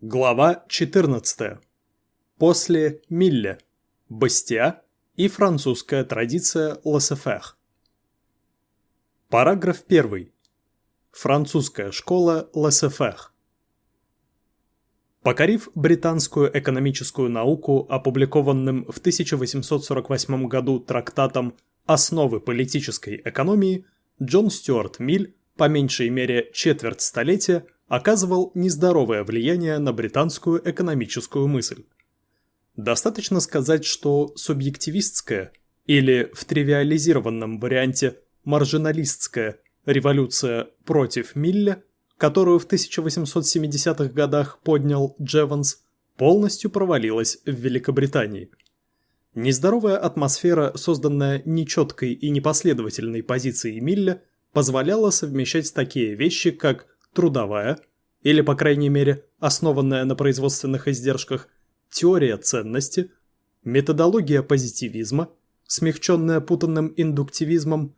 Глава 14. После Милле. Бастиа и французская традиция лассефер. Параграф 1. Французская школа лассефер. Покорив британскую экономическую науку опубликованным в 1848 году трактатом «Основы политической экономии», Джон Стюарт Миль по меньшей мере четверть столетия оказывал нездоровое влияние на британскую экономическую мысль. Достаточно сказать, что субъективистская или в тривиализированном варианте маржиналистская революция против Милля, которую в 1870-х годах поднял Джеванс, полностью провалилась в Великобритании. Нездоровая атмосфера, созданная нечеткой и непоследовательной позицией Милля, позволяла совмещать такие вещи, как трудовая, или, по крайней мере, основанная на производственных издержках, теория ценности, методология позитивизма, смягченная путанным индуктивизмом,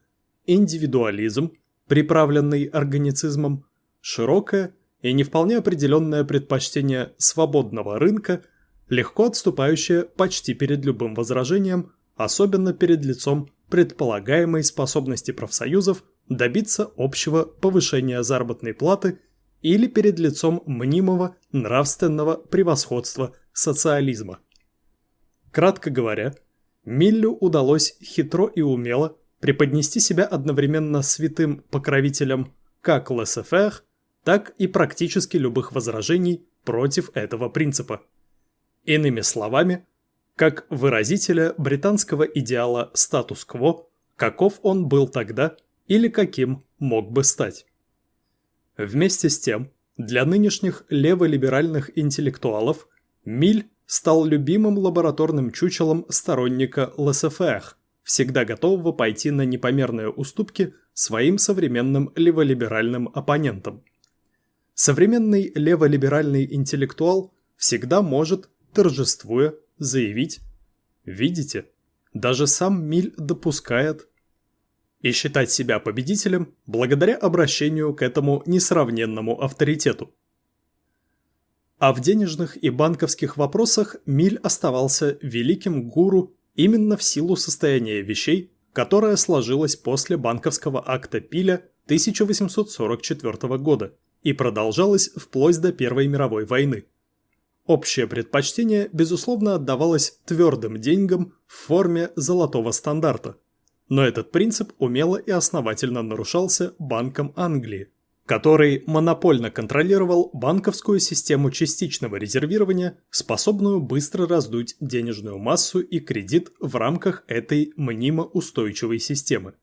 индивидуализм, приправленный органицизмом, широкое и не вполне определенное предпочтение свободного рынка, легко отступающее почти перед любым возражением, особенно перед лицом предполагаемой способности профсоюзов добиться общего повышения заработной платы или перед лицом мнимого нравственного превосходства социализма. Кратко говоря, Миллю удалось хитро и умело преподнести себя одновременно святым покровителем как ЛСФР, так и практически любых возражений против этого принципа. Иными словами, как выразителя британского идеала статус-кво, каков он был тогда или каким мог бы стать. Вместе с тем, для нынешних леволиберальных интеллектуалов Миль стал любимым лабораторным чучелом сторонника ЛСФР, всегда готового пойти на непомерные уступки своим современным леволиберальным оппонентам. Современный леволиберальный интеллектуал всегда может, торжествуя, заявить «Видите, даже сам Миль допускает, и считать себя победителем благодаря обращению к этому несравненному авторитету. А в денежных и банковских вопросах Миль оставался великим гуру именно в силу состояния вещей, которое сложилось после банковского акта Пиля 1844 года и продолжалось вплоть до Первой мировой войны. Общее предпочтение, безусловно, отдавалось твердым деньгам в форме золотого стандарта – но этот принцип умело и основательно нарушался Банком Англии, который монопольно контролировал банковскую систему частичного резервирования, способную быстро раздуть денежную массу и кредит в рамках этой мнимо устойчивой системы.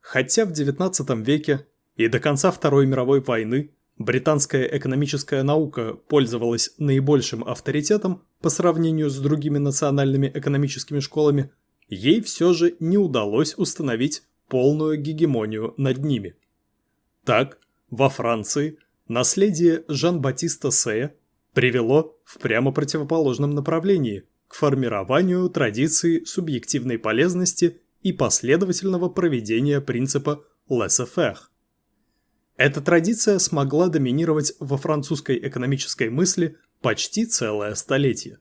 Хотя в XIX веке и до конца Второй мировой войны британская экономическая наука пользовалась наибольшим авторитетом по сравнению с другими национальными экономическими школами – ей все же не удалось установить полную гегемонию над ними. Так, во Франции наследие Жан-Батиста Сея привело в прямо противоположном направлении к формированию традиции субъективной полезности и последовательного проведения принципа laissez-faire. Эта традиция смогла доминировать во французской экономической мысли почти целое столетие.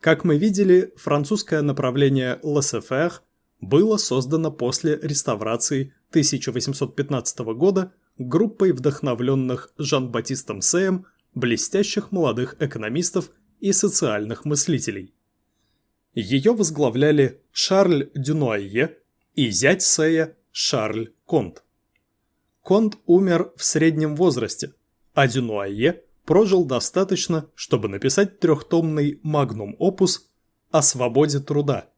Как мы видели, французское направление laissez было создано после реставрации 1815 года группой вдохновленных Жан-Батистом Сеем блестящих молодых экономистов и социальных мыслителей. Ее возглавляли Шарль Дюнуайе и зять Сея Шарль Конт. Конт умер в среднем возрасте, а Дюнуайе прожил достаточно, чтобы написать трехтомный магнум-опус о свободе труда.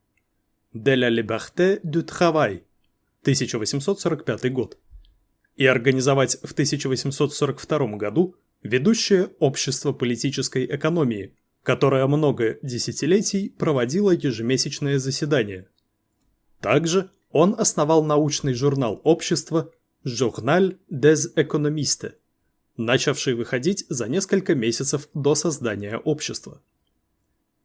«De la liberté du travail» 1845 год. И организовать в 1842 году ведущее общество политической экономии, которое много десятилетий проводило ежемесячные заседания. Также он основал научный журнал общества «Journal des économistes», начавший выходить за несколько месяцев до создания общества.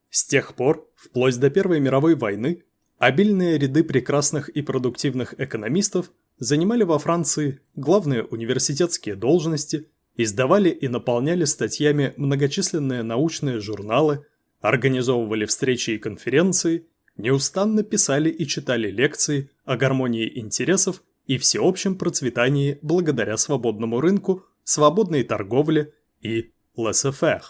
С тех пор, вплоть до Первой мировой войны, обильные ряды прекрасных и продуктивных экономистов занимали во Франции главные университетские должности издавали и наполняли статьями многочисленные научные журналы, организовывали встречи и конференции, неустанно писали и читали лекции о гармонии интересов и всеобщем процветании благодаря свободному рынку, свободной торговле и laissez-faire.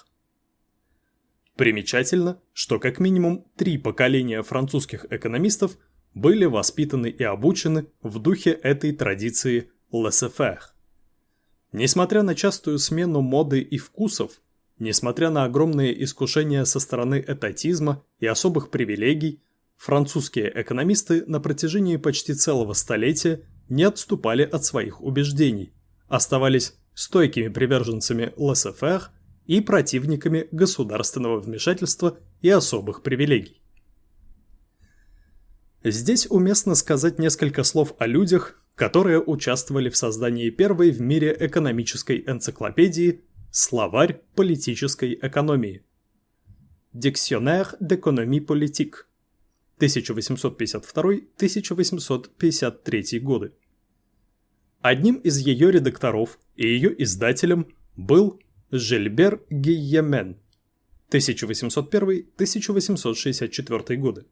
Примечательно, что как минимум три поколения французских экономистов были воспитаны и обучены в духе этой традиции laissez-faire. Несмотря на частую смену моды и вкусов, несмотря на огромные искушения со стороны этатизма и особых привилегий, французские экономисты на протяжении почти целого столетия не отступали от своих убеждений, оставались стойкими приверженцами laissez-faire и противниками государственного вмешательства и особых привилегий. Здесь уместно сказать несколько слов о людях, которые участвовали в создании первой в мире экономической энциклопедии «Словарь политической экономии» Dictionnaire d'économie politique 1852-1853 годы. Одним из ее редакторов и ее издателем был Жильбер Гийемен 1801-1864 годы,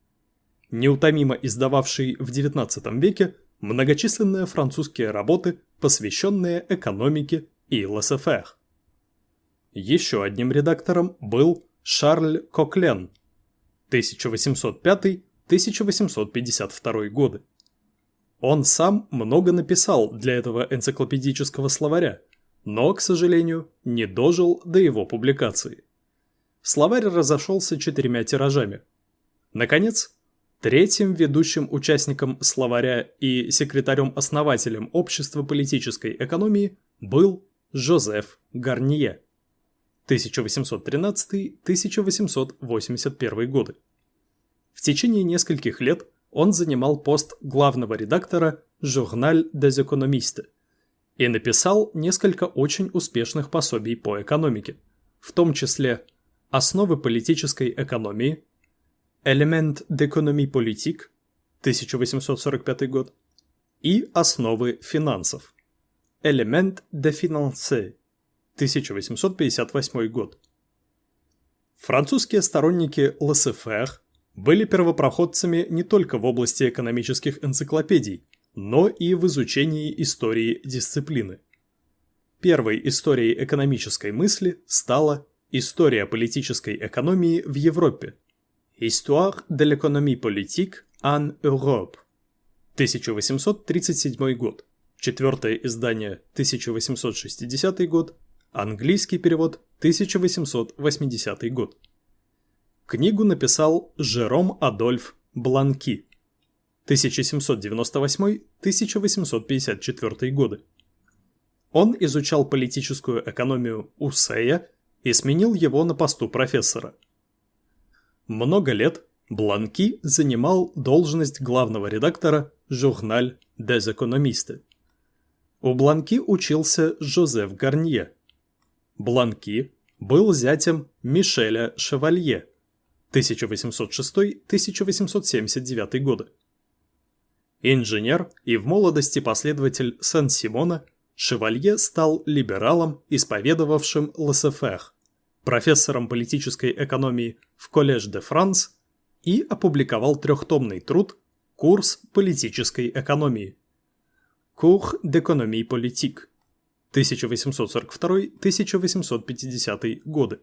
неутомимо издававший в XIX веке многочисленные французские работы, посвященные экономике и лассефер. Еще одним редактором был Шарль Коклен 1805-1852 годы. Он сам много написал для этого энциклопедического словаря, но, к сожалению, не дожил до его публикации. Словарь разошелся четырьмя тиражами. Наконец, третьим ведущим участником словаря и секретарем-основателем Общества политической экономии был Жозеф Гарнье 1813-1881 годы. В течение нескольких лет он занимал пост главного редактора «Журналь des économistes», и написал несколько очень успешных пособий по экономике, в том числе «Основы политической экономии», «Элемент d'économie politique» 1845 год и «Основы финансов» «Элемент de finance» 1858 год. Французские сторонники laissez были первопроходцами не только в области экономических энциклопедий, но и в изучении истории дисциплины. Первой историей экономической мысли стала История политической экономии в Европе. Histoire de l'économie politique en Europe. 1837 год. Четвертое издание 1860 год. Английский перевод 1880 год. Книгу написал Жером Адольф Бланки 1798-1854 годы. Он изучал политическую экономию Усея и сменил его на посту профессора. Много лет Бланки занимал должность главного редактора «Журналь des économistes». У Бланки учился Жозеф Гарнье. Бланки был зятем Мишеля Шевалье 1806-1879 годы. Инженер и в молодости последователь Сен-Симона, Шевалье стал либералом, исповедовавшим лассефер, профессором политической экономии в Коллеж де Франс и опубликовал трехтомный труд «Курс политической экономии» Cours d'économie politique 1842-1850 годы.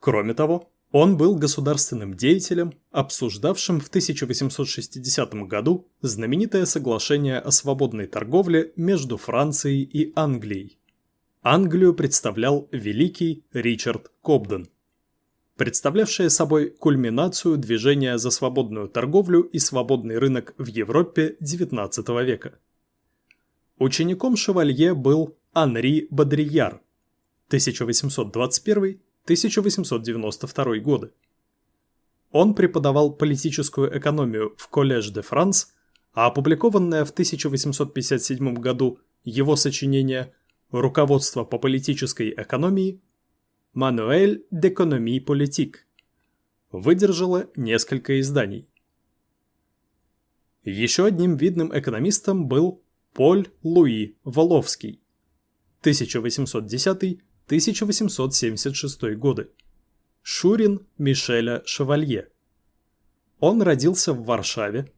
Кроме того, он был государственным деятелем, обсуждавшим в 1860 году знаменитое соглашение о свободной торговле между Францией и Англией. Англию представлял великий Ричард Кобден, представлявшее собой кульминацию движения за свободную торговлю и свободный рынок в Европе XIX века. Учеником Шевалье был Анри Бодрияр 1821 1892 годы. Он преподавал политическую экономию в Коллеж де Франс, а опубликованное в 1857 году его сочинение «Руководство по политической экономии» «Мануэль d'économie politique» выдержало несколько изданий. Еще одним видным экономистом был Поль Луи Воловский 1810-1876 годы. Шурин Мишеля Шевалье. Он родился в Варшаве,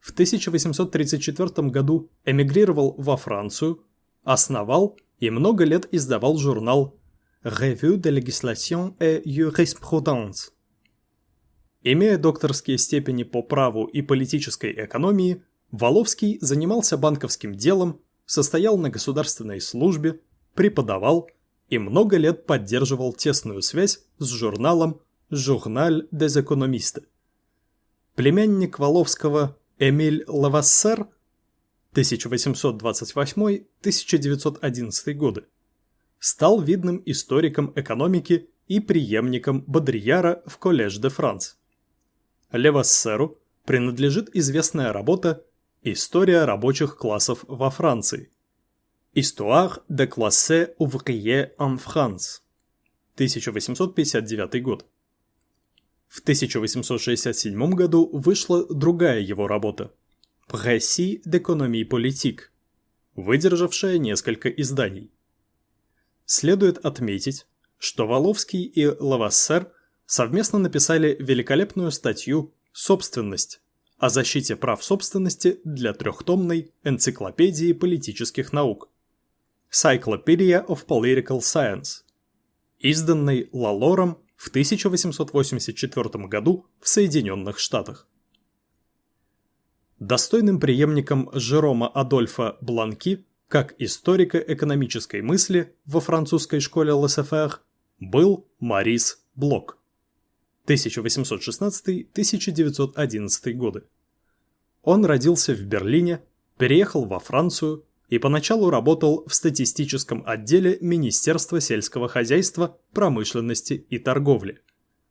в 1834 году эмигрировал во Францию, основал и много лет издавал журнал Revue de législation et jurisprudence. Имея докторские степени по праву и политической экономии, Воловский занимался банковским делом, состоял на государственной службе, преподавал и много лет поддерживал тесную связь с журналом «Журналь des économistes». Племянник Воловского Эмиль Лавассер 1828-1911 годы стал видным историком экономики и преемником Бодрияра в Коллеж де Франс. Левассеру принадлежит известная работа «История рабочих классов во Франции» Histoire de classe ouvrier en France 1859 год. В 1867 году вышла другая его работа «Précis d'économie politique», выдержавшая несколько изданий. Следует отметить, что Воловский и Лавассер совместно написали великолепную статью «Собственность» о защите прав собственности для трехтомной энциклопедии политических наук – Cyclopedia of Political Science, изданной Лалором в 1884 году в Соединенных Штатах. Достойным преемником Жерома Адольфа Бланки, как историка экономической мысли во французской школе ЛСФР, был Марис Блок 1816-1911 годы. Он родился в Берлине, переехал во Францию и поначалу работал в статистическом отделе Министерства сельского хозяйства, промышленности и торговли,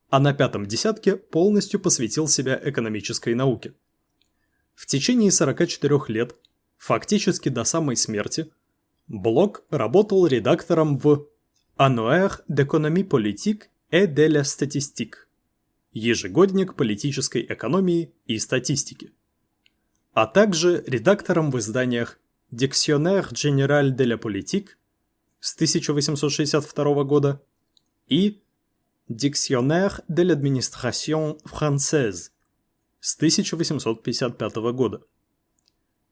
а на пятом десятке полностью посвятил себя экономической науке. В течение 44 лет, фактически до самой смерти, Блок работал редактором в «Annuaire d'économie politique et de la statistique» ежегодник политической экономии и статистики, а также редактором в изданиях Dictionnaire général de la politique с 1862 года и Dictionnaire de l'administration française с 1855 года.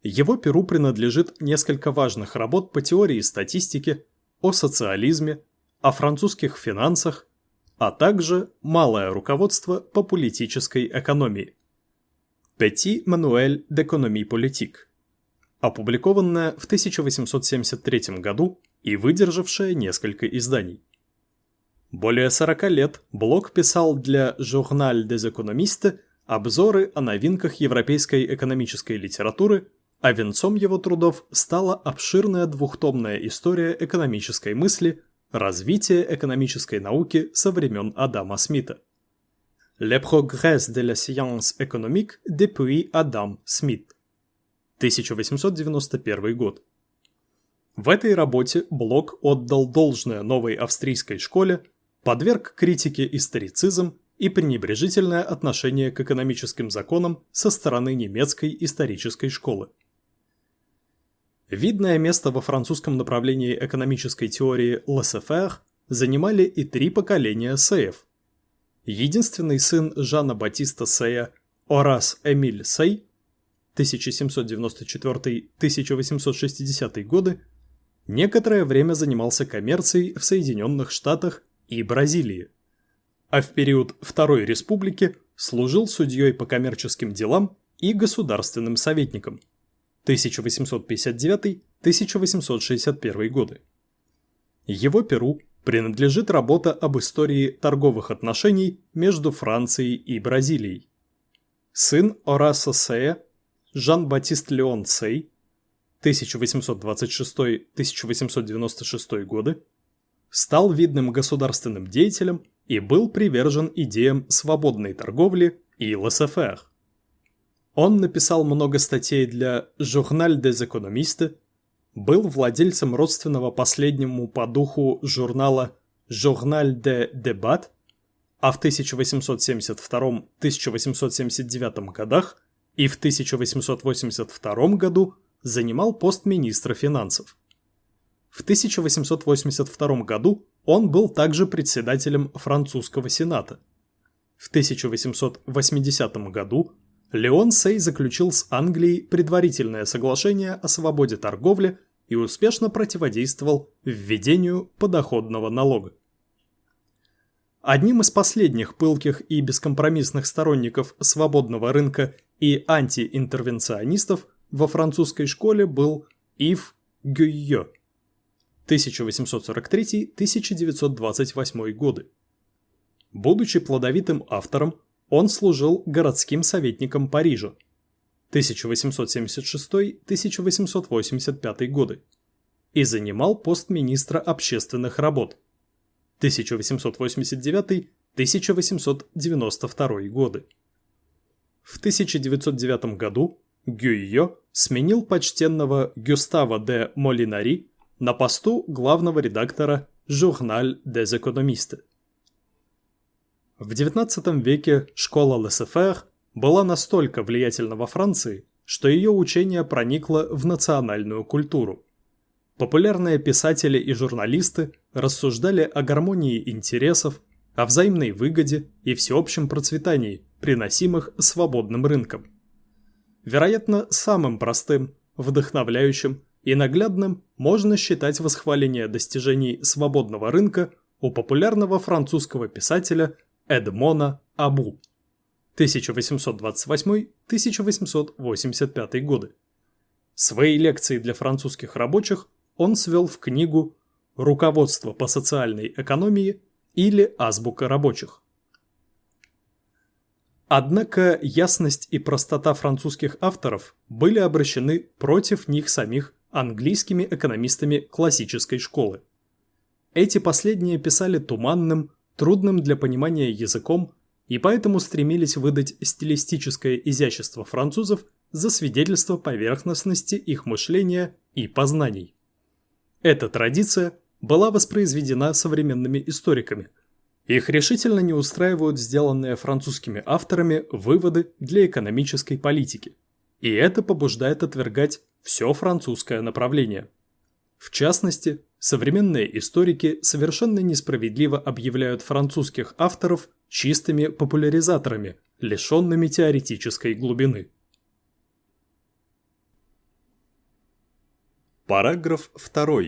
Его перу принадлежит несколько важных работ по теории статистики, о социализме, о французских финансах, а также малое руководство по политической экономии. Petit manuel d'économie politique опубликованная в 1873 году и выдержавшая несколько изданий. Более 40 лет Блок писал для «Journal des économistes» обзоры о новинках европейской экономической литературы, а венцом его трудов стала обширная двухтомная история экономической мысли «Развитие экономической науки со времен Адама Смита». «Le progrès de la science économique depuis Adam Smith» 1891 год. В этой работе Блок отдал должное новой австрийской школе, подверг критике историцизм и пренебрежительное отношение к экономическим законам со стороны немецкой исторической школы. Видное место во французском направлении экономической теории ЛСФР занимали и три поколения Сеев. Единственный сын Жана Батиста Сея, Орас Эмиль Сей, 1794-1860 годы, некоторое время занимался коммерцией в Соединенных Штатах и Бразилии, а в период Второй Республики служил судьей по коммерческим делам и государственным советником 1859-1861 годы. Его перу принадлежит работа об истории торговых отношений между Францией и Бразилией. Сын Ораса Сея Жан-Батист Леон Цей 1826-1896 годы стал видным государственным деятелем и был привержен идеям свободной торговли и ЛСФР. Он написал много статей для «Journal des économistes», был владельцем родственного последнему по духу журнала «Journal de débat», а в 1872-1879 годах и в 1882 году занимал пост министра финансов. В 1882 году он был также председателем французского сената. В 1880 году Леон Сей заключил с Англией предварительное соглашение о свободе торговли и успешно противодействовал введению подоходного налога. Одним из последних пылких и бескомпромиссных сторонников свободного рынка и антиинтервенционистов во французской школе был Ив Гюйо 1843-1928 годы. Будучи плодовитым автором, он служил городским советником Парижа 1876-1885 годы и занимал пост министра общественных работ 1889-1892 годы. В 1909 году Гюйо сменил почтенного Гюстава де Молинари на посту главного редактора «Журналь des économistes». В XIX веке школа Лесефер была настолько влиятельна во Франции, что ее учение проникло в национальную культуру. Популярные писатели и журналисты рассуждали о гармонии интересов, о взаимной выгоде и всеобщем процветании, приносимых свободным рынком. Вероятно, самым простым, вдохновляющим и наглядным можно считать восхваление достижений свободного рынка у популярного французского писателя Эдмона Абу 1828-1885 годы. Свои лекции для французских рабочих он свел в книгу «Руководство по социальной экономии» или «Азбука рабочих». Однако ясность и простота французских авторов были обращены против них самих английскими экономистами классической школы. Эти последние писали туманным, трудным для понимания языком и поэтому стремились выдать стилистическое изящество французов за свидетельство поверхностности их мышления и познаний. Эта традиция была воспроизведена современными историками. Их решительно не устраивают сделанные французскими авторами выводы для экономической политики. И это побуждает отвергать все французское направление. В частности, современные историки совершенно несправедливо объявляют французских авторов чистыми популяризаторами, лишенными теоретической глубины. Параграф 2.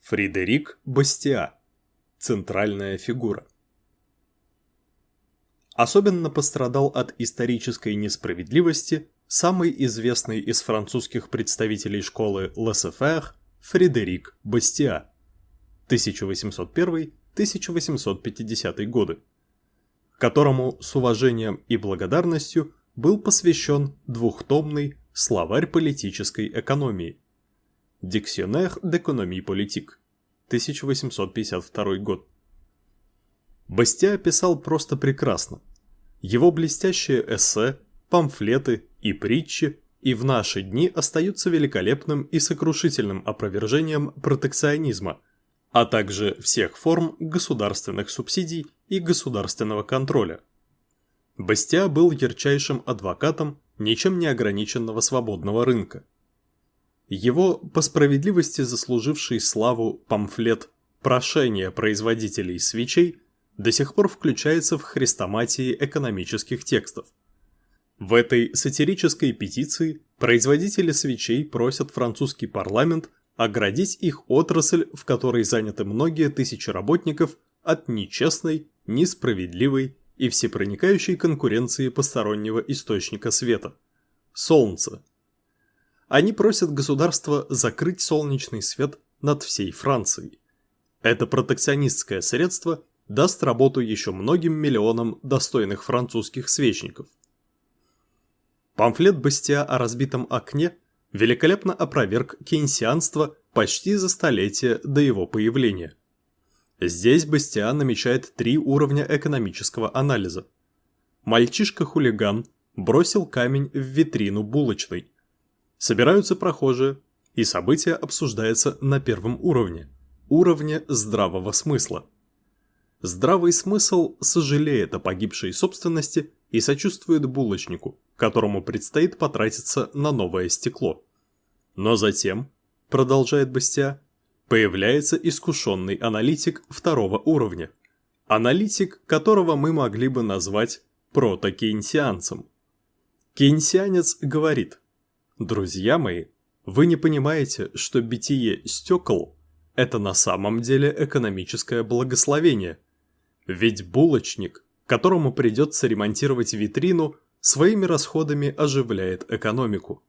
Фредерик Бастиа. Центральная фигура. Особенно пострадал от исторической несправедливости самый известный из французских представителей школы Лассефер Фредерик Бастиа 1801-1850 годы, которому с уважением и благодарностью был посвящен двухтомный словарь политической экономии Диксионер d'économie politique 1852 год. Бастиа писал просто прекрасно. Его блестящие эссе, памфлеты и притчи и в наши дни остаются великолепным и сокрушительным опровержением протекционизма, а также всех форм государственных субсидий и государственного контроля. Бастиа был ярчайшим адвокатом ничем не ограниченного свободного рынка. Его по справедливости заслуживший славу памфлет «Прошение производителей свечей» до сих пор включается в хрестоматии экономических текстов – в этой сатирической петиции производители свечей просят французский парламент оградить их отрасль, в которой заняты многие тысячи работников, от нечестной, несправедливой и всепроникающей конкуренции постороннего источника света – солнца. Они просят государство закрыть солнечный свет над всей Францией. Это протекционистское средство даст работу еще многим миллионам достойных французских свечников – Памфлет Бастиа о разбитом окне великолепно опроверг кейнсианство почти за столетие до его появления. Здесь Бастиа намечает три уровня экономического анализа. Мальчишка-хулиган бросил камень в витрину булочной. Собираются прохожие, и событие обсуждается на первом уровне – уровне здравого смысла. Здравый смысл сожалеет о погибшей собственности и сочувствует булочнику, которому предстоит потратиться на новое стекло. Но затем, продолжает Бастиа, появляется искушенный аналитик второго уровня. Аналитик, которого мы могли бы назвать протокейнсианцем. Кейнсианец говорит, «Друзья мои, вы не понимаете, что битие стекол – это на самом деле экономическое благословение. Ведь булочник, которому придется ремонтировать витрину, своими расходами оживляет экономику.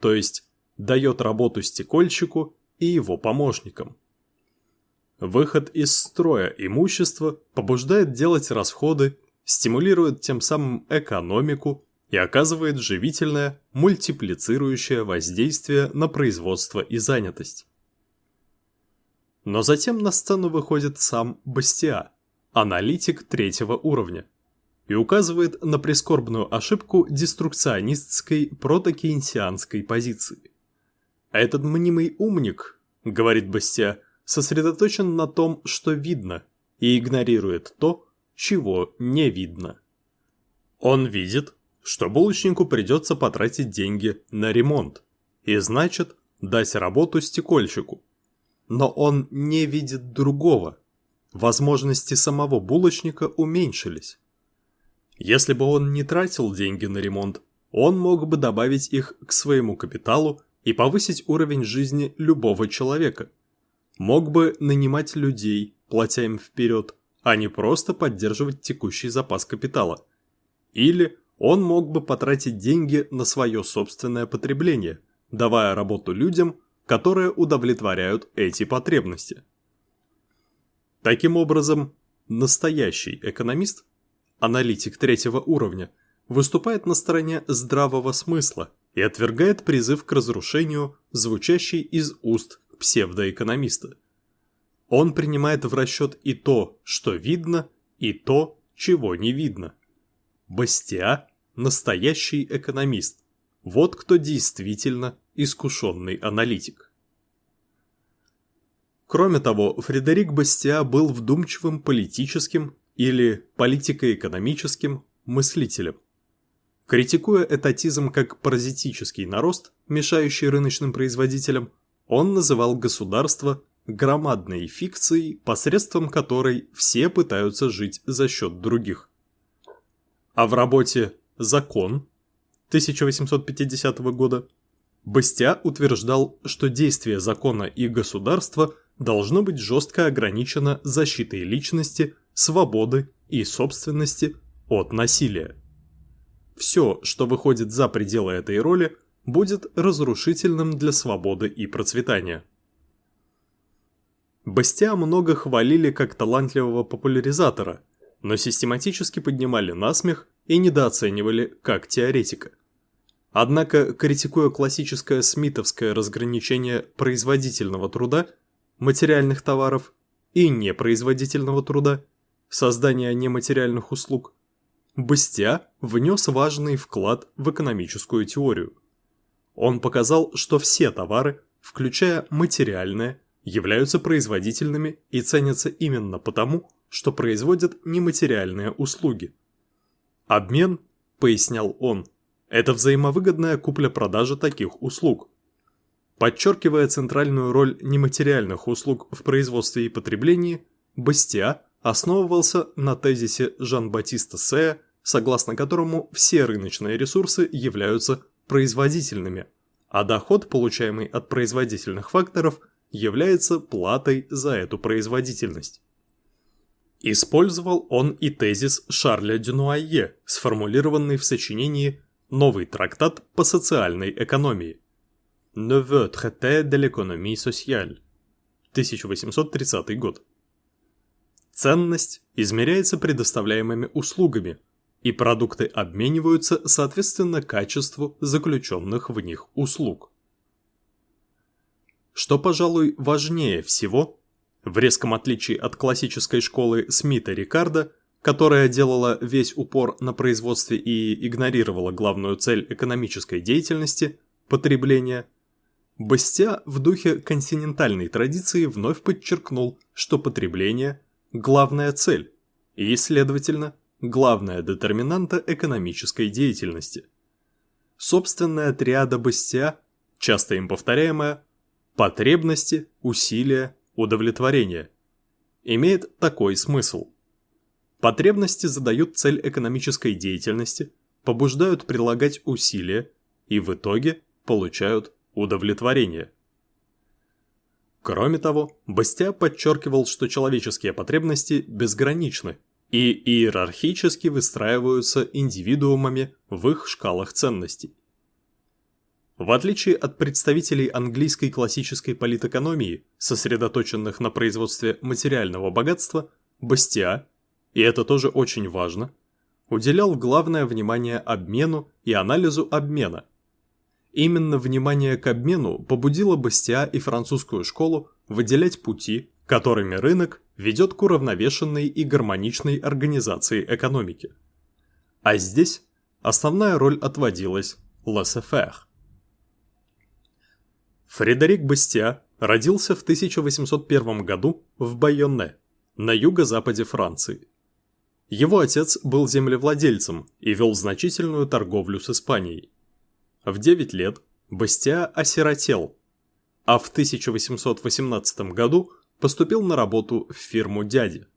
То есть дает работу стекольщику и его помощникам. Выход из строя имущества побуждает делать расходы, стимулирует тем самым экономику и оказывает живительное, мультиплицирующее воздействие на производство и занятость. Но затем на сцену выходит сам Бастиа, аналитик третьего уровня, и указывает на прискорбную ошибку деструкционистской протокейнсианской позиции. А этот мнимый умник, говорит Бастия, сосредоточен на том, что видно, и игнорирует то, чего не видно. Он видит, что булочнику придется потратить деньги на ремонт, и значит дать работу стекольщику. Но он не видит другого. Возможности самого булочника уменьшились. Если бы он не тратил деньги на ремонт, он мог бы добавить их к своему капиталу и повысить уровень жизни любого человека. Мог бы нанимать людей, платя им вперед, а не просто поддерживать текущий запас капитала. Или он мог бы потратить деньги на свое собственное потребление, давая работу людям, которые удовлетворяют эти потребности. Таким образом, настоящий экономист, аналитик третьего уровня, выступает на стороне здравого смысла – и отвергает призыв к разрушению, звучащий из уст псевдоэкономиста. Он принимает в расчет и то, что видно, и то, чего не видно. Бастиа – настоящий экономист. Вот кто действительно искушенный аналитик. Кроме того, Фредерик Бастиа был вдумчивым политическим или политико-экономическим мыслителем. Критикуя этатизм как паразитический нарост, мешающий рыночным производителям, он называл государство громадной фикцией, посредством которой все пытаются жить за счет других. А в работе «Закон» 1850 года Бастиа утверждал, что действие закона и государства должно быть жестко ограничено защитой личности, свободы и собственности от насилия. Все, что выходит за пределы этой роли, будет разрушительным для свободы и процветания. Бастиа много хвалили как талантливого популяризатора, но систематически поднимали насмех и недооценивали как теоретика. Однако, критикуя классическое смитовское разграничение производительного труда, материальных товаров и непроизводительного труда, создания нематериальных услуг, Бастиа внес важный вклад в экономическую теорию. Он показал, что все товары, включая материальные, являются производительными и ценятся именно потому, что производят нематериальные услуги. Обмен, пояснял он, это взаимовыгодная купля-продажа таких услуг. Подчеркивая центральную роль нематериальных услуг в производстве и потреблении, Бастиа основывался на тезисе Жан-Батиста Сея, согласно которому все рыночные ресурсы являются производительными, а доход, получаемый от производительных факторов, является платой за эту производительность. Использовал он и тезис Шарля Дюнуайе, сформулированный в сочинении «Новый трактат по социальной экономии» «Neveu traité de l'économie sociale» 1830 год. Ценность измеряется предоставляемыми услугами, и продукты обмениваются соответственно качеству заключенных в них услуг. Что, пожалуй, важнее всего, в резком отличие от классической школы Смита-Рикардо, которая делала весь упор на производстве и игнорировала главную цель экономической деятельности – потребления, Бастиа в духе континентальной традиции вновь подчеркнул, что потребление – главная цель, и, следовательно, главная детерминанта экономической деятельности. Собственная триада Бастиа, часто им повторяемая, потребности, усилия, удовлетворение, имеет такой смысл. Потребности задают цель экономической деятельности, побуждают прилагать усилия и в итоге получают удовлетворение. Кроме того, Бастиа подчеркивал, что человеческие потребности безграничны и иерархически выстраиваются индивидуумами в их шкалах ценностей. В отличие от представителей английской классической политэкономии, сосредоточенных на производстве материального богатства, Бастиа, и это тоже очень важно, уделял главное внимание обмену и анализу обмена. Именно внимание к обмену побудило Бастиа и французскую школу выделять пути, которыми рынок ведет к уравновешенной и гармоничной организации экономики. А здесь основная роль отводилась laissez-faire. Фредерик Бастиа родился в 1801 году в Байонне, на юго-западе Франции. Его отец был землевладельцем и вел значительную торговлю с Испанией. В 9 лет Бастиа осиротел, а в 1818 году поступил на работу в фирму дяди.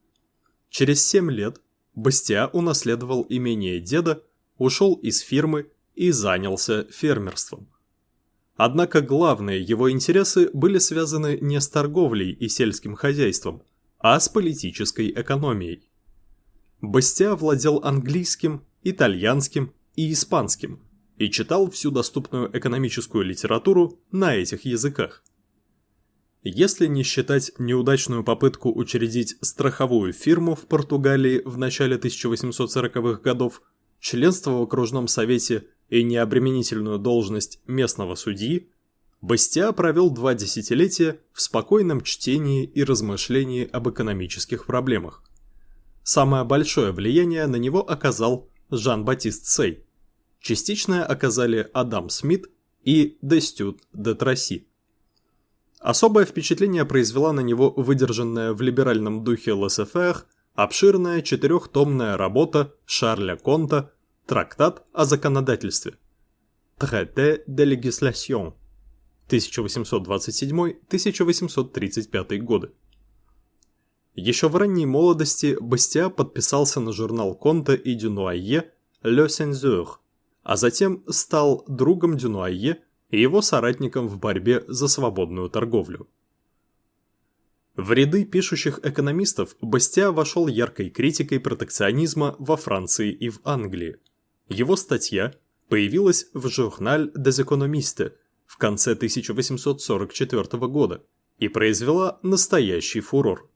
Через 7 лет Бастиа унаследовал имение деда, ушел из фирмы и занялся фермерством. Однако главные его интересы были связаны не с торговлей и сельским хозяйством, а с политической экономией. Бастиа владел английским, итальянским и испанским и читал всю доступную экономическую литературу на этих языках. Если не считать неудачную попытку учредить страховую фирму в Португалии в начале 1840-х годов, членство в окружном совете и необременительную должность местного судьи, Бастиа провел два десятилетия в спокойном чтении и размышлении об экономических проблемах. Самое большое влияние на него оказал Жан-Батист Сей. Частичное оказали Адам Смит и Дестют де Тросси. Особое впечатление произвела на него выдержанная в либеральном духе ЛСФР обширная четырехтомная работа Шарля Конта Трактат о законодательстве. Traité de législation. 1827-1835 годы. Еще в ранней молодости Бастиа подписался на журнал Конта и Дюнуайе «Le Censeur», а затем стал другом Дюнуайе и его соратником в борьбе за свободную торговлю. В ряды пишущих экономистов Бастиа вошел яркой критикой протекционизма во Франции и в Англии. Его статья появилась в журнале des Economistes в конце 1844 года и произвела настоящий фурор.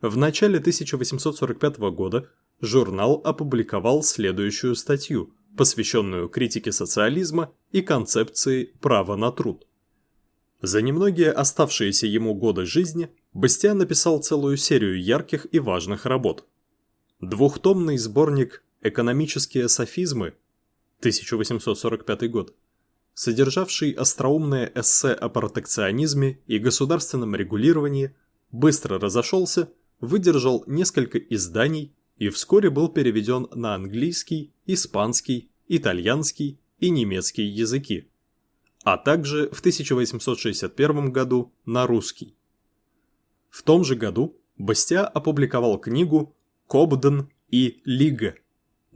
В начале 1845 года журнал опубликовал следующую статью, посвященную критике социализма и концепции права на труд. За немногие оставшиеся ему годы жизни Бастиан написал целую серию ярких и важных работ. Двухтомный сборник «Экономические софизмы» 1845 год, содержавший остроумное эссе о протекционизме и государственном регулировании, быстро разошелся, выдержал несколько изданий и вскоре был переведен на английский, испанский, итальянский и немецкий языки, а также в 1861 году на русский. В том же году Бастиа опубликовал книгу «Кобден и Лига»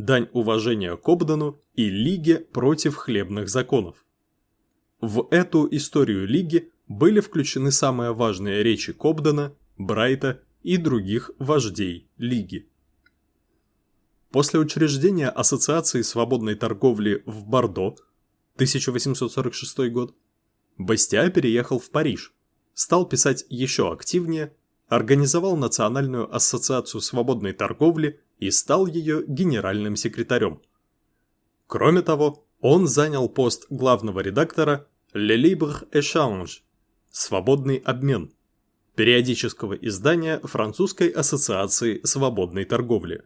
дань уважения Кобдану и Лиге против хлебных законов. В эту историю Лиги были включены самые важные речи Кобдана, Брайта и других вождей Лиги. После учреждения Ассоциации свободной торговли в Бордо 1846 год Бастиа переехал в Париж, стал писать еще активнее, организовал Национальную ассоциацию свободной торговли и стал ее генеральным секретарем. Кроме того, он занял пост главного редактора Le Libre Échange – «Свободный обмен» периодического издания Французской ассоциации свободной торговли.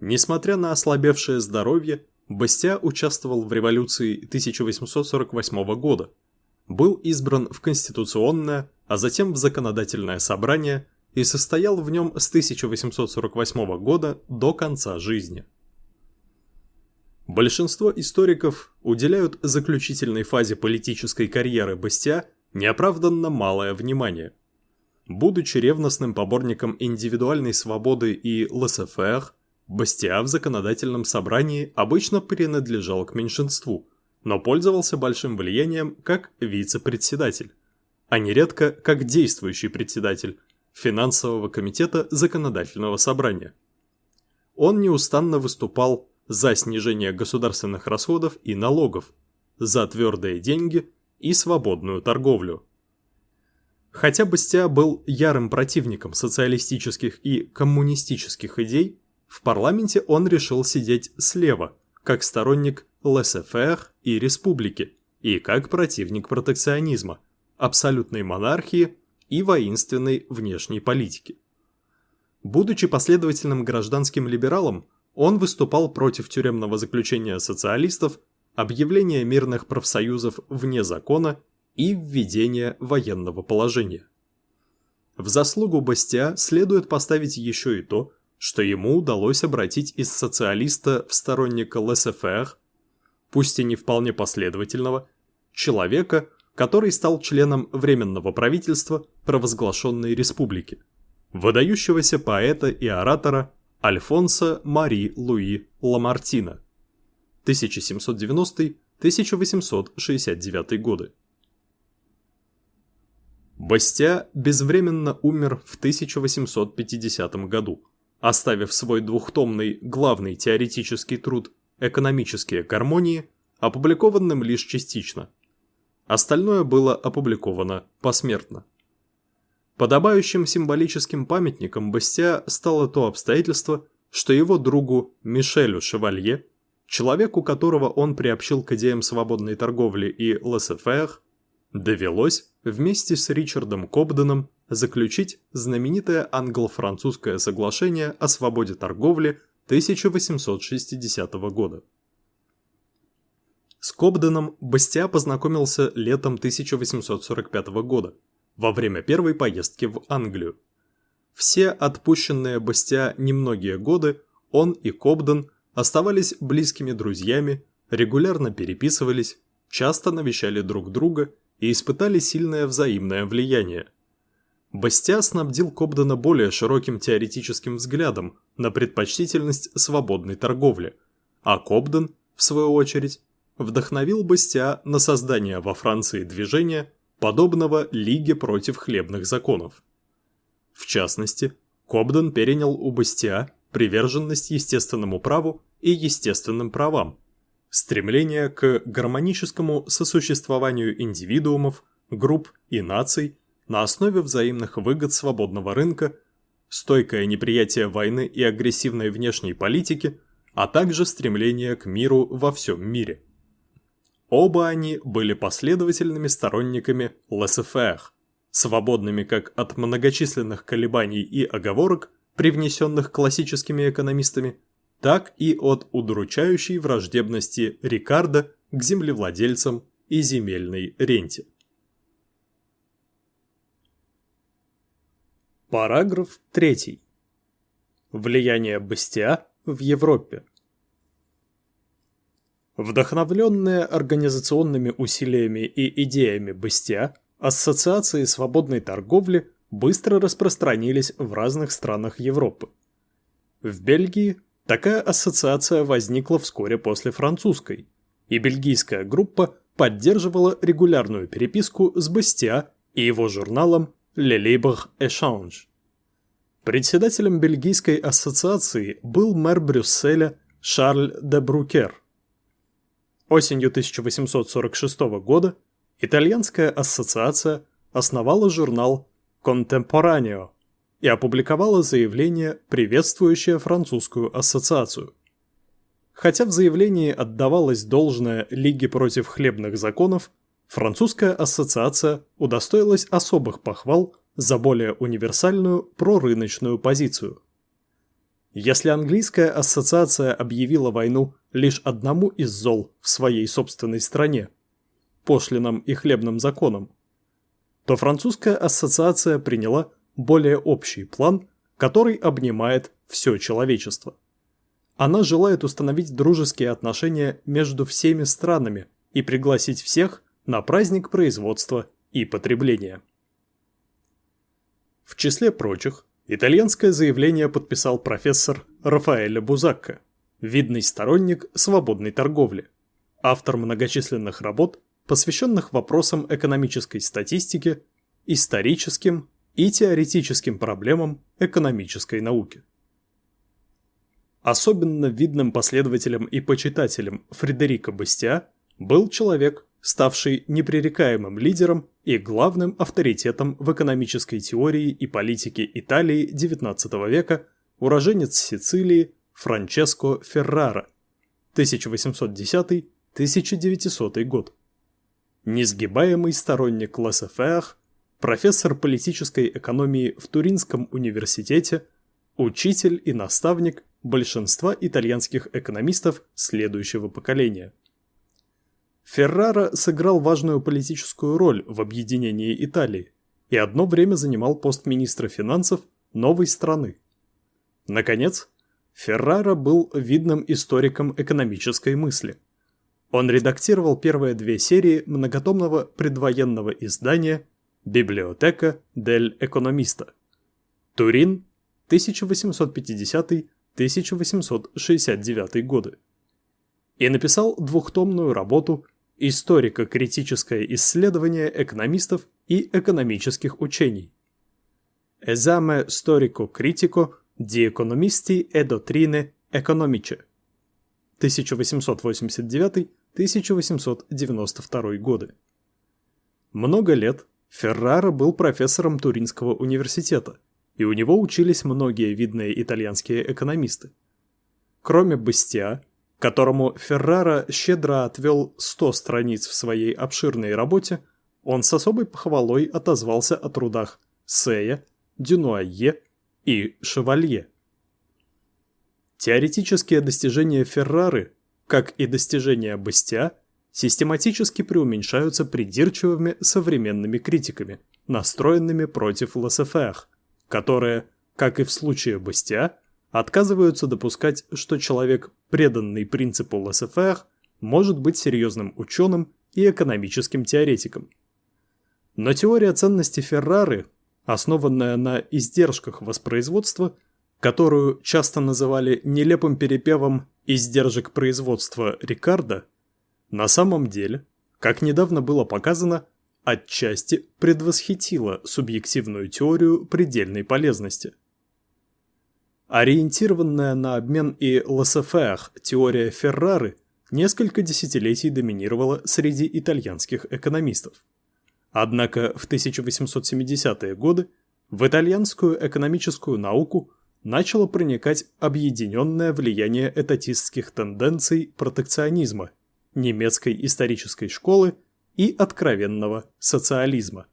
Несмотря на ослабевшее здоровье, Бастиа участвовал в революции 1848 года, был избран в Конституционное, а затем в Законодательное собрание и состоял в нем с 1848 года до конца жизни. Большинство историков уделяют заключительной фазе политической карьеры Бастиа неоправданно малое внимание. Будучи ревностным поборником индивидуальной свободы и ЛСФР, Бастиа в законодательном собрании обычно принадлежал к меньшинству, но пользовался большим влиянием как вице-председатель, а нередко как действующий председатель финансового комитета законодательного собрания. Он неустанно выступал за снижение государственных расходов и налогов, за твердые деньги и свободную торговлю. Хотя Бастиа был ярым противником социалистических и коммунистических идей, в парламенте он решил сидеть слева, как сторонник ЛСФР и республики, и как противник протекционизма, абсолютной монархии и воинственной внешней политики. Будучи последовательным гражданским либералом, он выступал против тюремного заключения социалистов, объявления мирных профсоюзов вне закона и введения военного положения. В заслугу Бастиа следует поставить еще и то, что ему удалось обратить из социалиста в сторонника ЛСФР, пусть и не вполне последовательного, человека, который стал членом Временного правительства провозглашенной республики, выдающегося поэта и оратора Альфонса Мари Луи Ламартина 1790-1869 годы. Бастя безвременно умер в 1850 году оставив свой двухтомный главный теоретический труд «Экономические гармонии», опубликованным лишь частично. Остальное было опубликовано посмертно. Подобающим символическим памятником Бастиа стало то обстоятельство, что его другу Мишелю Шевалье, человеку которого он приобщил к идеям свободной торговли и лассефер, довелось вместе с Ричардом Кобденом заключить знаменитое англо-французское соглашение о свободе торговли 1860 года. С Кобденом Бастиа познакомился летом 1845 года, во время первой поездки в Англию. Все отпущенные Бастиа немногие годы он и Кобден оставались близкими друзьями, регулярно переписывались, часто навещали друг друга и испытали сильное взаимное влияние – Бастиа снабдил Кобдена более широким теоретическим взглядом на предпочтительность свободной торговли, а Кобден, в свою очередь, вдохновил Бастиа на создание во Франции движения, подобного Лиге против хлебных законов. В частности, Кобден перенял у Бастиа приверженность естественному праву и естественным правам, стремление к гармоническому сосуществованию индивидуумов, групп и наций на основе взаимных выгод свободного рынка, стойкое неприятие войны и агрессивной внешней политики, а также стремление к миру во всем мире. Оба они были последовательными сторонниками ЛСФР, свободными как от многочисленных колебаний и оговорок, привнесенных классическими экономистами, так и от удручающей враждебности Рикардо к землевладельцам и земельной ренте. Параграф 3. Влияние Бастиа в Европе. Вдохновленные организационными усилиями и идеями Бастиа, ассоциации свободной торговли быстро распространились в разных странах Европы. В Бельгии такая ассоциация возникла вскоре после французской, и бельгийская группа поддерживала регулярную переписку с Бастиа и его журналом Le Libre Échange. Председателем Бельгийской ассоциации был мэр Брюсселя Шарль де Брукер. Осенью 1846 года итальянская ассоциация основала журнал «Контемпоранио» и опубликовала заявление, приветствующее французскую ассоциацию. Хотя в заявлении отдавалось должное Лиге против хлебных законов, французская ассоциация удостоилась особых похвал за более универсальную прорыночную позицию. Если английская ассоциация объявила войну лишь одному из зол в своей собственной стране – пошлинам и хлебным законам, то французская ассоциация приняла более общий план, который обнимает все человечество. Она желает установить дружеские отношения между всеми странами и пригласить всех на праздник производства и потребления. В числе прочих, итальянское заявление подписал профессор Рафаэль Бузакко, видный сторонник свободной торговли, автор многочисленных работ, посвященных вопросам экономической статистики, историческим и теоретическим проблемам экономической науки. Особенно видным последователем и почитателем Фредерика Бастиа был человек, ставший непререкаемым лидером и главным авторитетом в экономической теории и политике Италии XIX века, уроженец Сицилии Франческо Феррара, 1810-1900 год. Несгибаемый сторонник лассефер, профессор политической экономии в Туринском университете, учитель и наставник большинства итальянских экономистов следующего поколения. Феррара сыграл важную политическую роль в объединении Италии и одно время занимал пост министра финансов новой страны. Наконец, Феррара был видным историком экономической мысли. Он редактировал первые две серии многотомного предвоенного издания «Библиотека дель экономиста». Турин, 1850-1869 годы. И написал двухтомную работу Историко-критическое исследование экономистов и экономических учений. Esame storico-critico di economisti e dottrine economiche. 1889-1892 годы. Много лет Феррара был профессором Туринского университета, и у него учились многие видные итальянские экономисты. Кроме Бастиа, которому Феррара щедро отвел 100 страниц в своей обширной работе, он с особой похвалой отозвался о трудах Сея, Дюнуайе и Шевалье. Теоретические достижения Феррары, как и достижения Бастиа, систематически преуменьшаются придирчивыми современными критиками, настроенными против лассефер, которые, как и в случае Бастиа, отказываются допускать, что человек, преданный принципу ЛСФР, может быть серьезным ученым и экономическим теоретиком. Но теория ценности Феррары, основанная на издержках воспроизводства, которую часто называли нелепым перепевом издержек производства Рикардо, на самом деле, как недавно было показано, отчасти предвосхитила субъективную теорию предельной полезности – Ориентированная на обмен и лассефер теория Феррары несколько десятилетий доминировала среди итальянских экономистов. Однако в 1870-е годы в итальянскую экономическую науку начало проникать объединенное влияние этатистских тенденций протекционизма, немецкой исторической школы и откровенного социализма.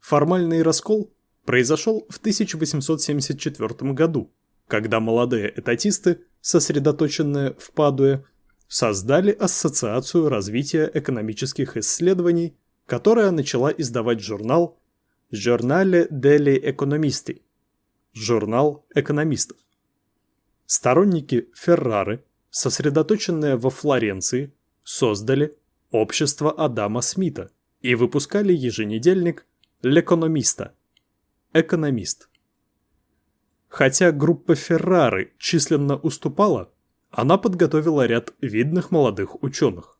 Формальный раскол произошел в 1874 году, когда молодые этатисты, сосредоточенные в Падуе, создали Ассоциацию развития экономических исследований, которая начала издавать журнал «Журнале delle Economisti» – журнал экономистов. Сторонники Феррары, сосредоточенные во Флоренции, создали Общество Адама Смита и выпускали еженедельник «L'Economista» экономист. Хотя группа Феррары численно уступала, она подготовила ряд видных молодых ученых.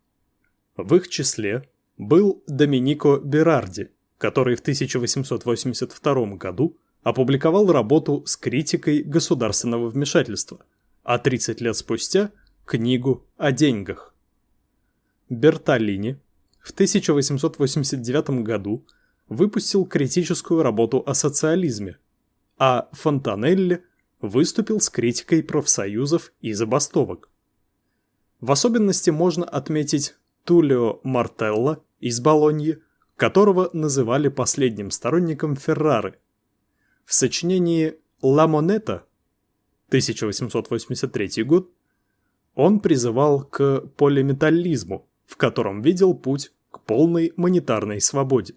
В их числе был Доминико Берарди, который в 1882 году опубликовал работу с критикой государственного вмешательства, а 30 лет спустя – книгу о деньгах. Бертолини в 1889 году – выпустил критическую работу о социализме, а Фонтанелли выступил с критикой профсоюзов и забастовок. В особенности можно отметить Тулио Мартелло из Болоньи, которого называли последним сторонником Феррары. В сочинении «Ла Монета» 1883 год он призывал к полиметаллизму, в котором видел путь к полной монетарной свободе.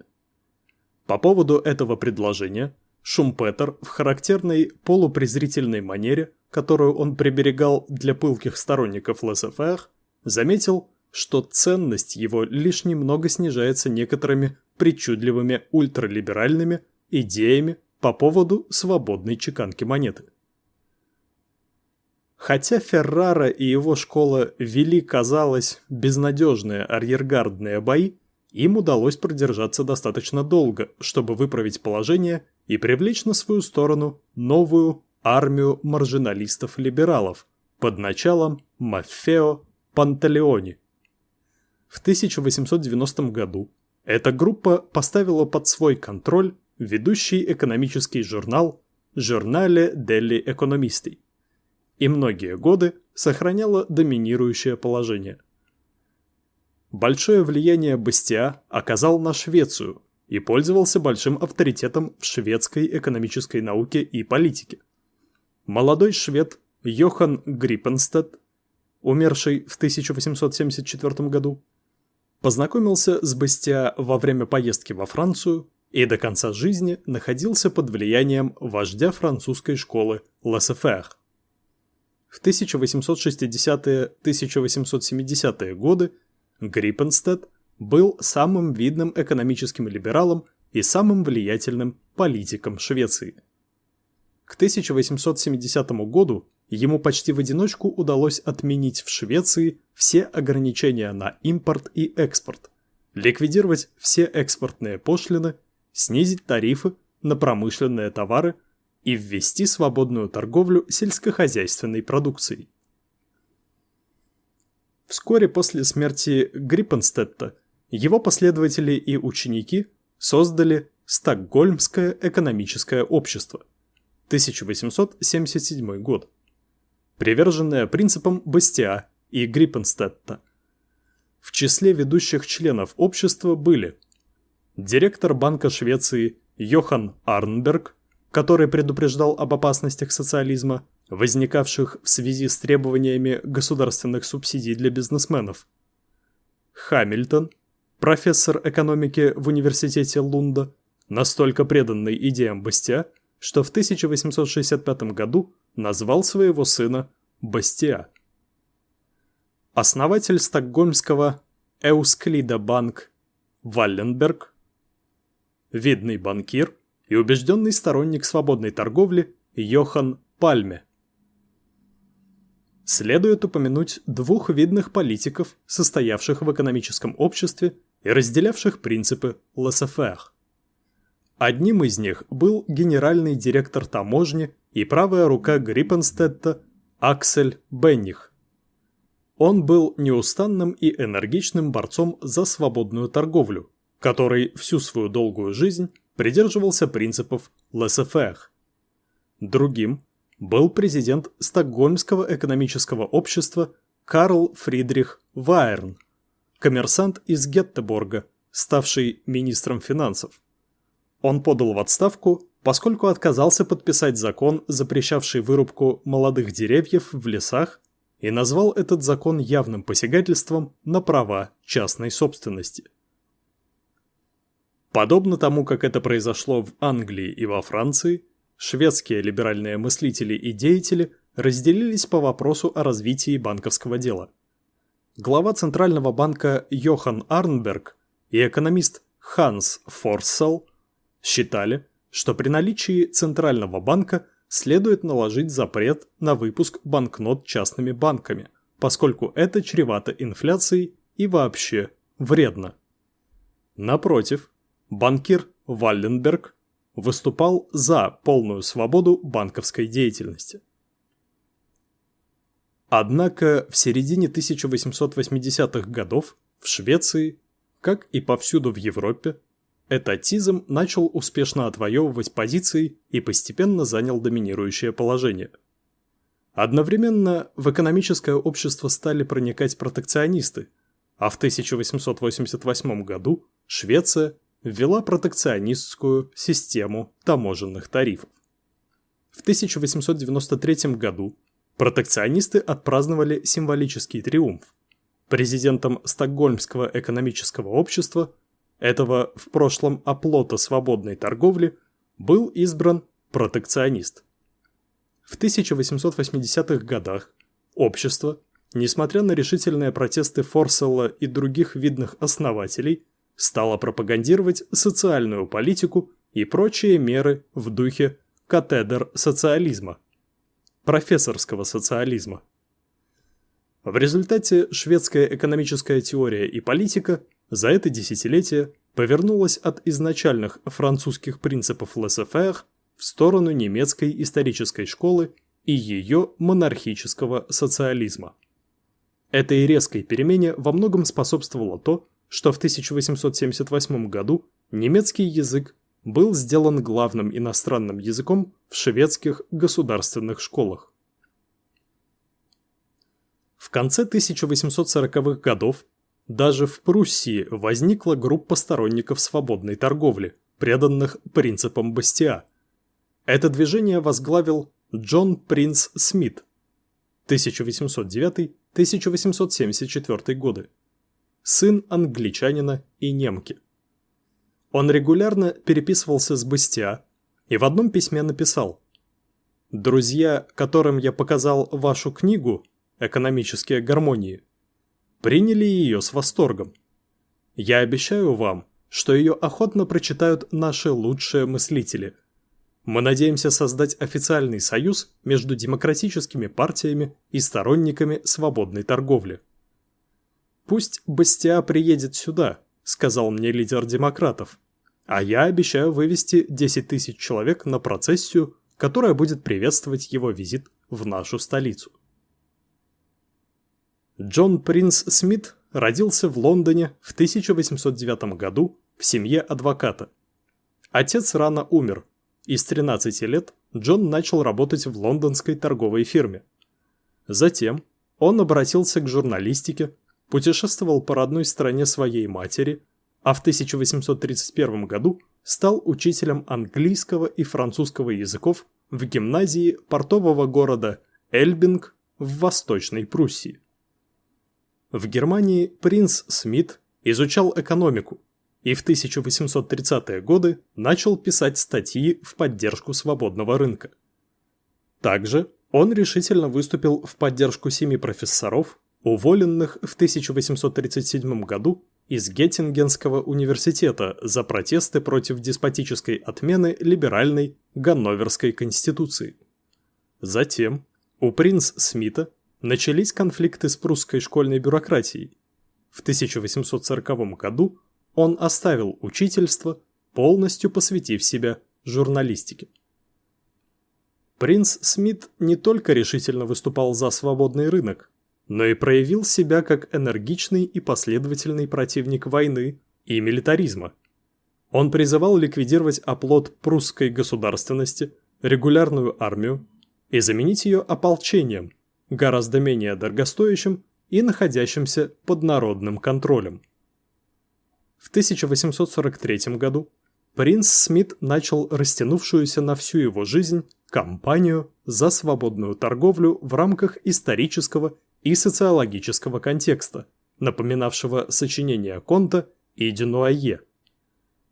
По поводу этого предложения Шумпетер в характерной полупрезрительной манере, которую он приберегал для пылких сторонников ЛСФР, заметил, что ценность его лишь немного снижается некоторыми причудливыми ультралиберальными идеями по поводу свободной чеканки монеты. Хотя Феррара и его школа вели, казалось, безнадежные арьергардные бои, им удалось продержаться достаточно долго, чтобы выправить положение и привлечь на свою сторону новую армию маржиналистов-либералов под началом Маффео Пантелеони. В 1890 году эта группа поставила под свой контроль ведущий экономический журнал «Журнале Делли Экономисти» и многие годы сохраняла доминирующее положение. Большое влияние Бастиа оказал на Швецию и пользовался большим авторитетом в шведской экономической науке и политике. Молодой швед Йохан Гриппенстед, умерший в 1874 году, познакомился с Бастиа во время поездки во Францию и до конца жизни находился под влиянием вождя французской школы Лассефер. В 1860-1870-е годы Гриппенстед был самым видным экономическим либералом и самым влиятельным политиком Швеции. К 1870 году ему почти в одиночку удалось отменить в Швеции все ограничения на импорт и экспорт, ликвидировать все экспортные пошлины, снизить тарифы на промышленные товары и ввести свободную торговлю сельскохозяйственной продукцией. Вскоре после смерти Гриппенстетта его последователи и ученики создали Стокгольмское экономическое общество 1877 год, приверженное принципам Бастиа и Гриппенстетта. В числе ведущих членов общества были директор Банка Швеции Йохан Арнберг, который предупреждал об опасностях социализма, возникавших в связи с требованиями государственных субсидий для бизнесменов. Хамильтон, профессор экономики в университете Лунда, настолько преданный идеям Бастиа, что в 1865 году назвал своего сына Бастиа. Основатель стокгольмского Эусклида Банк Валленберг, видный банкир и убежденный сторонник свободной торговли Йохан Пальме – Следует упомянуть двух видных политиков, состоявших в экономическом обществе и разделявших принципы ЛСФР. Одним из них был генеральный директор таможни и правая рука Гриппенстетта Аксель Бенних. Он был неустанным и энергичным борцом за свободную торговлю, который всю свою долгую жизнь придерживался принципов ЛСФР. Другим был президент Стокгольмского экономического общества Карл Фридрих Вайерн, коммерсант из Геттеборга, ставший министром финансов. Он подал в отставку, поскольку отказался подписать закон, запрещавший вырубку молодых деревьев в лесах, и назвал этот закон явным посягательством на права частной собственности. Подобно тому, как это произошло в Англии и во Франции, Шведские либеральные мыслители и деятели разделились по вопросу о развитии банковского дела. Глава Центрального банка Йохан Арнберг и экономист Ханс Форсел считали, что при наличии Центрального банка следует наложить запрет на выпуск банкнот частными банками, поскольку это чревато инфляцией и вообще вредно. Напротив, банкир Валленберг выступал за полную свободу банковской деятельности. Однако в середине 1880-х годов в Швеции, как и повсюду в Европе, этатизм начал успешно отвоевывать позиции и постепенно занял доминирующее положение. Одновременно в экономическое общество стали проникать протекционисты, а в 1888 году Швеция ввела протекционистскую систему таможенных тарифов. В 1893 году протекционисты отпраздновали символический триумф. Президентом Стокгольмского экономического общества, этого в прошлом оплота свободной торговли, был избран протекционист. В 1880-х годах общество, несмотря на решительные протесты Форселла и других видных основателей, стала пропагандировать социальную политику и прочие меры в духе катедр социализма, профессорского социализма. В результате шведская экономическая теория и политика за это десятилетие повернулась от изначальных французских принципов laissez-faire в сторону немецкой исторической школы и ее монархического социализма. Этой резкой перемене во многом способствовало то, что в 1878 году немецкий язык был сделан главным иностранным языком в шведских государственных школах. В конце 1840-х годов даже в Пруссии возникла группа сторонников свободной торговли, преданных принципам Бастиа. Это движение возглавил Джон Принц Смит 1809-1874 годы, сын англичанина и немки. Он регулярно переписывался с Бастиа и в одном письме написал «Друзья, которым я показал вашу книгу «Экономические гармонии», приняли ее с восторгом. Я обещаю вам, что ее охотно прочитают наши лучшие мыслители. Мы надеемся создать официальный союз между демократическими партиями и сторонниками свободной торговли. «Пусть Бастиа приедет сюда», — сказал мне лидер демократов, «а я обещаю вывести 10 тысяч человек на процессию, которая будет приветствовать его визит в нашу столицу». Джон Принц Смит родился в Лондоне в 1809 году в семье адвоката. Отец рано умер, и с 13 лет Джон начал работать в лондонской торговой фирме. Затем он обратился к журналистике, путешествовал по родной стране своей матери, а в 1831 году стал учителем английского и французского языков в гимназии портового города Эльбинг в Восточной Пруссии. В Германии принц Смит изучал экономику и в 1830-е годы начал писать статьи в поддержку свободного рынка. Также он решительно выступил в поддержку семи профессоров, уволенных в 1837 году из Геттингенского университета за протесты против деспотической отмены либеральной Ганноверской конституции. Затем у принц Смита начались конфликты с прусской школьной бюрократией. В 1840 году он оставил учительство, полностью посвятив себя журналистике. Принц Смит не только решительно выступал за свободный рынок, но и проявил себя как энергичный и последовательный противник войны и милитаризма. Он призывал ликвидировать оплот прусской государственности, регулярную армию и заменить ее ополчением, гораздо менее дорогостоящим и находящимся под народным контролем. В 1843 году принц Смит начал растянувшуюся на всю его жизнь кампанию за свободную торговлю в рамках исторического и социологического контекста, напоминавшего сочинения Конта и Дюнуае.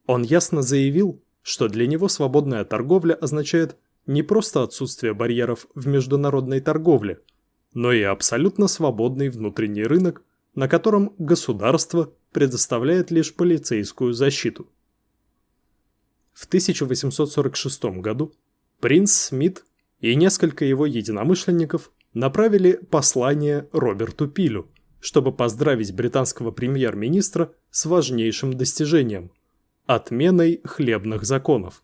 Он ясно заявил, что для него свободная торговля означает не просто отсутствие барьеров в международной торговле – но и абсолютно свободный внутренний рынок, на котором государство предоставляет лишь полицейскую защиту. В 1846 году принц Смит и несколько его единомышленников направили послание Роберту Пилю, чтобы поздравить британского премьер-министра с важнейшим достижением – отменой хлебных законов.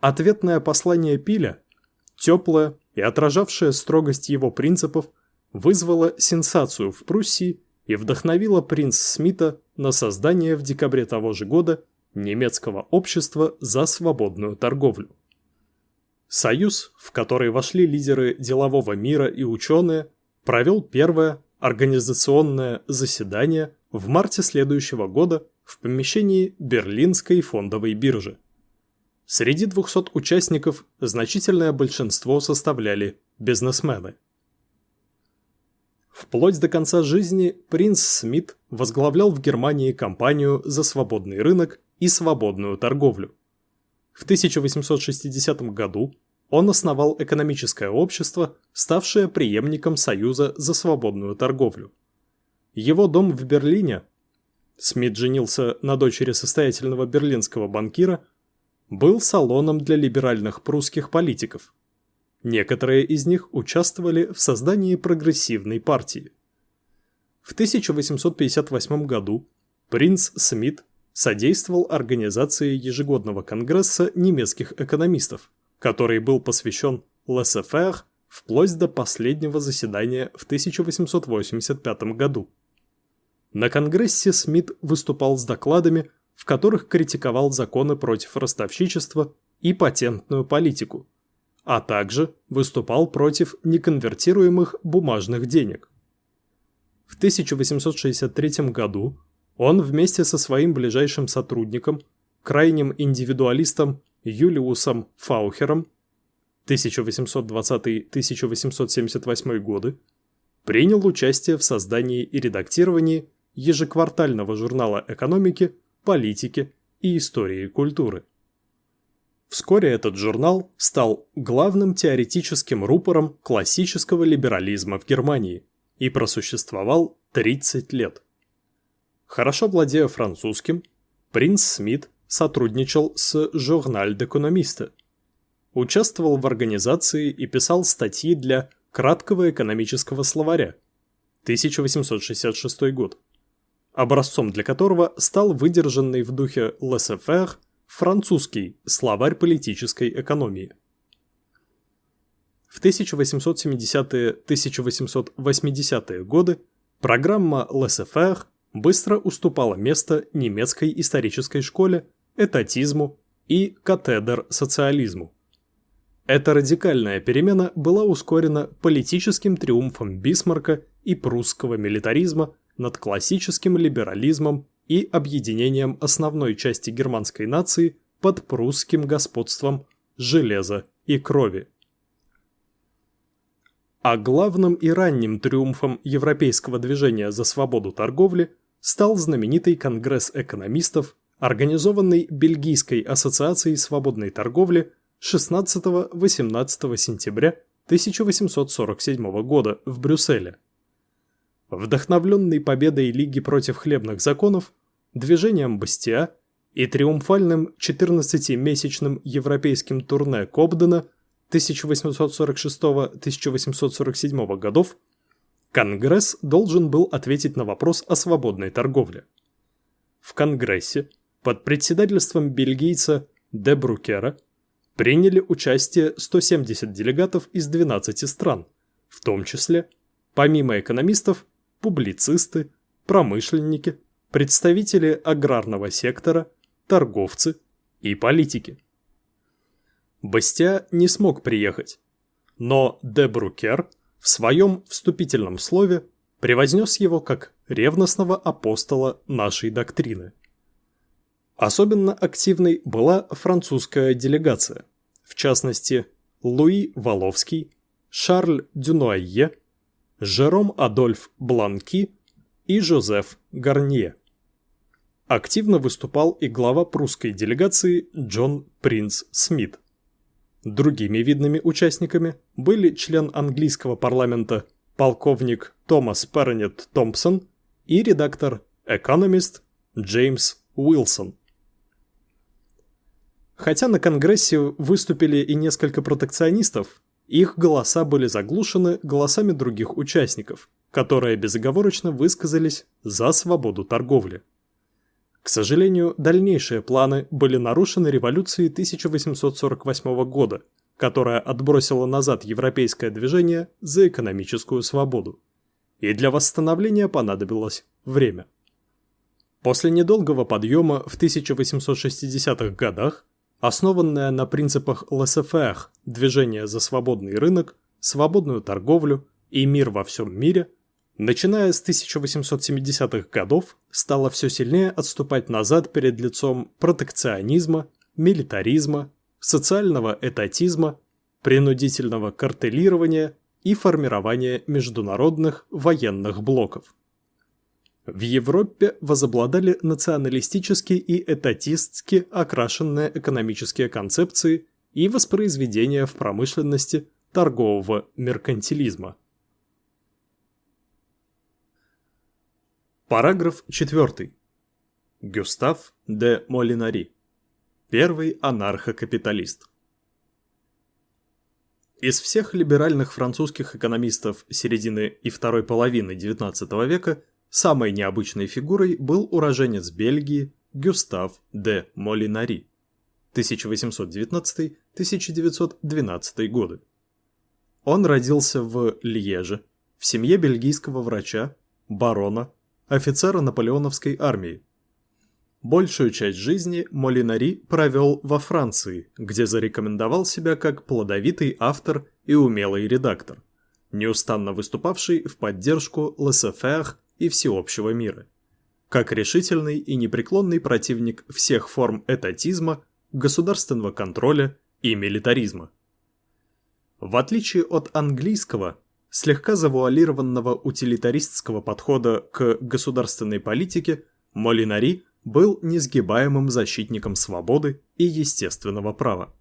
Ответное послание Пиля, теплое и отражавшая строгость его принципов, вызвала сенсацию в Пруссии и вдохновила принц Смита на создание в декабре того же года немецкого общества за свободную торговлю. Союз, в который вошли лидеры делового мира и ученые, провел первое организационное заседание в марте следующего года в помещении Берлинской фондовой биржи. Среди 200 участников значительное большинство составляли бизнесмены. Вплоть до конца жизни принц Смит возглавлял в Германии кампанию за свободный рынок и свободную торговлю. В 1860 году он основал экономическое общество, ставшее преемником Союза за свободную торговлю. Его дом в Берлине Смит женился на дочери состоятельного берлинского банкира – был салоном для либеральных прусских политиков. Некоторые из них участвовали в создании прогрессивной партии. В 1858 году принц Смит содействовал организации ежегодного конгресса немецких экономистов, который был посвящен laissez вплоть до последнего заседания в 1885 году. На конгрессе Смит выступал с докладами, в которых критиковал законы против ростовщичества и патентную политику, а также выступал против неконвертируемых бумажных денег. В 1863 году он вместе со своим ближайшим сотрудником, крайним индивидуалистом Юлиусом Фаухером 1820-1878 годы, принял участие в создании и редактировании ежеквартального журнала экономики, политики и истории культуры. Вскоре этот журнал стал главным теоретическим рупором классического либерализма в Германии и просуществовал 30 лет. Хорошо владея французским, принц Смит сотрудничал с «Журналь d'Economiste», участвовал в организации и писал статьи для краткого экономического словаря. 1866 год, образцом для которого стал выдержанный в духе laissez французский словарь политической экономии. В 1870-1880-е годы программа laissez быстро уступала место немецкой исторической школе, этатизму и катедр-социализму. Эта радикальная перемена была ускорена политическим триумфом Бисмарка и прусского милитаризма над классическим либерализмом и объединением основной части германской нации под прусским господством железа и крови. А главным и ранним триумфом европейского движения за свободу торговли стал знаменитый Конгресс экономистов, организованный Бельгийской ассоциацией свободной торговли 16-18 сентября 1847 года в Брюсселе. Вдохновленный победой Лиги против хлебных законов, движением Бастиа и триумфальным 14-месячным европейским турне Кобдена 1846-1847 годов, Конгресс должен был ответить на вопрос о свободной торговле. В Конгрессе под председательством бельгийца Де Брукера приняли участие 170 делегатов из 12 стран, в том числе, помимо экономистов, публицисты, промышленники, представители аграрного сектора, торговцы и политики. Бастиа не смог приехать, но Де Брукер в своем вступительном слове превознес его как ревностного апостола нашей доктрины – Особенно активной была французская делегация, в частности, Луи Воловский, Шарль Дюнуайе, Жером Адольф Бланки и Жозеф Гарнье. Активно выступал и глава прусской делегации Джон Принц Смит. Другими видными участниками были член английского парламента полковник Томас Пернет Томпсон и редактор «Экономист» Джеймс Уилсон. Хотя на Конгрессе выступили и несколько протекционистов, их голоса были заглушены голосами других участников, которые безоговорочно высказались за свободу торговли. К сожалению, дальнейшие планы были нарушены революцией 1848 года, которая отбросила назад европейское движение за экономическую свободу. И для восстановления понадобилось время. После недолгого подъема в 1860-х годах основанная на принципах laissez движение за свободный рынок, свободную торговлю и мир во всем мире, начиная с 1870-х годов, стала все сильнее отступать назад перед лицом протекционизма, милитаризма, социального этатизма, принудительного картелирования и формирования международных военных блоков. В Европе возобладали националистические и этатистски окрашенные экономические концепции и воспроизведения в промышленности торгового меркантилизма. Параграф 4. Гюстав де Молинари. Первый анархокапиталист. Из всех либеральных французских экономистов середины и второй половины XIX века самой необычной фигурой был уроженец Бельгии Гюстав де Молинари 1819-1912 годы. Он родился в Льеже, в семье бельгийского врача, барона, офицера наполеоновской армии. Большую часть жизни Молинари провел во Франции, где зарекомендовал себя как плодовитый автор и умелый редактор, неустанно выступавший в поддержку лассефер и всеобщего мира, как решительный и непреклонный противник всех форм этатизма, государственного контроля и милитаризма. В отличие от английского, слегка завуалированного утилитаристского подхода к государственной политике, Молинари был несгибаемым защитником свободы и естественного права.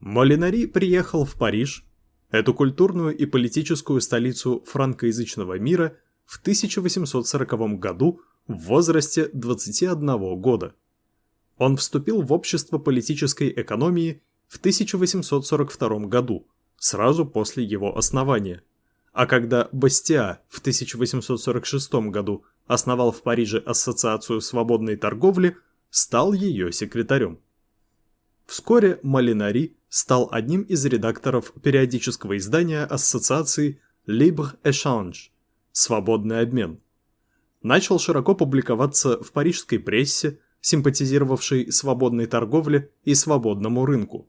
Молинари приехал в Париж, эту культурную и политическую столицу франкоязычного мира, в 1840 году в возрасте 21 года. Он вступил в общество политической экономии в 1842 году, сразу после его основания. А когда Бастиа в 1846 году основал в Париже Ассоциацию свободной торговли, стал ее секретарем. Вскоре Малинари стал одним из редакторов периодического издания Ассоциации Libre Échange – «Свободный обмен». Начал широко публиковаться в парижской прессе, симпатизировавшей свободной торговле и свободному рынку,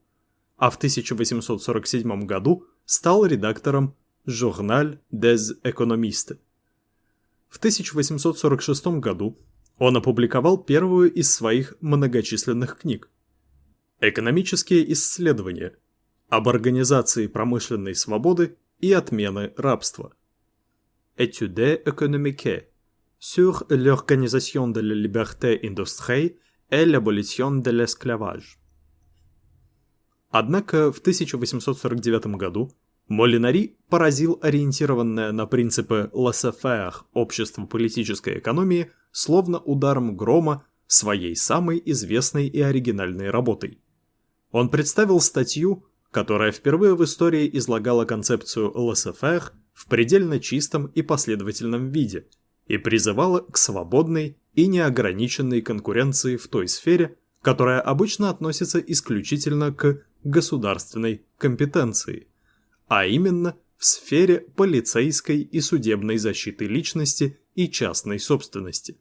а в 1847 году стал редактором «Journal des économistes». В 1846 году он опубликовал первую из своих многочисленных книг «Экономические исследования об организации промышленной свободы и отмены рабства» «Études économiques sur l'organisation de la liberté industrielle et l'abolition de l'esclavage». Однако в 1849 году Молинари поразил ориентированное на принципы laissez-faire общество политической экономии словно ударом грома своей самой известной и оригинальной работой. Он представил статью, которая впервые в истории излагала концепцию laissez-faire в предельно чистом и последовательном виде и призывала к свободной и неограниченной конкуренции в той сфере, которая обычно относится исключительно к государственной компетенции, а именно в сфере полицейской и судебной защиты личности и частной собственности.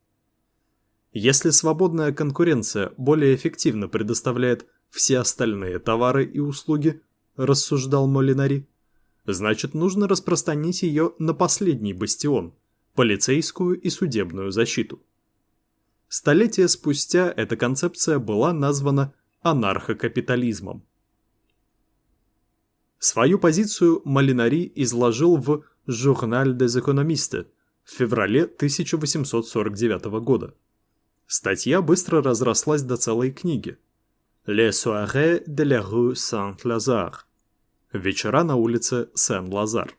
Если свободная конкуренция более эффективно предоставляет все остальные товары и услуги, рассуждал Молинари, значит нужно распространить ее на последний бастион – полицейскую и судебную защиту. Столетия спустя эта концепция была названа анархокапитализмом. Свою позицию Малинари изложил в «Journal des économistes» в феврале 1849 года. Статья быстро разрослась до целой книги. «Les soirées de la rue Saint-Lazare» «Вечера на улице Сен-Лазар».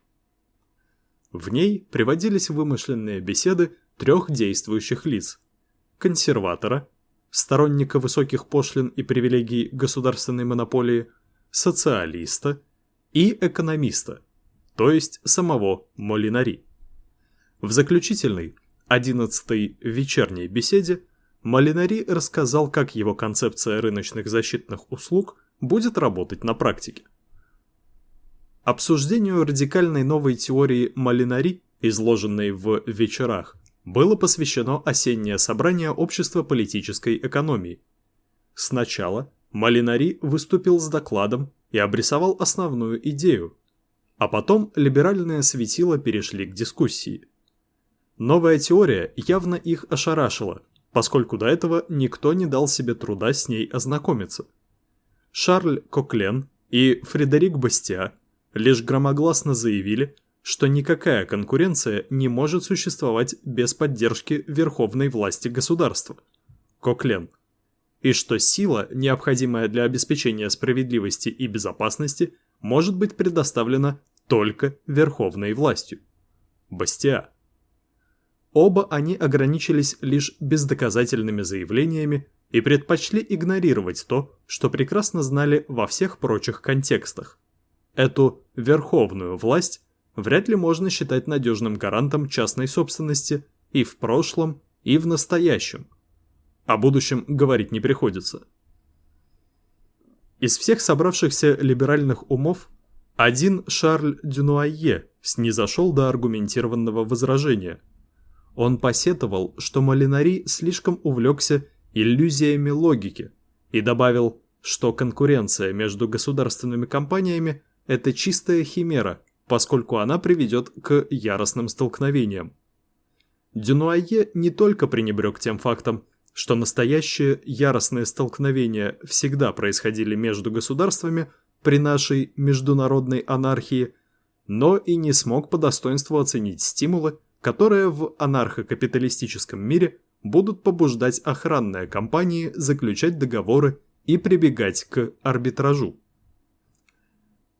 В ней приводились вымышленные беседы трех действующих лиц – консерватора, сторонника высоких пошлин и привилегий государственной монополии, социалиста – и экономиста, то есть самого Молинари. В заключительной, одиннадцатой вечерней беседе Молинари рассказал, как его концепция рыночных защитных услуг будет работать на практике. Обсуждению радикальной новой теории Молинари, изложенной в «Вечерах», было посвящено осеннее собрание Общества политической экономии. Сначала Малинари выступил с докладом и обрисовал основную идею, а потом либеральные светила перешли к дискуссии. Новая теория явно их ошарашила, поскольку до этого никто не дал себе труда с ней ознакомиться. Шарль Коклен и Фредерик Бастиа лишь громогласно заявили, что никакая конкуренция не может существовать без поддержки верховной власти государства. Коклен – и что сила, необходимая для обеспечения справедливости и безопасности, может быть предоставлена только верховной властью. Бастиа. Оба они ограничились лишь бездоказательными заявлениями, и предпочли игнорировать то, что прекрасно знали во всех прочих контекстах. Эту верховную власть вряд ли можно считать надежным гарантом частной собственности и в прошлом, и в настоящем. О будущем говорить не приходится. Из всех собравшихся либеральных умов один Шарль Дюнуайе снизошел до аргументированного возражения. Он посетовал, что Малинари слишком увлекся иллюзиями логики и добавил, что конкуренция между государственными компаниями – это чистая химера, поскольку она приведет к яростным столкновениям. Дюнуайе не только пренебрег тем фактом, что настоящие яростные столкновения всегда происходили между государствами при нашей международной анархии, но и не смог по достоинству оценить стимулы, которые в анархокапиталистическом мире будут побуждать охранные компании заключать договоры и прибегать к арбитражу.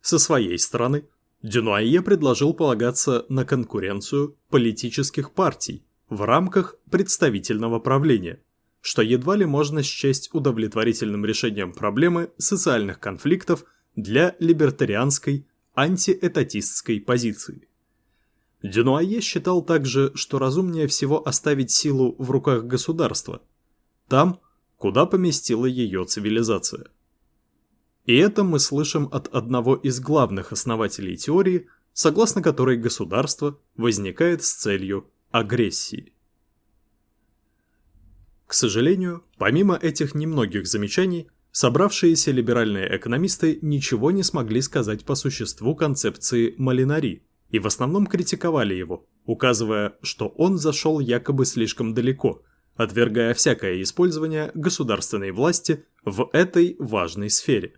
Со своей стороны, Дюнуайе предложил полагаться на конкуренцию политических партий в рамках представительного правления, что едва ли можно счесть удовлетворительным решением проблемы социальных конфликтов для либертарианской антиэтатистской позиции. Дюнуае считал также, что разумнее всего оставить силу в руках государства, там, куда поместила ее цивилизация. И это мы слышим от одного из главных основателей теории, согласно которой государство возникает с целью агрессии. К сожалению, помимо этих немногих замечаний, собравшиеся либеральные экономисты ничего не смогли сказать по существу концепции Малинари и в основном критиковали его, указывая, что он зашел якобы слишком далеко, отвергая всякое использование государственной власти в этой важной сфере.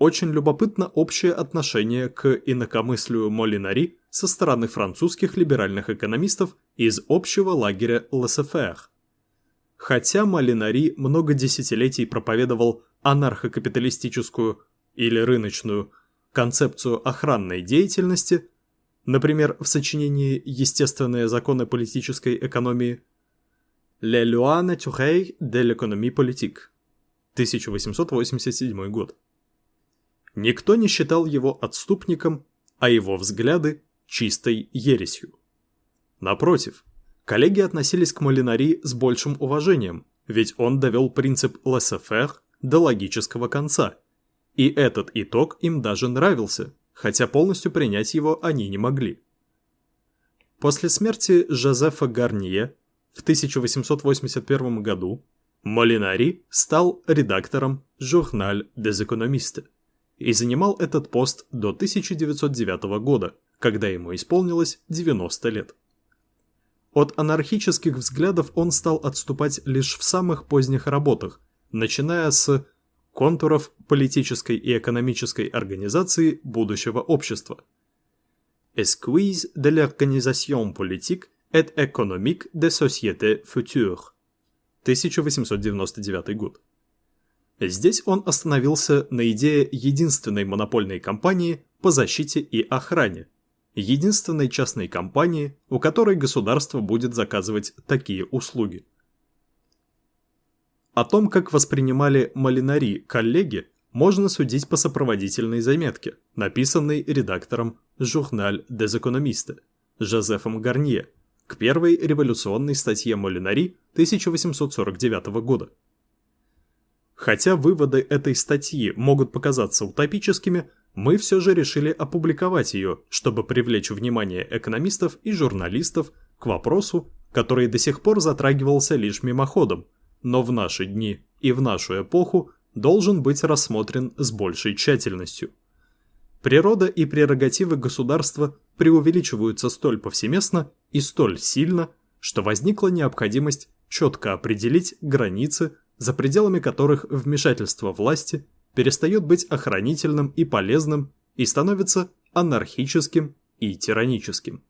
Очень любопытно общее отношение к инакомыслию Молинари со стороны французских либеральных экономистов из общего лагеря ЛСФР. Хотя Молинари много десятилетий проповедовал анархокапиталистическую или рыночную концепцию охранной деятельности, например, в сочинении «Естественные законы политической экономии» «Les lois naturelles de l'économie politique» 1887 год. Никто не считал его отступником, а его взгляды – чистой ересью. Напротив, коллеги относились к Молинари с большим уважением, ведь он довел принцип laissez до логического конца. И этот итог им даже нравился, хотя полностью принять его они не могли. После смерти Жозефа Гарнье в 1881 году Молинари стал редактором «Журналь des économistes» и занимал этот пост до 1909 года, когда ему исполнилось 90 лет. От анархических взглядов он стал отступать лишь в самых поздних работах, начиная с контуров политической и экономической организации будущего общества. Esquisse de l'organisation politique et économique des sociétés futures. 1899 год. Здесь он остановился на идее единственной монопольной компании по защите и охране, единственной частной компании, у которой государство будет заказывать такие услуги. О том, как воспринимали Малинари коллеги, можно судить по сопроводительной заметке, написанной редактором «Журналь des économistes» Жозефом Гарнье к первой революционной статье Малинари 1849 года. Хотя выводы этой статьи могут показаться утопическими, мы все же решили опубликовать ее, чтобы привлечь внимание экономистов и журналистов к вопросу, который до сих пор затрагивался лишь мимоходом, но в наши дни и в нашу эпоху должен быть рассмотрен с большей тщательностью. Природа и прерогативы государства преувеличиваются столь повсеместно и столь сильно, что возникла необходимость четко определить границы за пределами которых вмешательство власти перестает быть охранительным и полезным и становится анархическим и тираническим.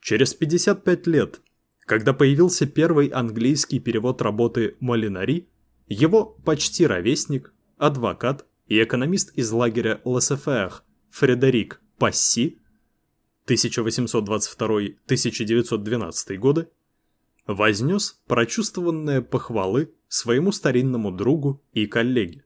Через 55 лет, когда появился первый английский перевод работы Молинари, его почти ровесник, адвокат и экономист из лагеря ЛСФР Фредерик Пасси 1822-1912 годы вознес прочувствованные похвалы своему старинному другу и коллеге.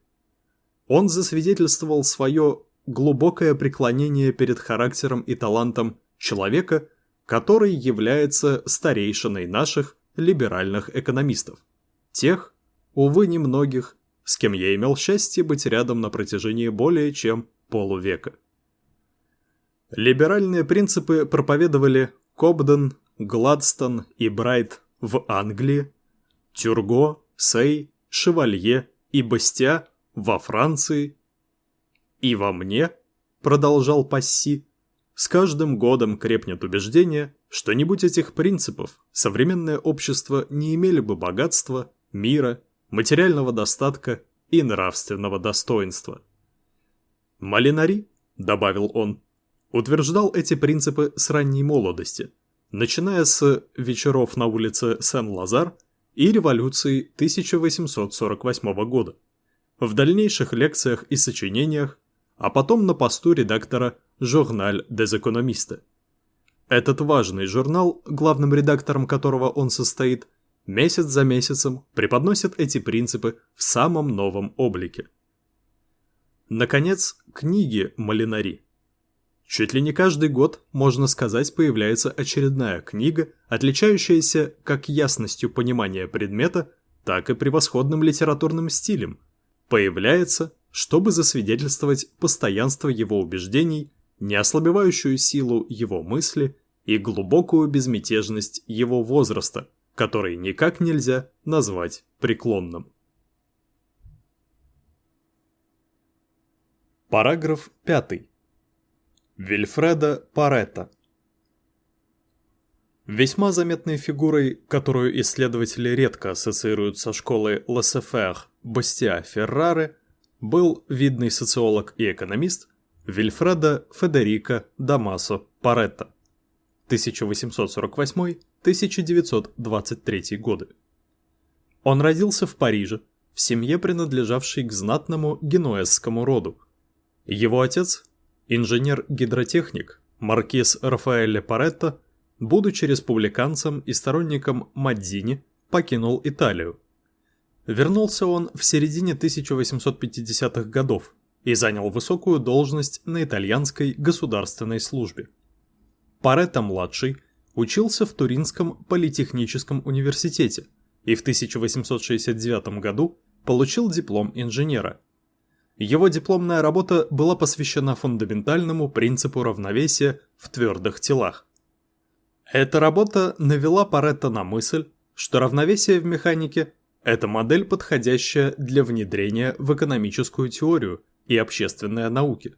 Он засвидетельствовал свое глубокое преклонение перед характером и талантом человека, который является старейшиной наших либеральных экономистов. Тех, увы, немногих, с кем я имел счастье быть рядом на протяжении более чем полувека. Либеральные принципы проповедовали Кобден, Гладстон и Брайт в Англии, Тюрго, Сей, Шевалье и Бастя во Франции. И во мне, продолжал Пасси, с каждым годом крепнет убеждение, что не будь этих принципов, современное общество не имели бы богатства, мира, материального достатка и нравственного достоинства. Малинари, добавил он, утверждал эти принципы с ранней молодости, начиная с вечеров на улице Сен-Лазар и революции 1848 года, в дальнейших лекциях и сочинениях, а потом на посту редактора «Журналь des économistes». Этот важный журнал, главным редактором которого он состоит, месяц за месяцем преподносит эти принципы в самом новом облике. Наконец, книги Малинари. Чуть ли не каждый год, можно сказать, появляется очередная книга, отличающаяся как ясностью понимания предмета, так и превосходным литературным стилем. Появляется, чтобы засвидетельствовать постоянство его убеждений, неослабевающую силу его мысли и глубокую безмятежность его возраста, который никак нельзя назвать преклонным. Параграф 5. Вильфреда Паретта Весьма заметной фигурой, которую исследователи редко ассоциируют со школой Лассефер Бастиа Ферраре, был видный социолог и экономист Вильфредо Федерико Дамасо Паретта 1848-1923 годы. Он родился в Париже, в семье, принадлежавшей к знатному генуэзскому роду. Его отец Инженер-гидротехник маркиз Рафаэле Паретто, будучи республиканцем и сторонником Мадзини, покинул Италию. Вернулся он в середине 1850-х годов и занял высокую должность на итальянской государственной службе. Паретто-младший учился в Туринском политехническом университете и в 1869 году получил диплом инженера – его дипломная работа была посвящена фундаментальному принципу равновесия в твердых телах. Эта работа навела Паретто на мысль, что равновесие в механике – это модель, подходящая для внедрения в экономическую теорию и общественные науки.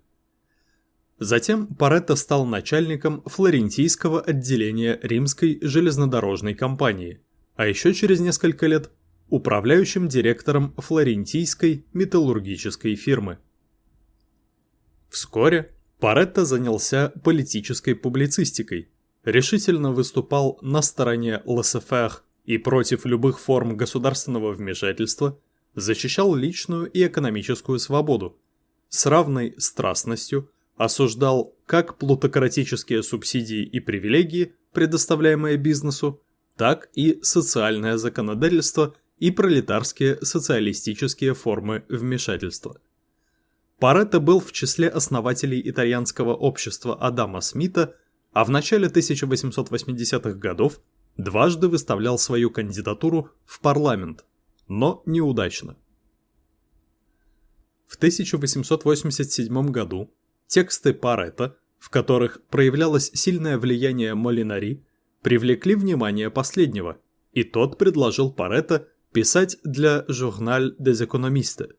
Затем Паретто стал начальником флорентийского отделения римской железнодорожной компании, а еще через несколько лет управляющим директором флорентийской металлургической фирмы. Вскоре Паретто занялся политической публицистикой, решительно выступал на стороне ЛСФР и против любых форм государственного вмешательства, защищал личную и экономическую свободу, с равной страстностью осуждал как плутократические субсидии и привилегии, предоставляемые бизнесу, так и социальное законодательство и пролетарские социалистические формы вмешательства. Паретто был в числе основателей итальянского общества Адама Смита, а в начале 1880-х годов дважды выставлял свою кандидатуру в парламент, но неудачно. В 1887 году тексты Паретто, в которых проявлялось сильное влияние Молинари, привлекли внимание последнего, и тот предложил Паретто писать для «Журналь des économistes».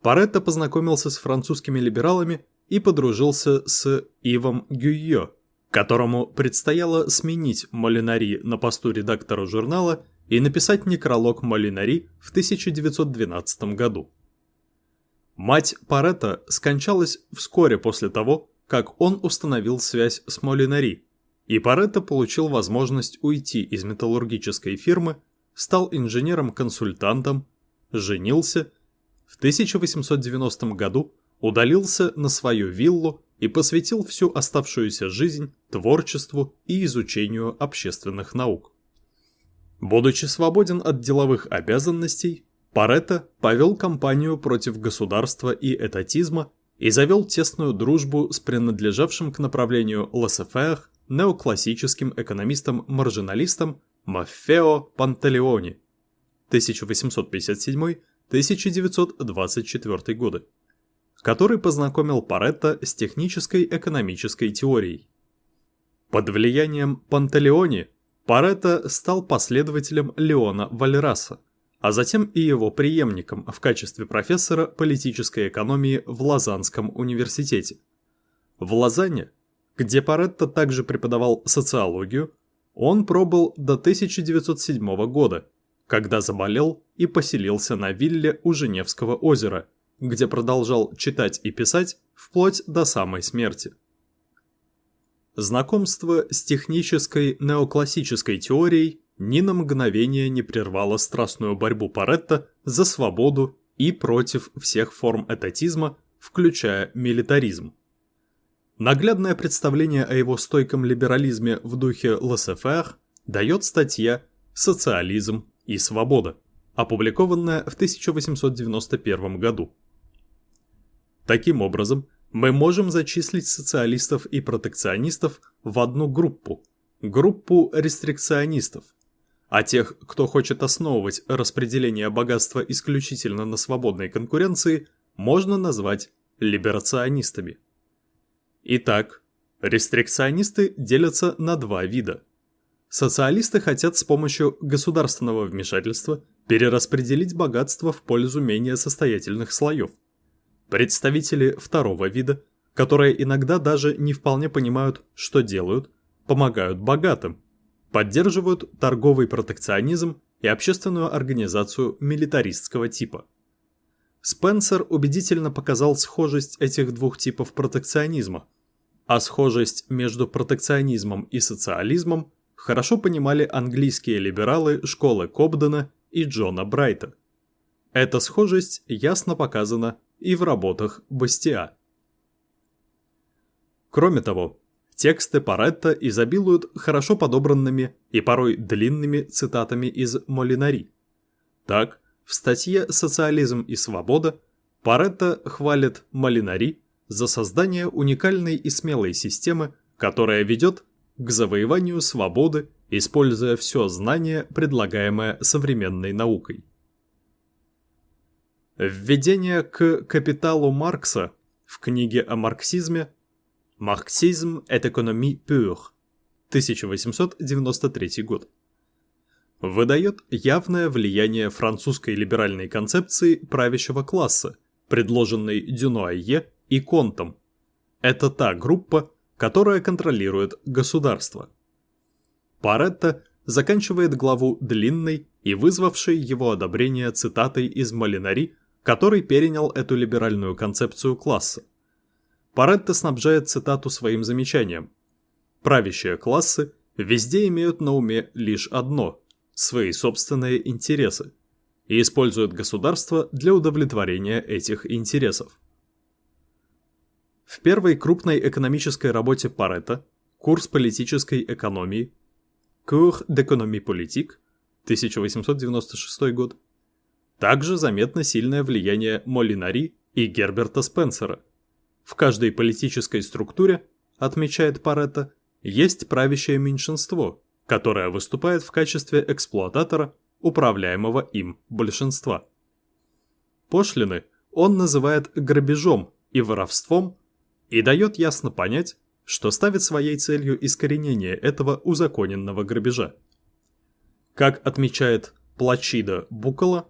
Паретто познакомился с французскими либералами и подружился с Ивом Гюйо, которому предстояло сменить Молинари на посту редактора журнала и написать некролог Молинари в 1912 году. Мать Паретто скончалась вскоре после того, как он установил связь с Молинари, и Паретто получил возможность уйти из металлургической фирмы стал инженером-консультантом, женился, в 1890 году удалился на свою виллу и посвятил всю оставшуюся жизнь творчеству и изучению общественных наук. Будучи свободен от деловых обязанностей, Паретто повел кампанию против государства и этатизма и завел тесную дружбу с принадлежавшим к направлению лассефер неоклассическим экономистом-маржиналистом Маффео Пантелеони 1857-1924 годы, который познакомил Паретто с технической экономической теорией. Под влиянием Пантелеони Паретто стал последователем Леона Валераса, а затем и его преемником в качестве профессора политической экономии в Лозаннском университете. В Лозанне, где Паретто также преподавал социологию, он пробыл до 1907 года, когда заболел и поселился на вилле у Женевского озера, где продолжал читать и писать вплоть до самой смерти. Знакомство с технической неоклассической теорией ни на мгновение не прервало страстную борьбу Паретта за свободу и против всех форм этатизма, включая милитаризм. Наглядное представление о его стойком либерализме в духе ЛСФР дает статья «Социализм и свобода», опубликованная в 1891 году. Таким образом, мы можем зачислить социалистов и протекционистов в одну группу – группу рестрикционистов, а тех, кто хочет основывать распределение богатства исключительно на свободной конкуренции, можно назвать либерационистами. Итак, рестрикционисты делятся на два вида. Социалисты хотят с помощью государственного вмешательства перераспределить богатство в пользу менее состоятельных слоев. Представители второго вида, которые иногда даже не вполне понимают, что делают, помогают богатым, поддерживают торговый протекционизм и общественную организацию милитаристского типа. Спенсер убедительно показал схожесть этих двух типов протекционизма, а схожесть между протекционизмом и социализмом хорошо понимали английские либералы школы Кобдена и Джона Брайта. Эта схожесть ясно показана и в работах Бастиа. Кроме того, Тексты Паретта изобилуют хорошо подобранными и порой длинными цитатами из Молинари. Так, в статье «Социализм и свобода» Паретто хвалит Молинари за создание уникальной и смелой системы, которая ведет к завоеванию свободы, используя все знание, предлагаемое современной наукой. Введение к «Капиталу Маркса» в книге о марксизме Марксизм et économie pure, 1893 год. Выдает явное влияние французской либеральной концепции правящего класса, предложенной Дюнуайе и Контом. Это та группа, которая контролирует государство. Паретто заканчивает главу длинной и вызвавшей его одобрение цитатой из Малинари, который перенял эту либеральную концепцию класса. Паретто снабжает цитату своим замечанием. Правящие классы везде имеют на уме лишь одно – свои собственные интересы и используют государство для удовлетворения этих интересов. В первой крупной экономической работе Паретто «Курс политической экономии» Cours d'économie politique 1896 год также заметно сильное влияние Молинари и Герберта Спенсера – в каждой политической структуре, отмечает Паретто, есть правящее меньшинство, которое выступает в качестве эксплуататора управляемого им большинства. Пошлины он называет грабежом и воровством и дает ясно понять, что ставит своей целью искоренение этого узаконенного грабежа. Как отмечает Плачида Букола,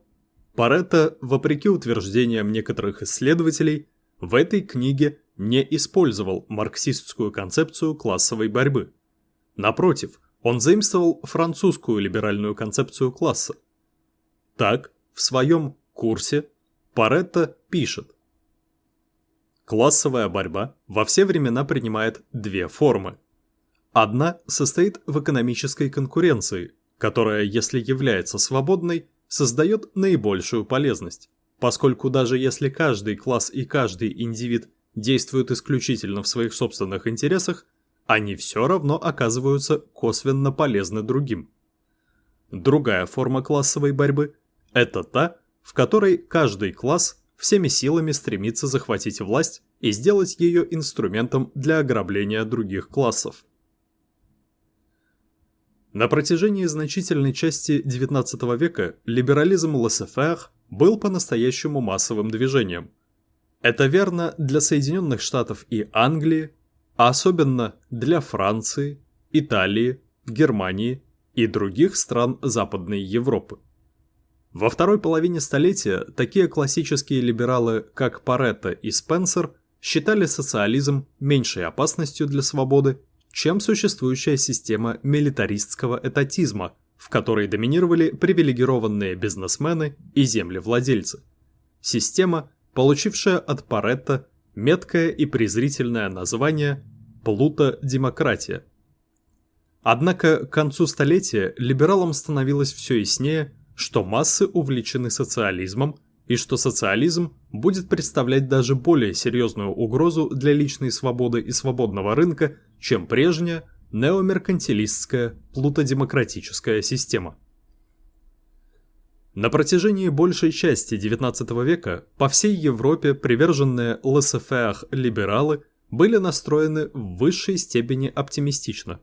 Паретто, вопреки утверждениям некоторых исследователей, в этой книге не использовал марксистскую концепцию классовой борьбы. Напротив, он заимствовал французскую либеральную концепцию класса. Так, в своем курсе Паретто пишет Классовая борьба во все времена принимает две формы. Одна состоит в экономической конкуренции, которая, если является свободной, создает наибольшую полезность поскольку даже если каждый класс и каждый индивид действуют исключительно в своих собственных интересах, они все равно оказываются косвенно полезны другим. Другая форма классовой борьбы – это та, в которой каждый класс всеми силами стремится захватить власть и сделать ее инструментом для ограбления других классов. На протяжении значительной части XIX века либерализм laissez был по-настоящему массовым движением. Это верно для Соединенных Штатов и Англии, а особенно для Франции, Италии, Германии и других стран Западной Европы. Во второй половине столетия такие классические либералы, как Паретто и Спенсер, считали социализм меньшей опасностью для свободы чем существующая система милитаристского этатизма, в которой доминировали привилегированные бизнесмены и землевладельцы. Система, получившая от Паретта меткое и презрительное название «плута-демократия». Однако к концу столетия либералам становилось все яснее, что массы увлечены социализмом и что социализм будет представлять даже более серьезную угрозу для личной свободы и свободного рынка, чем прежняя неомеркантилистская плутодемократическая система. На протяжении большей части XIX века по всей Европе приверженные лассефеах либералы были настроены в высшей степени оптимистично.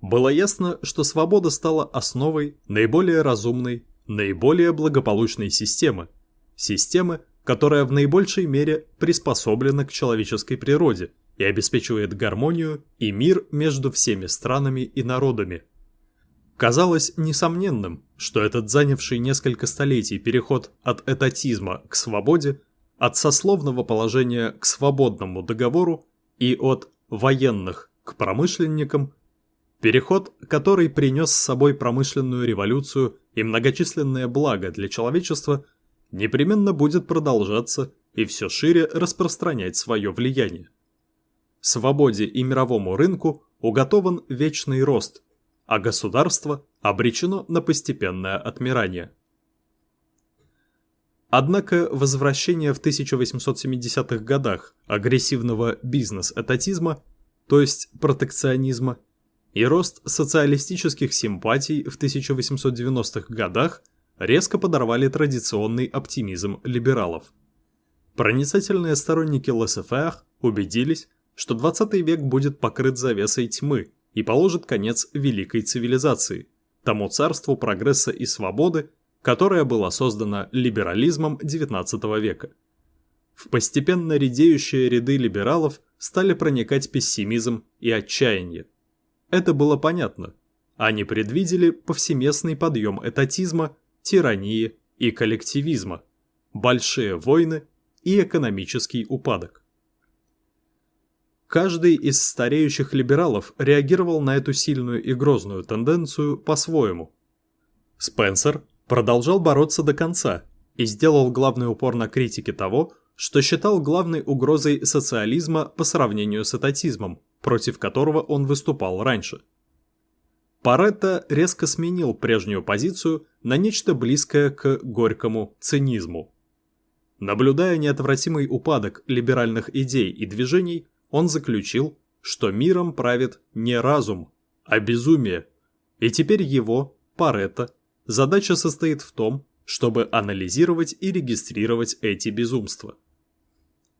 Было ясно, что свобода стала основой наиболее разумной, наиболее благополучной системы, системы, которая в наибольшей мере приспособлена к человеческой природе – и обеспечивает гармонию и мир между всеми странами и народами. Казалось несомненным, что этот занявший несколько столетий переход от этатизма к свободе, от сословного положения к свободному договору и от военных к промышленникам, переход, который принес с собой промышленную революцию и многочисленные блага для человечества, непременно будет продолжаться и все шире распространять свое влияние свободе и мировому рынку уготован вечный рост, а государство обречено на постепенное отмирание. Однако возвращение в 1870-х годах агрессивного бизнес-этатизма, то есть протекционизма, и рост социалистических симпатий в 1890-х годах резко подорвали традиционный оптимизм либералов. Проницательные сторонники ЛСФР убедились, что 20 век будет покрыт завесой тьмы и положит конец великой цивилизации, тому царству прогресса и свободы, которое было создано либерализмом XIX века. В постепенно редеющие ряды либералов стали проникать пессимизм и отчаяние. Это было понятно. Они предвидели повсеместный подъем этатизма, тирании и коллективизма, большие войны и экономический упадок. Каждый из стареющих либералов реагировал на эту сильную и грозную тенденцию по-своему. Спенсер продолжал бороться до конца и сделал главный упор на критике того, что считал главной угрозой социализма по сравнению с этатизмом, против которого он выступал раньше. Паретто резко сменил прежнюю позицию на нечто близкое к горькому цинизму. Наблюдая неотвратимый упадок либеральных идей и движений, он заключил, что миром правит не разум, а безумие, и теперь его, Паретта, задача состоит в том, чтобы анализировать и регистрировать эти безумства.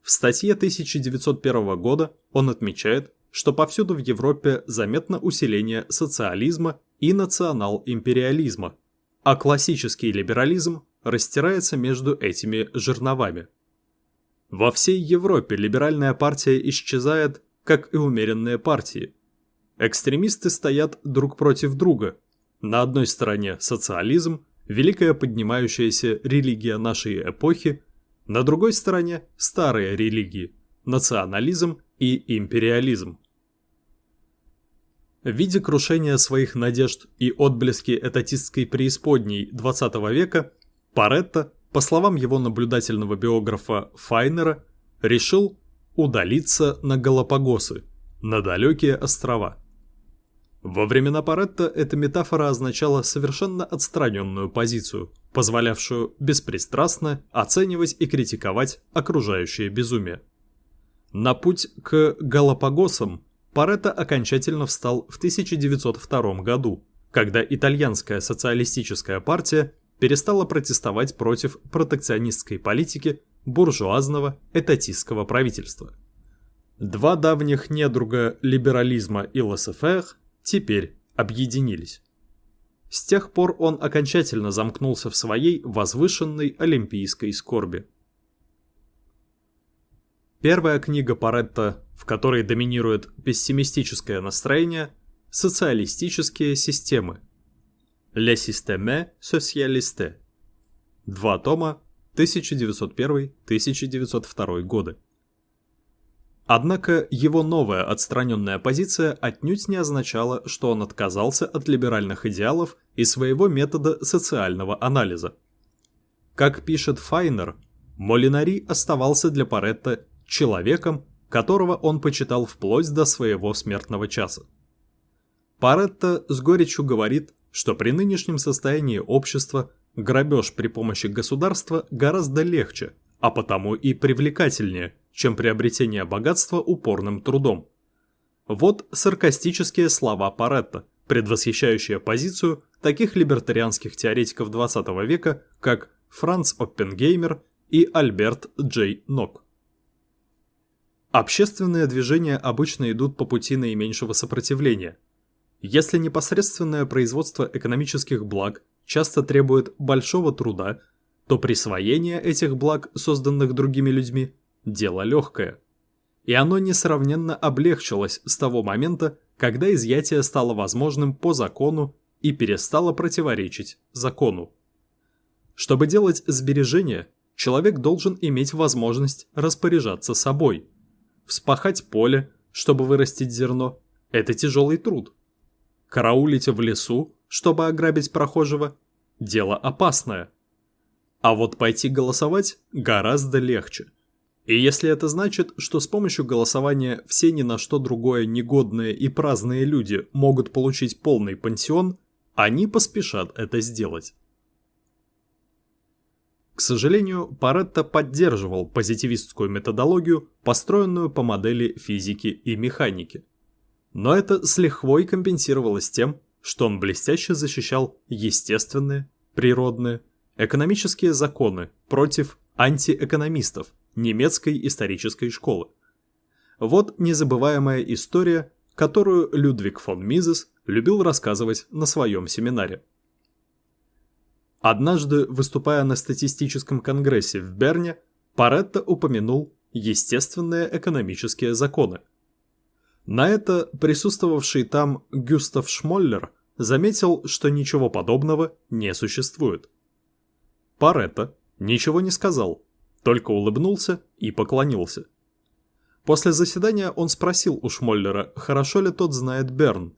В статье 1901 года он отмечает, что повсюду в Европе заметно усиление социализма и национал-империализма, а классический либерализм растирается между этими жерновами. Во всей Европе либеральная партия исчезает, как и умеренные партии. Экстремисты стоят друг против друга. На одной стороне социализм, великая поднимающаяся религия нашей эпохи, на другой стороне старые религии, национализм и империализм. Виде крушения своих надежд и отблески этатистской преисподней XX века Паретто по словам его наблюдательного биографа Файнера, решил удалиться на Галапагосы, на далекие острова. Во времена Паретта эта метафора означала совершенно отстраненную позицию, позволявшую беспристрастно оценивать и критиковать окружающее безумие. На путь к Галапагосам Паретта окончательно встал в 1902 году, когда итальянская социалистическая партия перестала протестовать против протекционистской политики буржуазного этатистского правительства. Два давних недруга либерализма и лассефер теперь объединились. С тех пор он окончательно замкнулся в своей возвышенной олимпийской скорби. Первая книга Паретта, в которой доминирует пессимистическое настроение, социалистические системы. Le système socialiste. Два тома, 1901-1902 годы. Однако его новая отстраненная позиция отнюдь не означала, что он отказался от либеральных идеалов и своего метода социального анализа. Как пишет Файнер, Молинари оставался для Паретта человеком, которого он почитал вплоть до своего смертного часа. Паретта с горечью говорит, что при нынешнем состоянии общества грабеж при помощи государства гораздо легче, а потому и привлекательнее, чем приобретение богатства упорным трудом. Вот саркастические слова Паретта, предвосхищающие позицию таких либертарианских теоретиков XX века, как Франц Оппенгеймер и Альберт Джей Нок. Общественные движения обычно идут по пути наименьшего сопротивления. Если непосредственное производство экономических благ часто требует большого труда, то присвоение этих благ, созданных другими людьми, дело легкое. И оно несравненно облегчилось с того момента, когда изъятие стало возможным по закону и перестало противоречить закону. Чтобы делать сбережения, человек должен иметь возможность распоряжаться собой. Вспахать поле, чтобы вырастить зерно – это тяжелый труд. Караулить в лесу, чтобы ограбить прохожего – дело опасное. А вот пойти голосовать гораздо легче – и если это значит, что с помощью голосования все ни на что другое негодные и праздные люди могут получить полный пансион, они поспешат это сделать. Сожалению, Паретто поддерживал позитивистскую методологию, построенную по модели физики и механики. Но это с лихвой компенсировалось тем, что он блестяще защищал естественные, природные, экономические законы против антиэкономистов, немецкой исторической школы. Вот незабываемая история, которую Людвиг фон Мизес любил рассказывать на своем семинаре. Однажды, выступая на статистическом конгрессе в Берне, Паретто упомянул естественные экономические законы. На это присутствовавший там Гюстав Шмоллер заметил, что ничего подобного не существует. Паретто ничего не сказал, только улыбнулся и поклонился. После заседания он спросил у Шмоллера, хорошо ли тот знает Берн.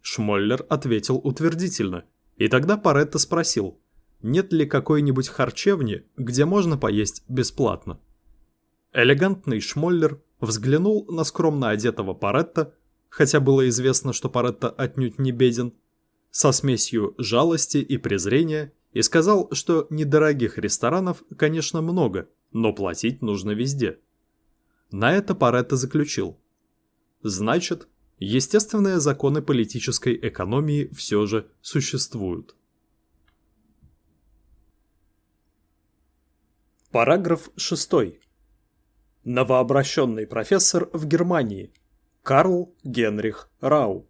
Шмоллер ответил утвердительно, и тогда Паретто спросил, нет ли какой-нибудь харчевни, где можно поесть бесплатно. Элегантный Шмоллер взглянул на скромно одетого Паретто, хотя было известно, что Паретто отнюдь не беден, со смесью жалости и презрения и сказал, что недорогих ресторанов, конечно, много, но платить нужно везде. На это Паретто заключил. Значит, естественные законы политической экономии все же существуют. Параграф 6. Новообращенный профессор в Германии. Карл Генрих Рау.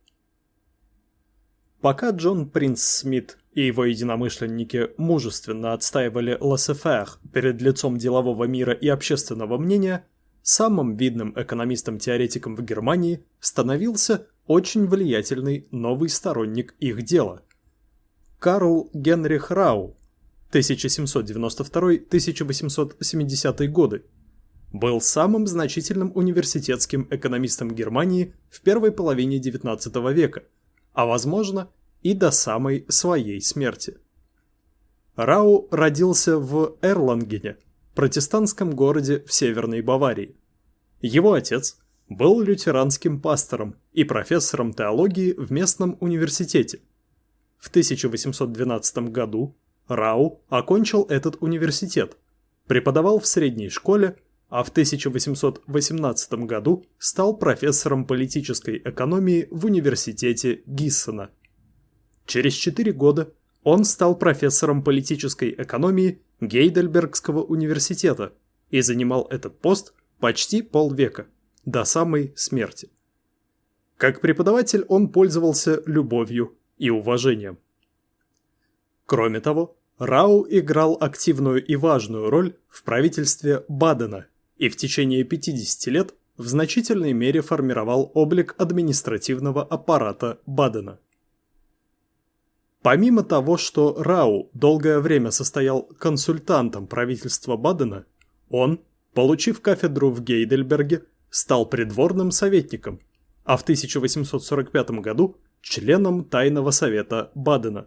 Пока Джон Принц Смит и его единомышленники мужественно отстаивали лассефер перед лицом делового мира и общественного мнения, самым видным экономистом-теоретиком в Германии становился очень влиятельный новый сторонник их дела. Карл Генрих Рау, 1792-1870 годы, был самым значительным университетским экономистом Германии в первой половине XIX века, а возможно и до самой своей смерти. Рау родился в Эрлангене, протестантском городе в Северной Баварии. Его отец был лютеранским пастором и профессором теологии в местном университете. В 1812 году Рау окончил этот университет, преподавал в средней школе, а в 1818 году стал профессором политической экономии в университете Гиссена. Через четыре года он стал профессором политической экономии Гейдельбергского университета и занимал этот пост почти полвека, до самой смерти. Как преподаватель он пользовался любовью и уважением. Кроме того, Рау играл активную и важную роль в правительстве Бадена и в течение 50 лет в значительной мере формировал облик административного аппарата Бадена. Помимо того, что Рау долгое время состоял консультантом правительства Бадена, он, получив кафедру в Гейдельберге, стал придворным советником, а в 1845 году членом Тайного совета Бадена.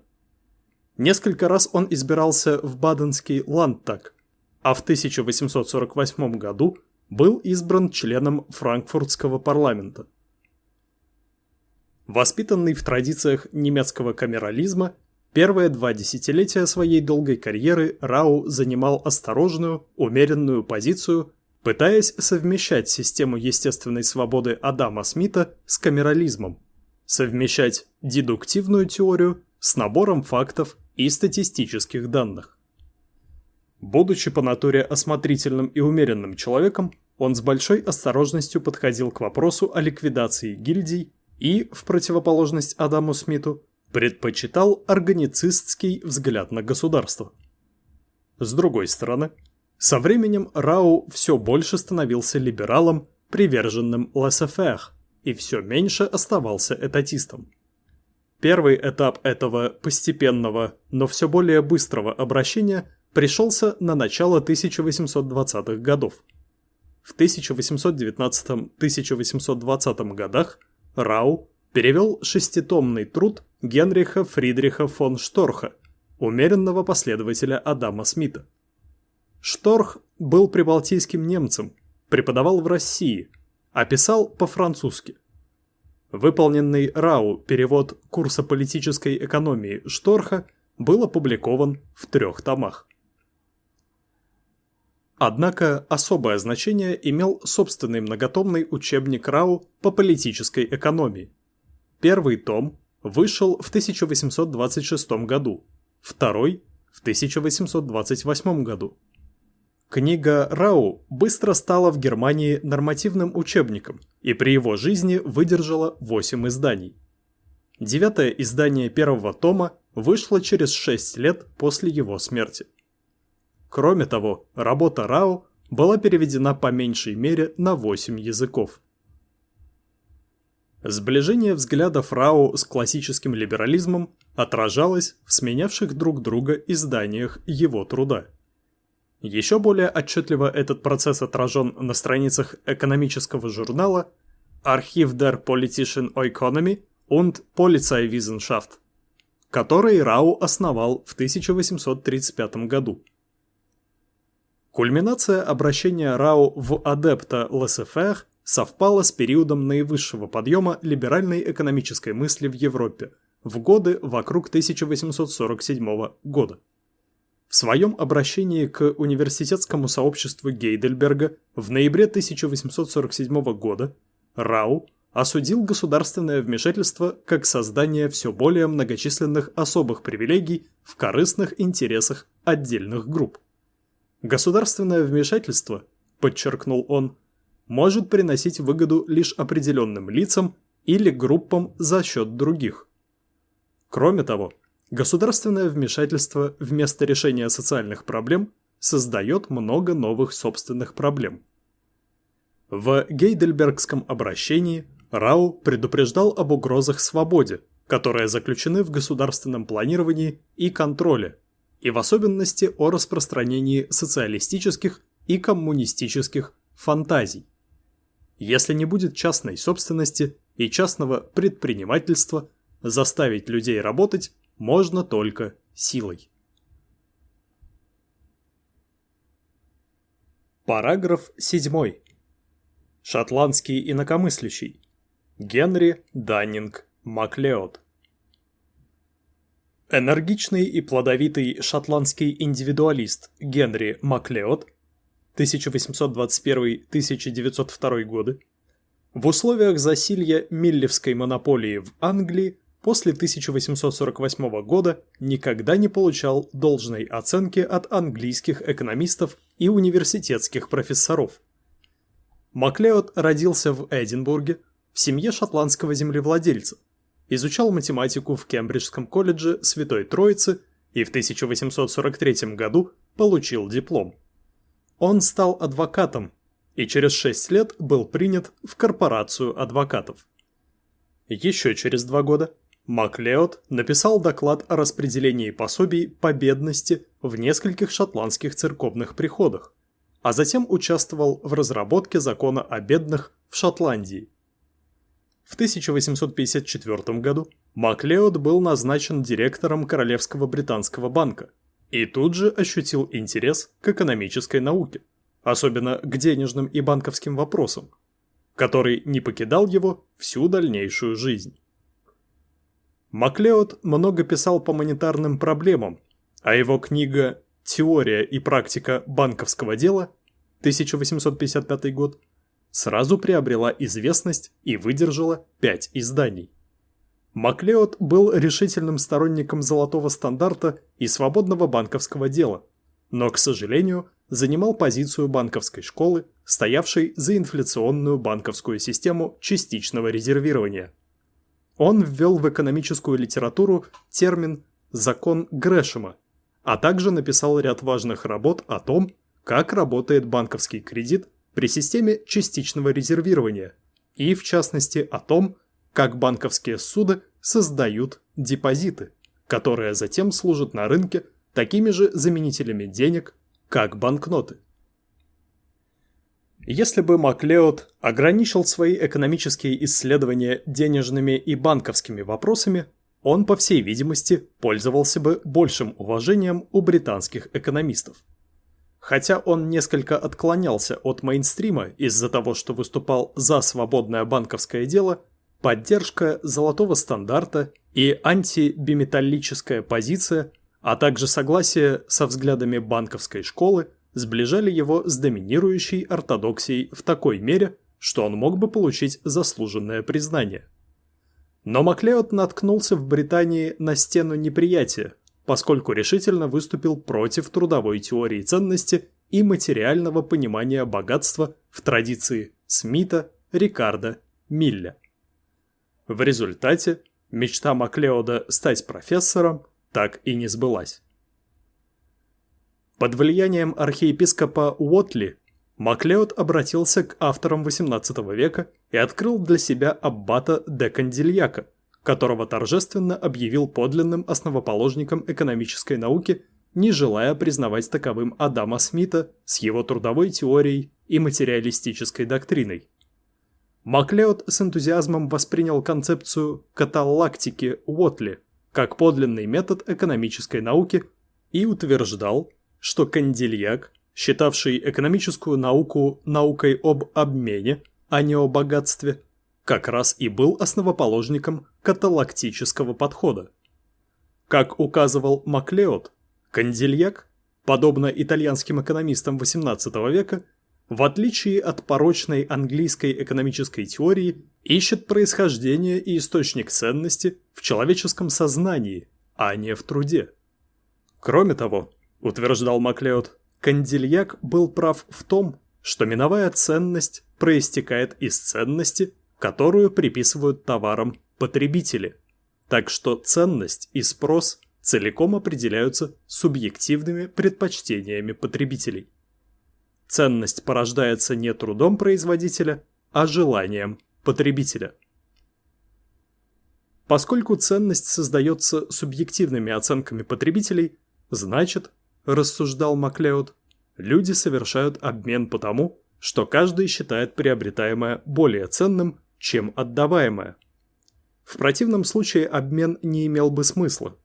Несколько раз он избирался в Баденский ландтаг, а в 1848 году был избран членом Франкфуртского парламента. Воспитанный в традициях немецкого камерализма, первые два десятилетия своей долгой карьеры Рау занимал осторожную, умеренную позицию, пытаясь совмещать систему естественной свободы Адама Смита с камерализмом, совмещать дедуктивную теорию с набором фактов и статистических данных. Будучи по натуре осмотрительным и умеренным человеком, он с большой осторожностью подходил к вопросу о ликвидации гильдий и, в противоположность Адаму Смиту, предпочитал органицистский взгляд на государство. С другой стороны, со временем Рау все больше становился либералом, приверженным лассефер, и все меньше оставался этатистом. Первый этап этого постепенного, но все более быстрого обращения пришелся на начало 1820-х годов. В 1819-1820 годах Рау перевел шеститомный труд Генриха Фридриха фон Шторха, умеренного последователя Адама Смита. Шторх был прибалтийским немцем, преподавал в России, а писал по-французски. Выполненный Рау перевод курса политической экономии Шторха был опубликован в трех томах. Однако особое значение имел собственный многотомный учебник Рау по политической экономии. Первый том вышел в 1826 году, второй – в 1828 году. Книга Рау быстро стала в Германии нормативным учебником и при его жизни выдержала 8 изданий. Девятое издание первого тома вышло через 6 лет после его смерти. Кроме того, работа Рао была переведена по меньшей мере на 8 языков. Сближение взглядов Рао с классическим либерализмом отражалось в сменявших друг друга изданиях его труда. Еще более отчетливо этот процесс отражен на страницах экономического журнала Archiv der Politischen Economy und Polizeiwissenschaft, который Рау основал в 1835 году. Кульминация обращения Рао в адепта ЛСФР совпала с периодом наивысшего подъема либеральной экономической мысли в Европе в годы вокруг 1847 года. В своем обращении к университетскому сообществу Гейдельберга в ноябре 1847 года Рау осудил государственное вмешательство как создание все более многочисленных особых привилегий в корыстных интересах отдельных групп. Государственное вмешательство, подчеркнул он, может приносить выгоду лишь определенным лицам или группам за счет других. Кроме того, государственное вмешательство вместо решения социальных проблем создает много новых собственных проблем. В Гейдельбергском обращении Рау предупреждал об угрозах свободе, которые заключены в государственном планировании и контроле, и в особенности о распространении социалистических и коммунистических фантазий. Если не будет частной собственности и частного предпринимательства, заставить людей работать можно только силой. Параграф 7. Шотландский инакомыслящий. Генри Даннинг Маклеод. Энергичный и плодовитый шотландский индивидуалист Генри Маклеод 1821-1902 годы в условиях засилья миллевской монополии в Англии после 1848 года никогда не получал должной оценки от английских экономистов и университетских профессоров. Маклеод родился в Эдинбурге в семье шотландского землевладельца, изучал математику в Кембриджском колледже Святой Троицы и в 1843 году получил диплом. Он стал адвокатом и через 6 лет был принят в корпорацию адвокатов. Еще через два года Маклеод написал доклад о распределении пособий по бедности в нескольких шотландских церковных приходах, а затем участвовал в разработке закона о бедных в Шотландии. В 1854 году Маклеод был назначен директором Королевского британского банка и тут же ощутил интерес к экономической науке, особенно к денежным и банковским вопросам, который не покидал его всю дальнейшую жизнь. Маклеод много писал по монетарным проблемам, а его книга «Теория и практика банковского дела» 1855 год сразу приобрела известность и выдержала пять изданий. Маклеод был решительным сторонником золотого стандарта и свободного банковского дела, но, к сожалению, занимал позицию банковской школы, стоявшей за инфляционную банковскую систему частичного резервирования – он ввел в экономическую литературу термин «закон Грэшема», а также написал ряд важных работ о том, как работает банковский кредит при системе частичного резервирования и, в частности, о том, как банковские суды создают депозиты, которые затем служат на рынке такими же заменителями денег, как банкноты. Если бы Маклеод ограничил свои экономические исследования денежными и банковскими вопросами, он, по всей видимости, пользовался бы большим уважением у британских экономистов. Хотя он несколько отклонялся от мейнстрима из-за того, что выступал за свободное банковское дело, поддержка золотого стандарта и антибиметаллическая позиция, а также согласие со взглядами банковской школы – сближали его с доминирующей ортодоксией в такой мере, что он мог бы получить заслуженное признание. Но Маклеод наткнулся в Британии на стену неприятия, поскольку решительно выступил против трудовой теории ценности и материального понимания богатства в традиции Смита, Рикардо, Милля. В результате мечта Маклеода стать профессором так и не сбылась. Под влиянием архиепископа Уотли Маклеод обратился к авторам XVIII века и открыл для себя аббата де Кандильяка, которого торжественно объявил подлинным основоположником экономической науки, не желая признавать таковым Адама Смита с его трудовой теорией и материалистической доктриной. Маклеод с энтузиазмом воспринял концепцию каталлактики Уотли как подлинный метод экономической науки и утверждал, что Кандильяк, считавший экономическую науку наукой об обмене, а не о богатстве, как раз и был основоположником каталактического подхода. Как указывал Маклеод, Кандильяк, подобно итальянским экономистам XVIII века, в отличие от порочной английской экономической теории, ищет происхождение и источник ценности в человеческом сознании, а не в труде. Кроме того, утверждал Маклеод, Кандильяк был прав в том, что миновая ценность проистекает из ценности, которую приписывают товарам потребители. Так что ценность и спрос целиком определяются субъективными предпочтениями потребителей. Ценность порождается не трудом производителя, а желанием потребителя. Поскольку ценность создается субъективными оценками потребителей, значит, рассуждал Маклеод, люди совершают обмен потому, что каждый считает приобретаемое более ценным, чем отдаваемое. В противном случае обмен не имел бы смысла.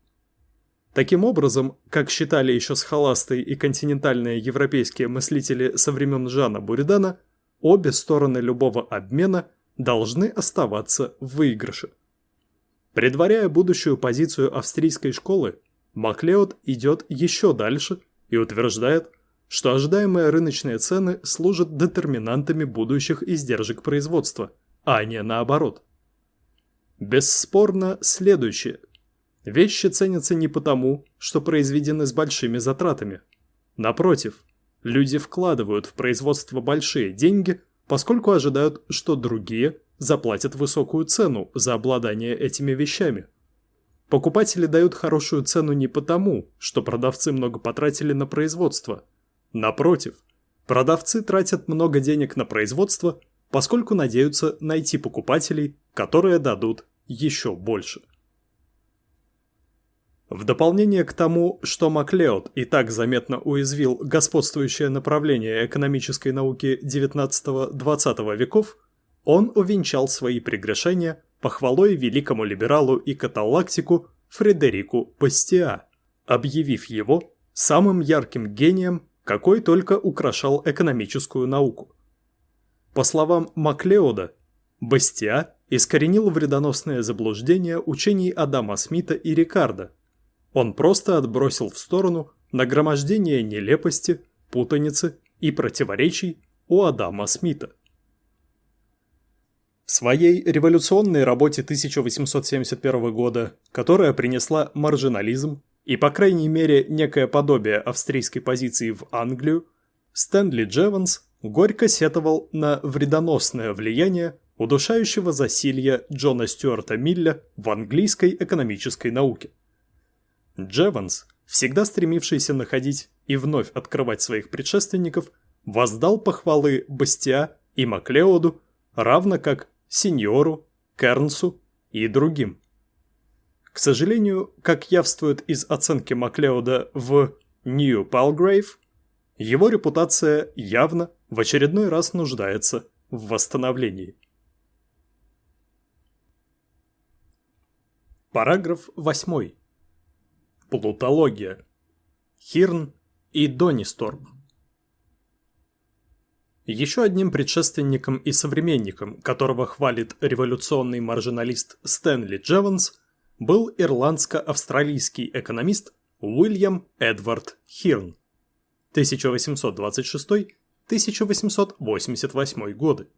Таким образом, как считали еще схоласты и континентальные европейские мыслители со времен Жана Буридана, обе стороны любого обмена должны оставаться в выигрыше. Предваряя будущую позицию австрийской школы, Маклеод идет еще дальше и утверждает, что ожидаемые рыночные цены служат детерминантами будущих издержек производства, а не наоборот. бесспорно следующее. Вещи ценятся не потому, что произведены с большими затратами. Напротив, люди вкладывают в производство большие деньги, поскольку ожидают, что другие заплатят высокую цену за обладание этими вещами. Покупатели дают хорошую цену не потому, что продавцы много потратили на производство. Напротив, продавцы тратят много денег на производство, поскольку надеются найти покупателей, которые дадут еще больше. В дополнение к тому, что Маклеод и так заметно уязвил господствующее направление экономической науки XIX-XX веков, он увенчал свои прегрешения похвалой великому либералу и каталактику Фредерику Бастиа, объявив его самым ярким гением, какой только украшал экономическую науку. По словам Маклеода, Бастиа искоренил вредоносное заблуждение учений Адама Смита и Рикардо. Он просто отбросил в сторону нагромождение нелепости, путаницы и противоречий у Адама Смита. В своей революционной работе 1871 года, которая принесла маржинализм и, по крайней мере, некое подобие австрийской позиции в Англию, Стэнли Джеванс горько сетовал на вредоносное влияние удушающего засилья Джона Стюарта Милля в английской экономической науке. Джеванс, всегда стремившийся находить и вновь открывать своих предшественников, воздал похвалы Бастиа и Маклеоду, равно как Сеньору, Кернсу и другим. К сожалению, как явствует из оценки Маклеода в Palgrave, его репутация явно в очередной раз нуждается в восстановлении. Параграф 8. Плутология. Хирн и Донисторм. Еще одним предшественником и современником, которого хвалит революционный маржиналист Стэнли Джеванс, был ирландско-австралийский экономист Уильям Эдвард Хирн 1826-1888 годы.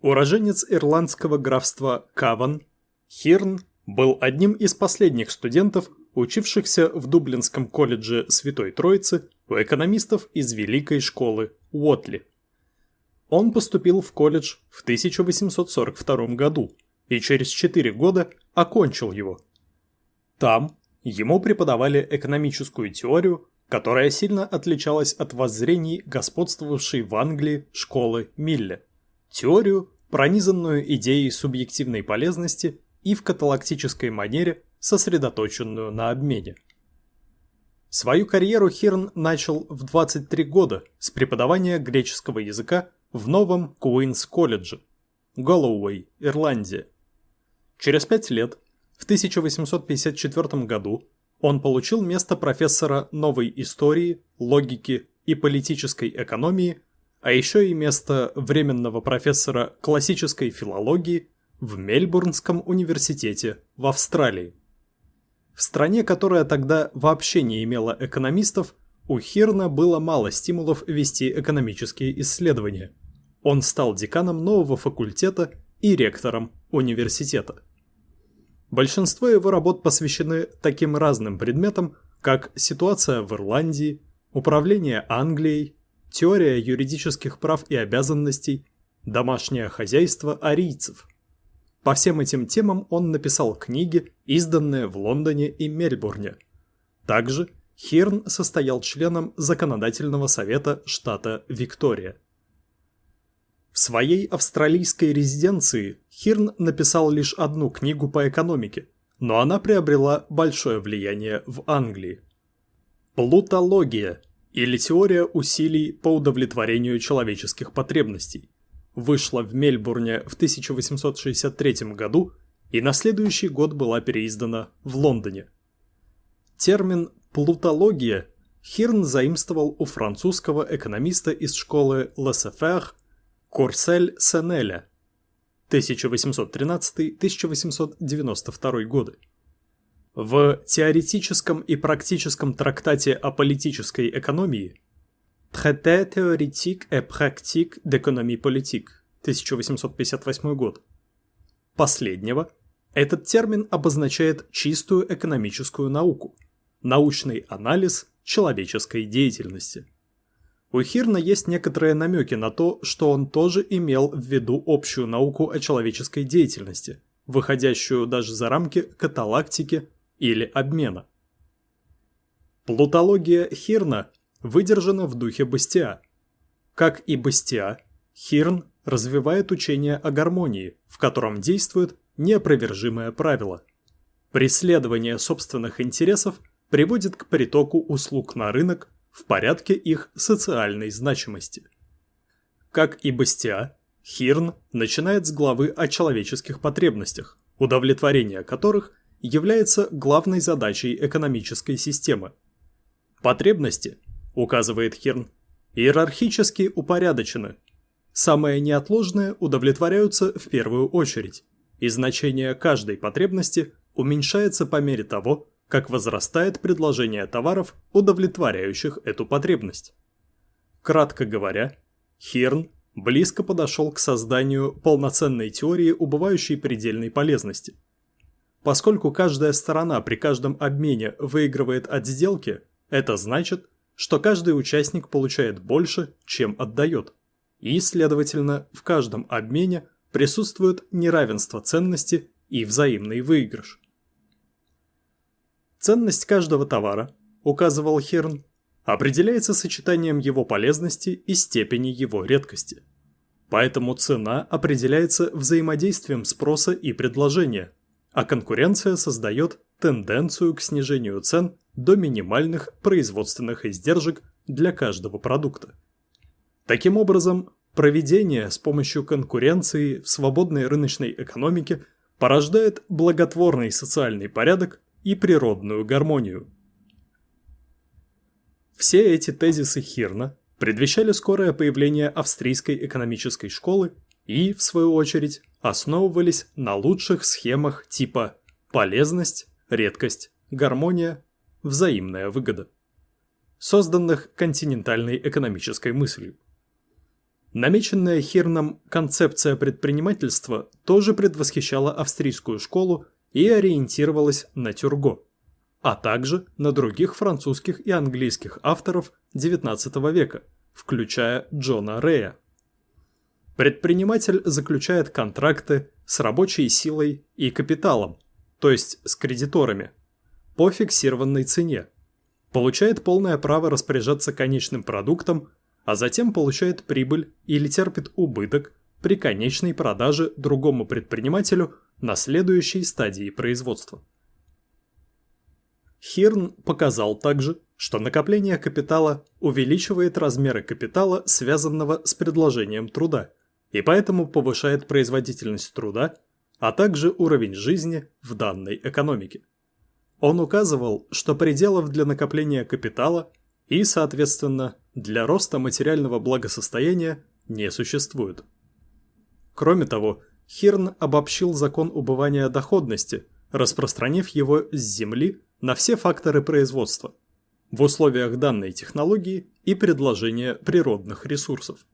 Уроженец ирландского графства Каван, Хирн был одним из последних студентов, учившихся в Дублинском колледже Святой Троицы у экономистов из Великой школы Уотли. Он поступил в колледж в 1842 году и через 4 года окончил его. Там ему преподавали экономическую теорию, которая сильно отличалась от воззрений господствовавшей в Англии школы Милля. Теорию, пронизанную идеей субъективной полезности и в каталактической манере, сосредоточенную на обмене. Свою карьеру Хирн начал в 23 года с преподавания греческого языка в новом Куинс-колледже, Голлоуэй, Ирландия. Через пять лет, в 1854 году, он получил место профессора новой истории, логики и политической экономии, а еще и место временного профессора классической филологии в Мельбурнском университете в Австралии. В стране, которая тогда вообще не имела экономистов, у Хирна было мало стимулов вести экономические исследования – он стал деканом нового факультета и ректором университета. Большинство его работ посвящены таким разным предметам, как ситуация в Ирландии, управление Англией, теория юридических прав и обязанностей, домашнее хозяйство арийцев. По всем этим темам он написал книги, изданные в Лондоне и Мельбурне. Также Хирн состоял членом Законодательного совета штата Виктория. В своей австралийской резиденции Хирн написал лишь одну книгу по экономике, но она приобрела большое влияние в Англии. Плутология или теория усилий по удовлетворению человеческих потребностей вышла в Мельбурне в 1863 году и на следующий год была переиздана в Лондоне. Термин «плутология» Хирн заимствовал у французского экономиста из школы Лассефер Корсель Сенеля 1813-1892 годы. В теоретическом и практическом трактате о политической экономии Traité théorique et pratique d'économie politique 1858 год. Последнего Этот термин обозначает чистую экономическую науку, научный анализ человеческой деятельности. У Хирна есть некоторые намеки на то, что он тоже имел в виду общую науку о человеческой деятельности, выходящую даже за рамки каталактики или обмена. Плутология Хирна выдержана в духе Бастиа. Как и Бастиа, Хирн развивает учение о гармонии, в котором действует неопровержимое правило. Преследование собственных интересов приводит к притоку услуг на рынок в порядке их социальной значимости. Как и Бастиа, Хирн начинает с главы о человеческих потребностях, удовлетворение которых является главной задачей экономической системы. Потребности, указывает Хирн, иерархически упорядочены. Самые неотложные удовлетворяются в первую очередь, и значение каждой потребности уменьшается по мере того, как возрастает предложение товаров, удовлетворяющих эту потребность. Кратко говоря, Хирн близко подошел к созданию полноценной теории убывающей предельной полезности. Поскольку каждая сторона при каждом обмене выигрывает от сделки, это значит, что каждый участник получает больше, чем отдает. И, следовательно, в каждом обмене присутствует неравенство ценности и взаимный выигрыш. Ценность каждого товара, указывал Херн, определяется сочетанием его полезности и степени его редкости. Поэтому цена определяется взаимодействием спроса и предложения, а конкуренция создает тенденцию к снижению цен до минимальных производственных издержек для каждого продукта. Таким образом, проведение с помощью конкуренции в свободной рыночной экономике порождает благотворный социальный порядок и природную гармонию. Все эти тезисы Хирна предвещали скорое появление австрийской экономической школы и, в свою очередь, основывались на лучших схемах типа полезность, редкость, гармония, взаимная выгода, созданных континентальной экономической мыслью. Намеченная Хирном концепция предпринимательства тоже предвосхищала австрийскую школу и ориентировалась на Тюрго, а также на других французских и английских авторов XIX века, включая Джона Рея. Предприниматель заключает контракты с рабочей силой и капиталом, то есть с кредиторами, по фиксированной цене, получает полное право распоряжаться конечным продуктом, а затем получает прибыль или терпит убыток при конечной продаже другому предпринимателю на следующей стадии производства. Хирн показал также, что накопление капитала увеличивает размеры капитала, связанного с предложением труда, и поэтому повышает производительность труда, а также уровень жизни в данной экономике. Он указывал, что пределов для накопления капитала и, соответственно, для роста материального благосостояния не существует. Кроме того, Хирн обобщил закон убывания доходности, распространив его с Земли на все факторы производства в условиях данной технологии и предложения природных ресурсов.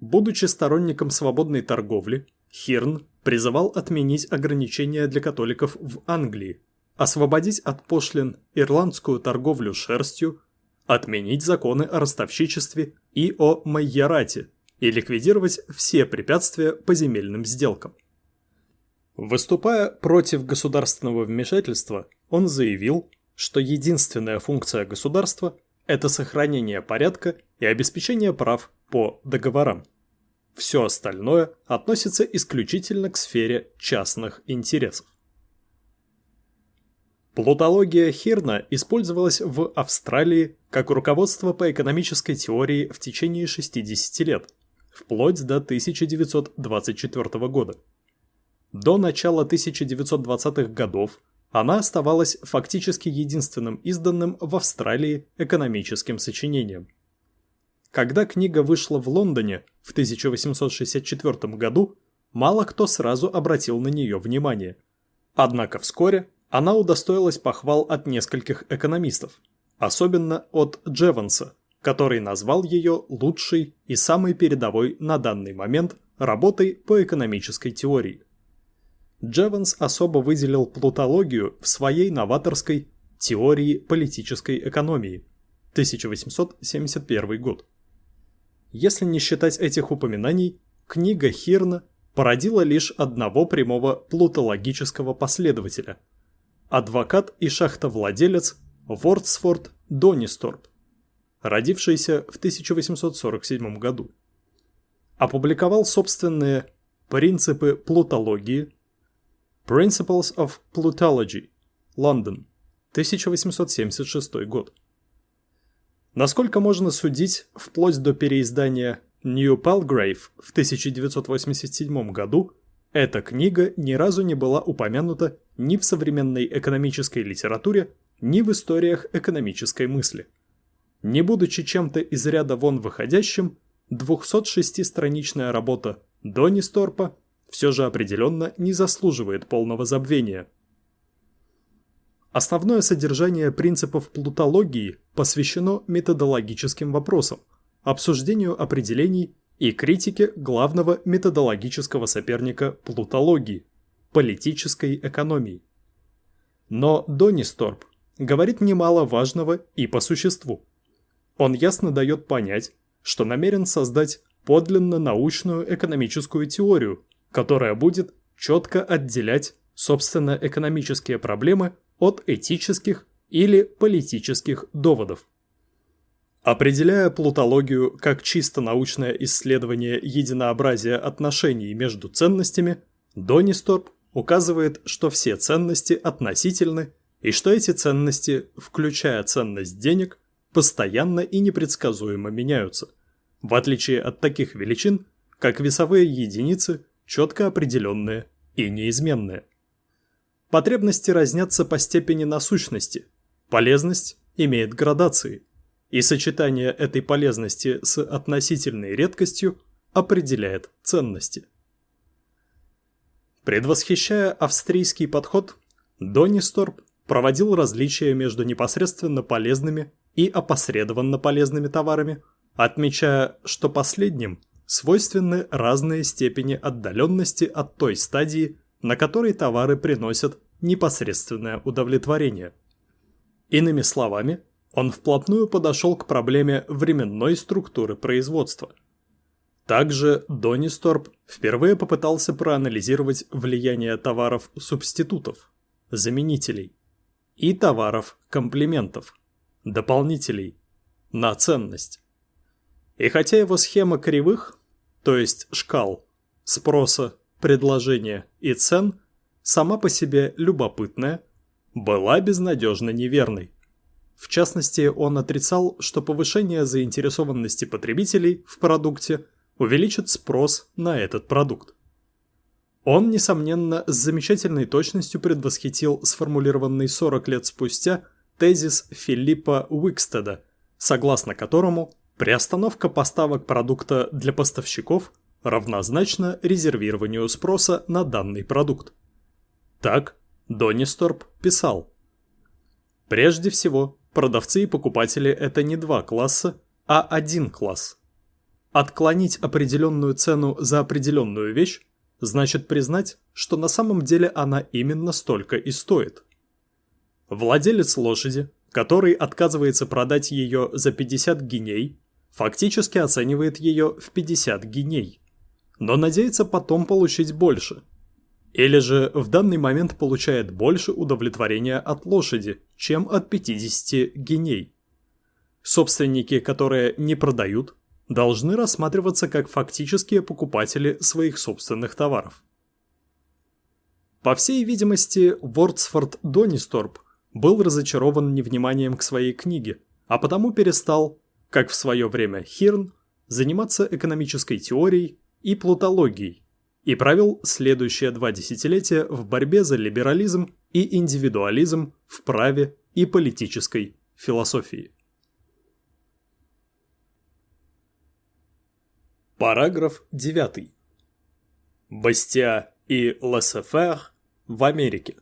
Будучи сторонником свободной торговли, Хирн призывал отменить ограничения для католиков в Англии, освободить от пошлин ирландскую торговлю шерстью, отменить законы о ростовщичестве и о майорате, и ликвидировать все препятствия по земельным сделкам. Выступая против государственного вмешательства, он заявил, что единственная функция государства – это сохранение порядка и обеспечение прав по договорам. Все остальное относится исключительно к сфере частных интересов. Плутология Хирна использовалась в Австралии как руководство по экономической теории в течение 60 лет, вплоть до 1924 года. До начала 1920-х годов она оставалась фактически единственным изданным в Австралии экономическим сочинением. Когда книга вышла в Лондоне в 1864 году, мало кто сразу обратил на нее внимание. Однако вскоре она удостоилась похвал от нескольких экономистов, особенно от Джеванса, который назвал ее лучшей и самой передовой на данный момент работой по экономической теории. Джеванс особо выделил плутологию в своей новаторской «Теории политической экономии» 1871 год. Если не считать этих упоминаний, книга Хирна породила лишь одного прямого плутологического последователя – адвокат и шахтовладелец Вордсфорд Донисторп, родившийся в 1847 году. Опубликовал собственные «Принципы плутологии» Principles of Plutology, Лондон, 1876 год. Насколько можно судить, вплоть до переиздания New Palgrave в 1987 году, эта книга ни разу не была упомянута ни в современной экономической литературе, ни в историях экономической мысли. Не будучи чем-то из ряда вон выходящим, 206-страничная работа Донни Сторпа все же определенно не заслуживает полного забвения. Основное содержание принципов плутологии посвящено методологическим вопросам, обсуждению определений и критике главного методологического соперника плутологии – политической экономии. Но Донисторп говорит немало важного и по существу. Он ясно дает понять, что намерен создать подлинно научную экономическую теорию, которая будет четко отделять собственно экономические проблемы от этических или политических доводов. Определяя плутологию как чисто научное исследование единообразия отношений между ценностями, Донисторп указывает, что все ценности относительны и что эти ценности, включая ценность денег, постоянно и непредсказуемо меняются, в отличие от таких величин, как весовые единицы, четко определенные и неизменные. Потребности разнятся по степени насущности, полезность имеет градации, и сочетание этой полезности с относительной редкостью определяет ценности. Предвосхищая австрийский подход, Доннисторп проводил различия между непосредственно полезными и опосредованно полезными товарами, отмечая, что последним свойственны разные степени отдаленности от той стадии, на которой товары приносят непосредственное удовлетворение. Иными словами, он вплотную подошел к проблеме временной структуры производства. Также Донисторп впервые попытался проанализировать влияние товаров-субститутов, заменителей, и товаров-комплементов, дополнителей, на ценность. И хотя его схема кривых, то есть шкал, спроса, предложения и цен, сама по себе любопытная, была безнадежно неверной. В частности, он отрицал, что повышение заинтересованности потребителей в продукте увеличит спрос на этот продукт. Он, несомненно, с замечательной точностью предвосхитил сформулированный 40 лет спустя тезис Филиппа Уикстеда, согласно которому приостановка поставок продукта для поставщиков равнозначна резервированию спроса на данный продукт. Так, Донисторп писал. Прежде всего, продавцы и покупатели – это не два класса, а один класс. Отклонить определенную цену за определенную вещь значит признать, что на самом деле она именно столько и стоит. Владелец лошади, который отказывается продать ее за 50 гиней, фактически оценивает ее в 50 гиней, но надеется потом получить больше – или же в данный момент получает больше удовлетворения от лошади, чем от 50 геней. Собственники, которые не продают, должны рассматриваться как фактические покупатели своих собственных товаров. По всей видимости, Вордсфорд Донисторп был разочарован невниманием к своей книге, а потому перестал, как в свое время Хирн, заниматься экономической теорией и плутологией, и провел следующие два десятилетия в борьбе за либерализм и индивидуализм в праве и политической философии. Параграф 9. Бастиа и Лассефер в Америке.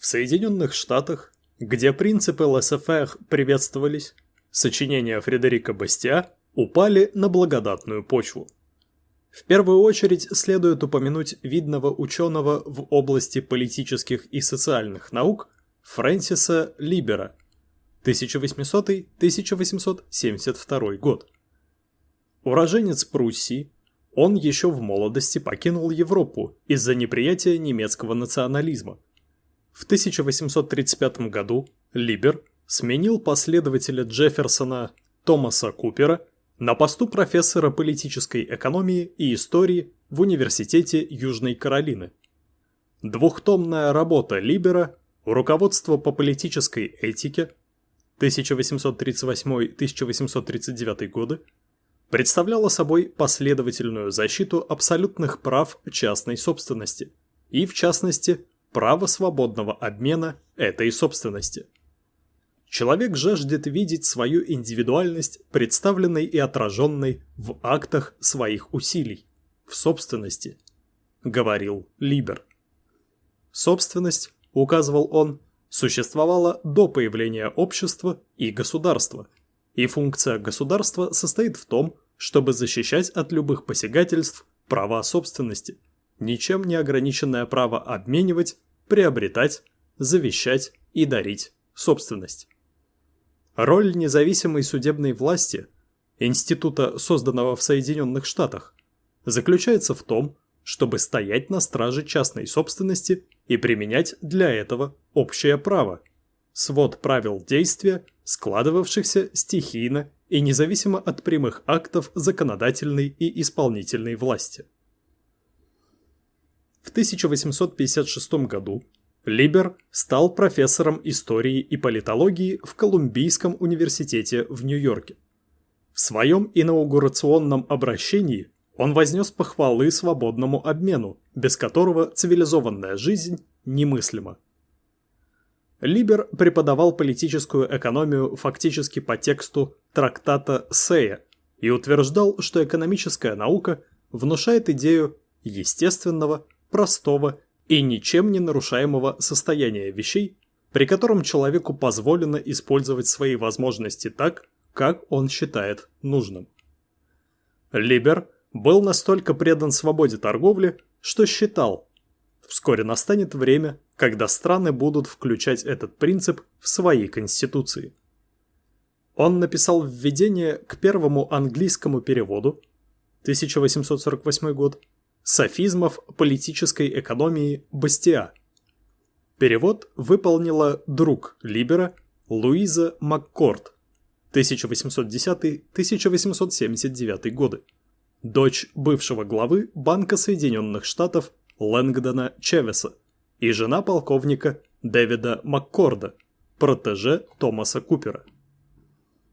В Соединенных Штатах, где принципы Лассефер приветствовались, сочинения Фредерика Бастиа упали на благодатную почву – В первую очередь следует упомянуть видного ученого в области политических и социальных наук Фрэнсиса Либера 1800-1872 год. Уроженец Пруссии, он еще в молодости покинул Европу из-за неприятия немецкого национализма. В 1835 году Либер сменил последователя Джефферсона Томаса Купера на посту профессора политической экономии и истории в Университете Южной Каролины. Двухтомная работа Либера «Руководство по политической этике» 1838-1839 годы представляла собой последовательную защиту абсолютных прав частной собственности и, в частности, право свободного обмена этой собственности. Человек жаждет видеть свою индивидуальность представленной и отраженной в актах своих усилий, в собственности, говорил Либер. Собственность, указывал он, существовала до появления общества и государства, и функция государства состоит в том, чтобы защищать от любых посягательств права собственности, ничем не ограниченное право обменивать, приобретать, завещать и дарить собственность. Роль независимой судебной власти, института, созданного в Соединенных Штатах, заключается в том, чтобы стоять на страже частной собственности и применять для этого общее право, свод правил действия, складывавшихся стихийно и независимо от прямых актов законодательной и исполнительной власти. В 1856 году Либер стал профессором истории и политологии в Колумбийском университете в Нью-Йорке. В своем инаугурационном обращении он вознес похвалы свободному обмену, без которого цивилизованная жизнь немыслима. Либер преподавал политическую экономию фактически по тексту трактата Сея и утверждал, что экономическая наука внушает идею естественного, простого и ничем не нарушаемого состояния вещей, при котором человеку позволено использовать свои возможности так, как он считает нужным. Либер был настолько предан свободе торговли, что считал, вскоре настанет время, когда страны будут включать этот принцип в свои конституции. Он написал введение к первому английскому переводу 1848 год Софизмов политической экономии Бастиа. Перевод выполнила друг Либера Луиза Маккорд 1810-1879 годы, дочь бывшего главы Банка Соединенных Штатов Лэнгдона Чевеса и жена полковника Дэвида Маккорда, протеже Томаса Купера.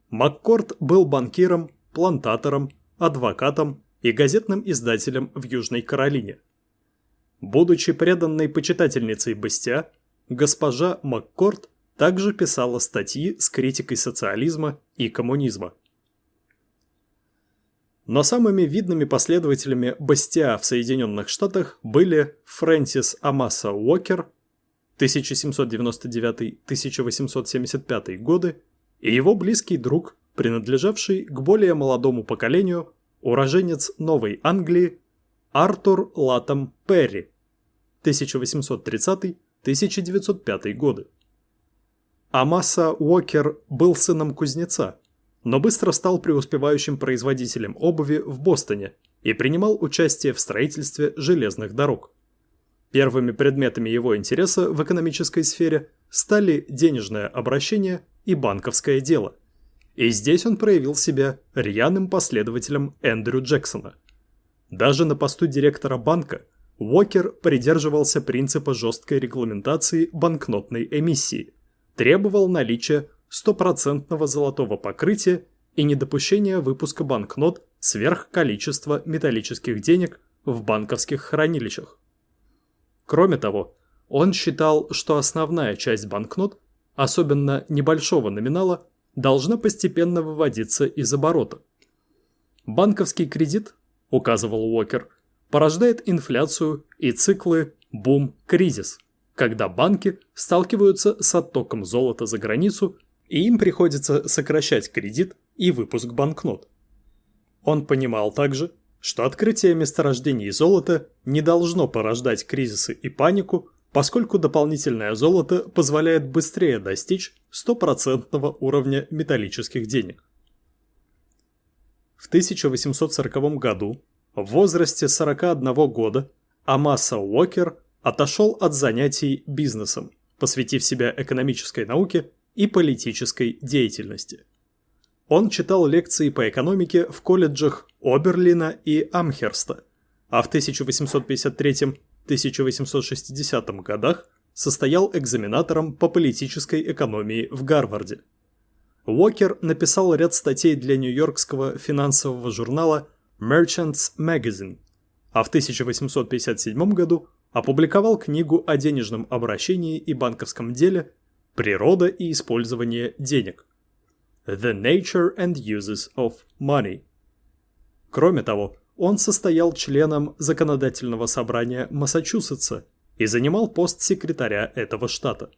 Маккорд был банкиром, плантатором, адвокатом и газетным издателем в Южной Каролине. Будучи преданной почитательницей Бастиа, госпожа Маккорд также писала статьи с критикой социализма и коммунизма. Но самыми видными последователями Бастиа в Соединенных Штатах были Фрэнсис Амаса Уокер 1799-1875 годы и его близкий друг, принадлежавший к более молодому поколению уроженец Новой Англии Артур Латам Перри 1830-1905 годы. Амаса Уокер был сыном кузнеца, но быстро стал преуспевающим производителем обуви в Бостоне и принимал участие в строительстве железных дорог. Первыми предметами его интереса в экономической сфере стали денежное обращение и банковское дело – и здесь он проявил себя рьяным последователем Эндрю Джексона. Даже на посту директора банка Уокер придерживался принципа жесткой регламентации банкнотной эмиссии, требовал наличия стопроцентного золотого покрытия и недопущения выпуска банкнот сверх количества металлических денег в банковских хранилищах. Кроме того, он считал, что основная часть банкнот, особенно небольшого номинала, должна постепенно выводиться из оборота. Банковский кредит, указывал Уокер, порождает инфляцию и циклы бум-кризис, когда банки сталкиваются с оттоком золота за границу и им приходится сокращать кредит и выпуск банкнот. Он понимал также, что открытие месторождений золота не должно порождать кризисы и панику, поскольку дополнительное золото позволяет быстрее достичь стопроцентного уровня металлических денег. В 1840 году, в возрасте 41 года, Амаса Уокер отошел от занятий бизнесом, посвятив себя экономической науке и политической деятельности. Он читал лекции по экономике в колледжах Оберлина и Амхерста, а в 1853-1860 годах состоял экзаменатором по политической экономии в Гарварде. Уокер написал ряд статей для нью-йоркского финансового журнала Merchants Magazine, а в 1857 году опубликовал книгу о денежном обращении и банковском деле «Природа и использование денег» The Nature and Uses of Money. Кроме того, он состоял членом законодательного собрания Массачусетса и занимал пост секретаря этого штата.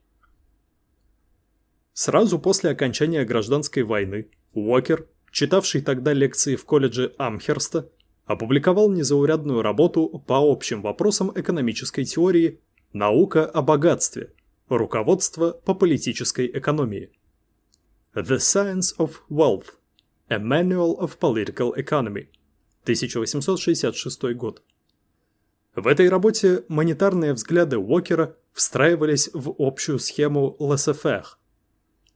Сразу после окончания гражданской войны Уокер, читавший тогда лекции в колледже Амхерста, опубликовал незаурядную работу по общим вопросам экономической теории «Наука о богатстве. Руководство по политической экономии». The Science of Wealth. A Manual of Political Economy. 1866 год. В этой работе монетарные взгляды Уокера встраивались в общую схему laissez-faire.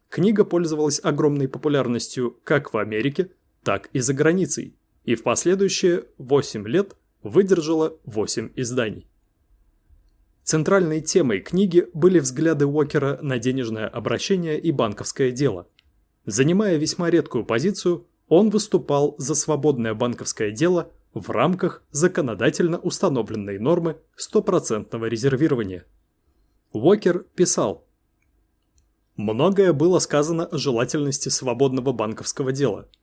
Книга пользовалась огромной популярностью как в Америке, так и за границей, и в последующие 8 лет выдержала 8 изданий. Центральной темой книги были взгляды Уокера на денежное обращение и банковское дело. Занимая весьма редкую позицию, он выступал за свободное банковское дело в рамках законодательно установленной нормы стопроцентного резервирования. Уокер писал, «Многое было сказано о желательности свободного банковского дела –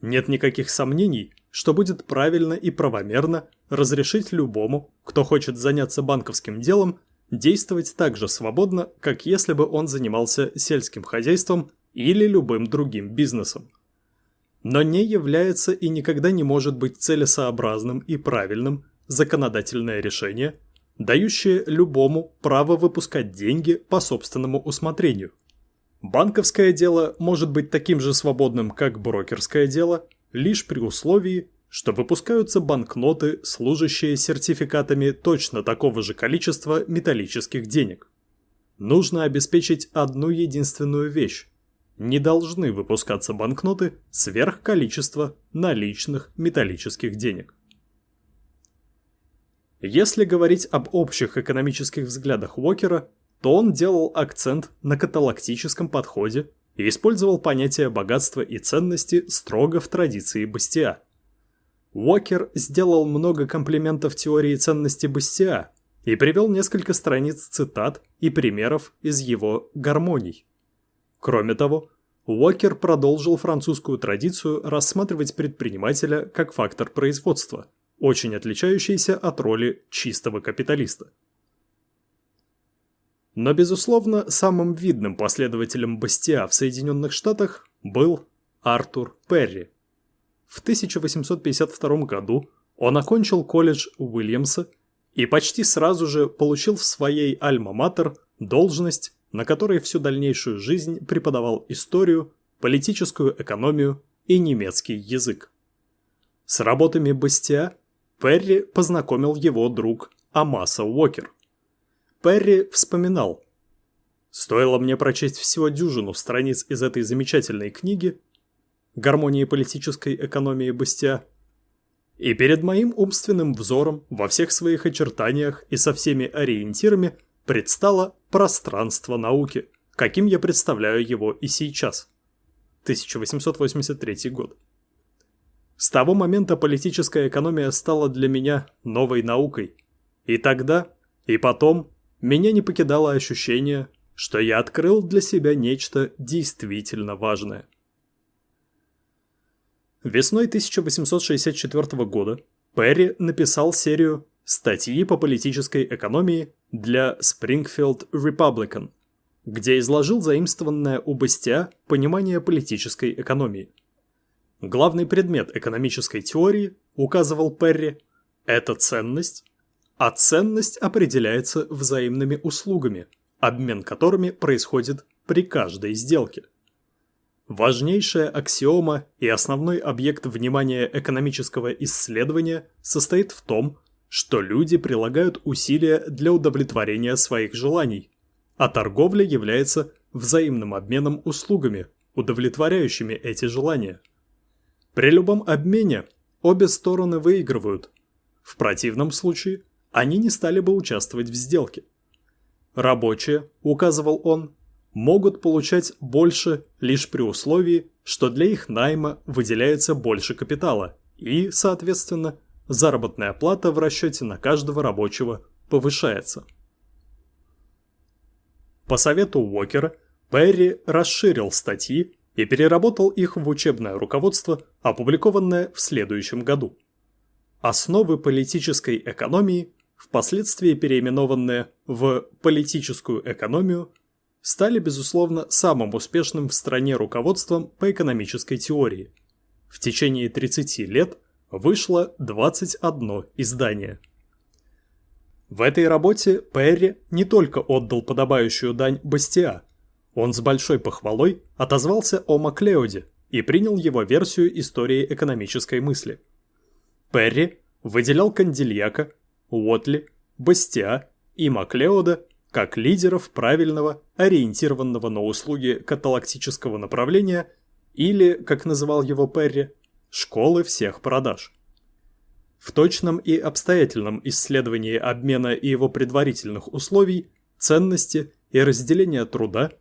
нет никаких сомнений, что будет правильно и правомерно разрешить любому, кто хочет заняться банковским делом, действовать так же свободно, как если бы он занимался сельским хозяйством или любым другим бизнесом. Но не является и никогда не может быть целесообразным и правильным законодательное решение, дающее любому право выпускать деньги по собственному усмотрению – Банковское дело может быть таким же свободным, как брокерское дело, лишь при условии, что выпускаются банкноты, служащие сертификатами точно такого же количества металлических денег. Нужно обеспечить одну единственную вещь. Не должны выпускаться банкноты сверх количества наличных металлических денег. Если говорить об общих экономических взглядах Уокера, то он делал акцент на каталактическом подходе и использовал понятие богатства и ценности строго в традиции Бастиа. Уокер сделал много комплиментов теории ценности Бастиа и привел несколько страниц цитат и примеров из его гармоний. Кроме того, Уокер продолжил французскую традицию рассматривать предпринимателя как фактор производства, очень отличающийся от роли чистого капиталиста. Но, безусловно, самым видным последователем Бастиа в Соединенных Штатах был Артур Перри. В 1852 году он окончил колледж Уильямса и почти сразу же получил в своей альма-матер должность, на которой всю дальнейшую жизнь преподавал историю, политическую экономию и немецкий язык. С работами Бастиа Перри познакомил его друг Амаса Уокер. Перри вспоминал. «Стоило мне прочесть всего дюжину страниц из этой замечательной книги «Гармонии политической экономии Бастиа», и перед моим умственным взором во всех своих очертаниях и со всеми ориентирами предстало пространство науки, каким я представляю его и сейчас. 1883 год. С того момента политическая экономия стала для меня новой наукой. И тогда, и потом меня не покидало ощущение, что я открыл для себя нечто действительно важное. Весной 1864 года Перри написал серию «Статьи по политической экономии» для Springfield Republican, где изложил заимствованное у Бастиа понимание политической экономии. Главный предмет экономической теории, указывал Перри, это ценность, а ценность определяется взаимными услугами, обмен которыми происходит при каждой сделке. Важнейшая аксиома и основной объект внимания экономического исследования состоит в том, что люди прилагают усилия для удовлетворения своих желаний, а торговля является взаимным обменом услугами, удовлетворяющими эти желания. При любом обмене обе стороны выигрывают. В противном случае они не стали бы участвовать в сделке. Рабочие, указывал он, могут получать больше лишь при условии, что для их найма выделяется больше капитала и, соответственно, заработная плата в расчете на каждого рабочего повышается. По совету Уокера, Перри расширил статьи и переработал их в учебное руководство, опубликованное в следующем году. Основы политической экономии, впоследствии переименованные в политическую экономию, стали, безусловно, самым успешным в стране руководством по экономической теории. В течение 30 лет вышло 21 издание. В этой работе Перри не только отдал подобающую дань Бастиа, он с большой похвалой отозвался о Маклеоде и принял его версию истории экономической мысли. Перри выделял Кандильяка, Уотли, Бастиа и Маклеода как лидеров правильного, ориентированного на услуги каталактического направления или, как называл его Перри, школы всех продаж. В точном и обстоятельном исследовании обмена и его предварительных условий, ценности и разделения труда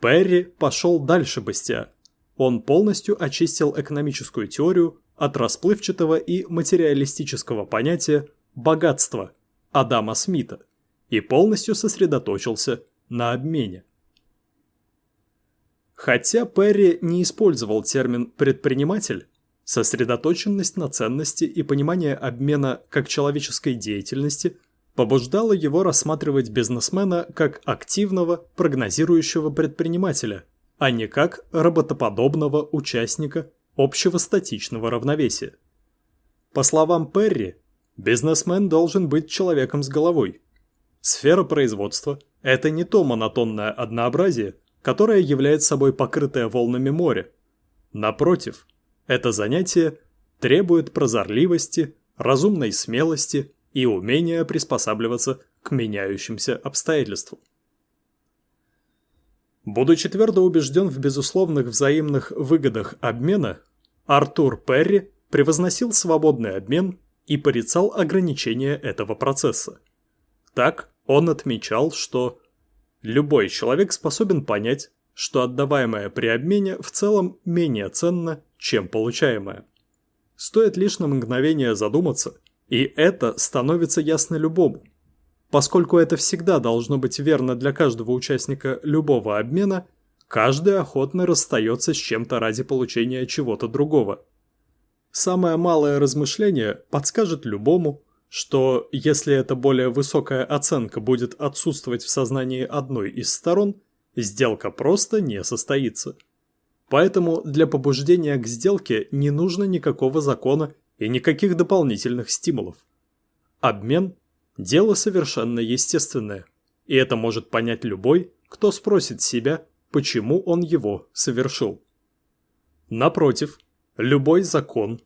Перри пошел дальше Бастиа. Он полностью очистил экономическую теорию от расплывчатого и материалистического понятия «богатства» Адама Смита и полностью сосредоточился на обмене. Хотя Перри не использовал термин «предприниматель», Сосредоточенность на ценности и понимание обмена как человеческой деятельности побуждало его рассматривать бизнесмена как активного, прогнозирующего предпринимателя, а не как работоподобного участника общего статичного равновесия. По словам Перри, бизнесмен должен быть человеком с головой. Сфера производства – это не то монотонное однообразие, которое является собой покрытое волнами море. Напротив – это занятие требует прозорливости, разумной смелости и умения приспосабливаться к меняющимся обстоятельствам. Будучи твердо убежден в безусловных взаимных выгодах обмена, Артур Перри превозносил свободный обмен и порицал ограничения этого процесса. Так он отмечал, что любой человек способен понять, что отдаваемое при обмене в целом менее ценно, чем получаемое. Стоит лишь на мгновение задуматься, и это становится ясно любому. Поскольку это всегда должно быть верно для каждого участника любого обмена, каждый охотно расстается с чем-то ради получения чего-то другого. Самое малое размышление подскажет любому, что если эта более высокая оценка будет отсутствовать в сознании одной из сторон – сделка просто не состоится. Поэтому для побуждения к сделке не нужно никакого закона и никаких дополнительных стимулов. Обмен – дело совершенно естественное, и это может понять любой, кто спросит себя, почему он его совершил. Напротив, любой закон,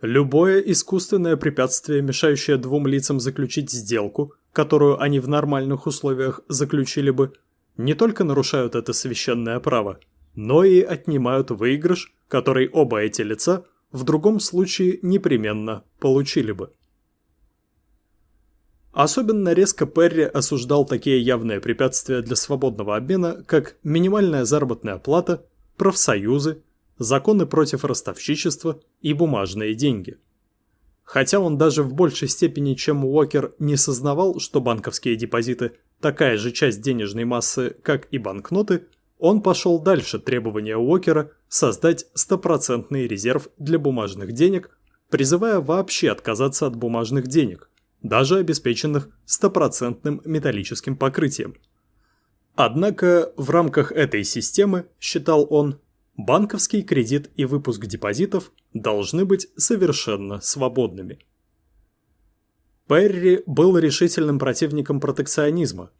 любое искусственное препятствие, мешающее двум лицам заключить сделку, которую они в нормальных условиях заключили бы – не только нарушают это священное право, но и отнимают выигрыш, который оба эти лица в другом случае непременно получили бы. Особенно резко Перри осуждал такие явные препятствия для свободного обмена, как минимальная заработная плата, профсоюзы, законы против ростовщичества и бумажные деньги. Хотя он даже в большей степени, чем Уокер, не сознавал, что банковские депозиты такая же часть денежной массы, как и банкноты, он пошел дальше требования Уокера создать стопроцентный резерв для бумажных денег, призывая вообще отказаться от бумажных денег, даже обеспеченных стопроцентным металлическим покрытием. Однако в рамках этой системы, считал он, банковский кредит и выпуск депозитов должны быть совершенно свободными. Перри был решительным противником протекционизма.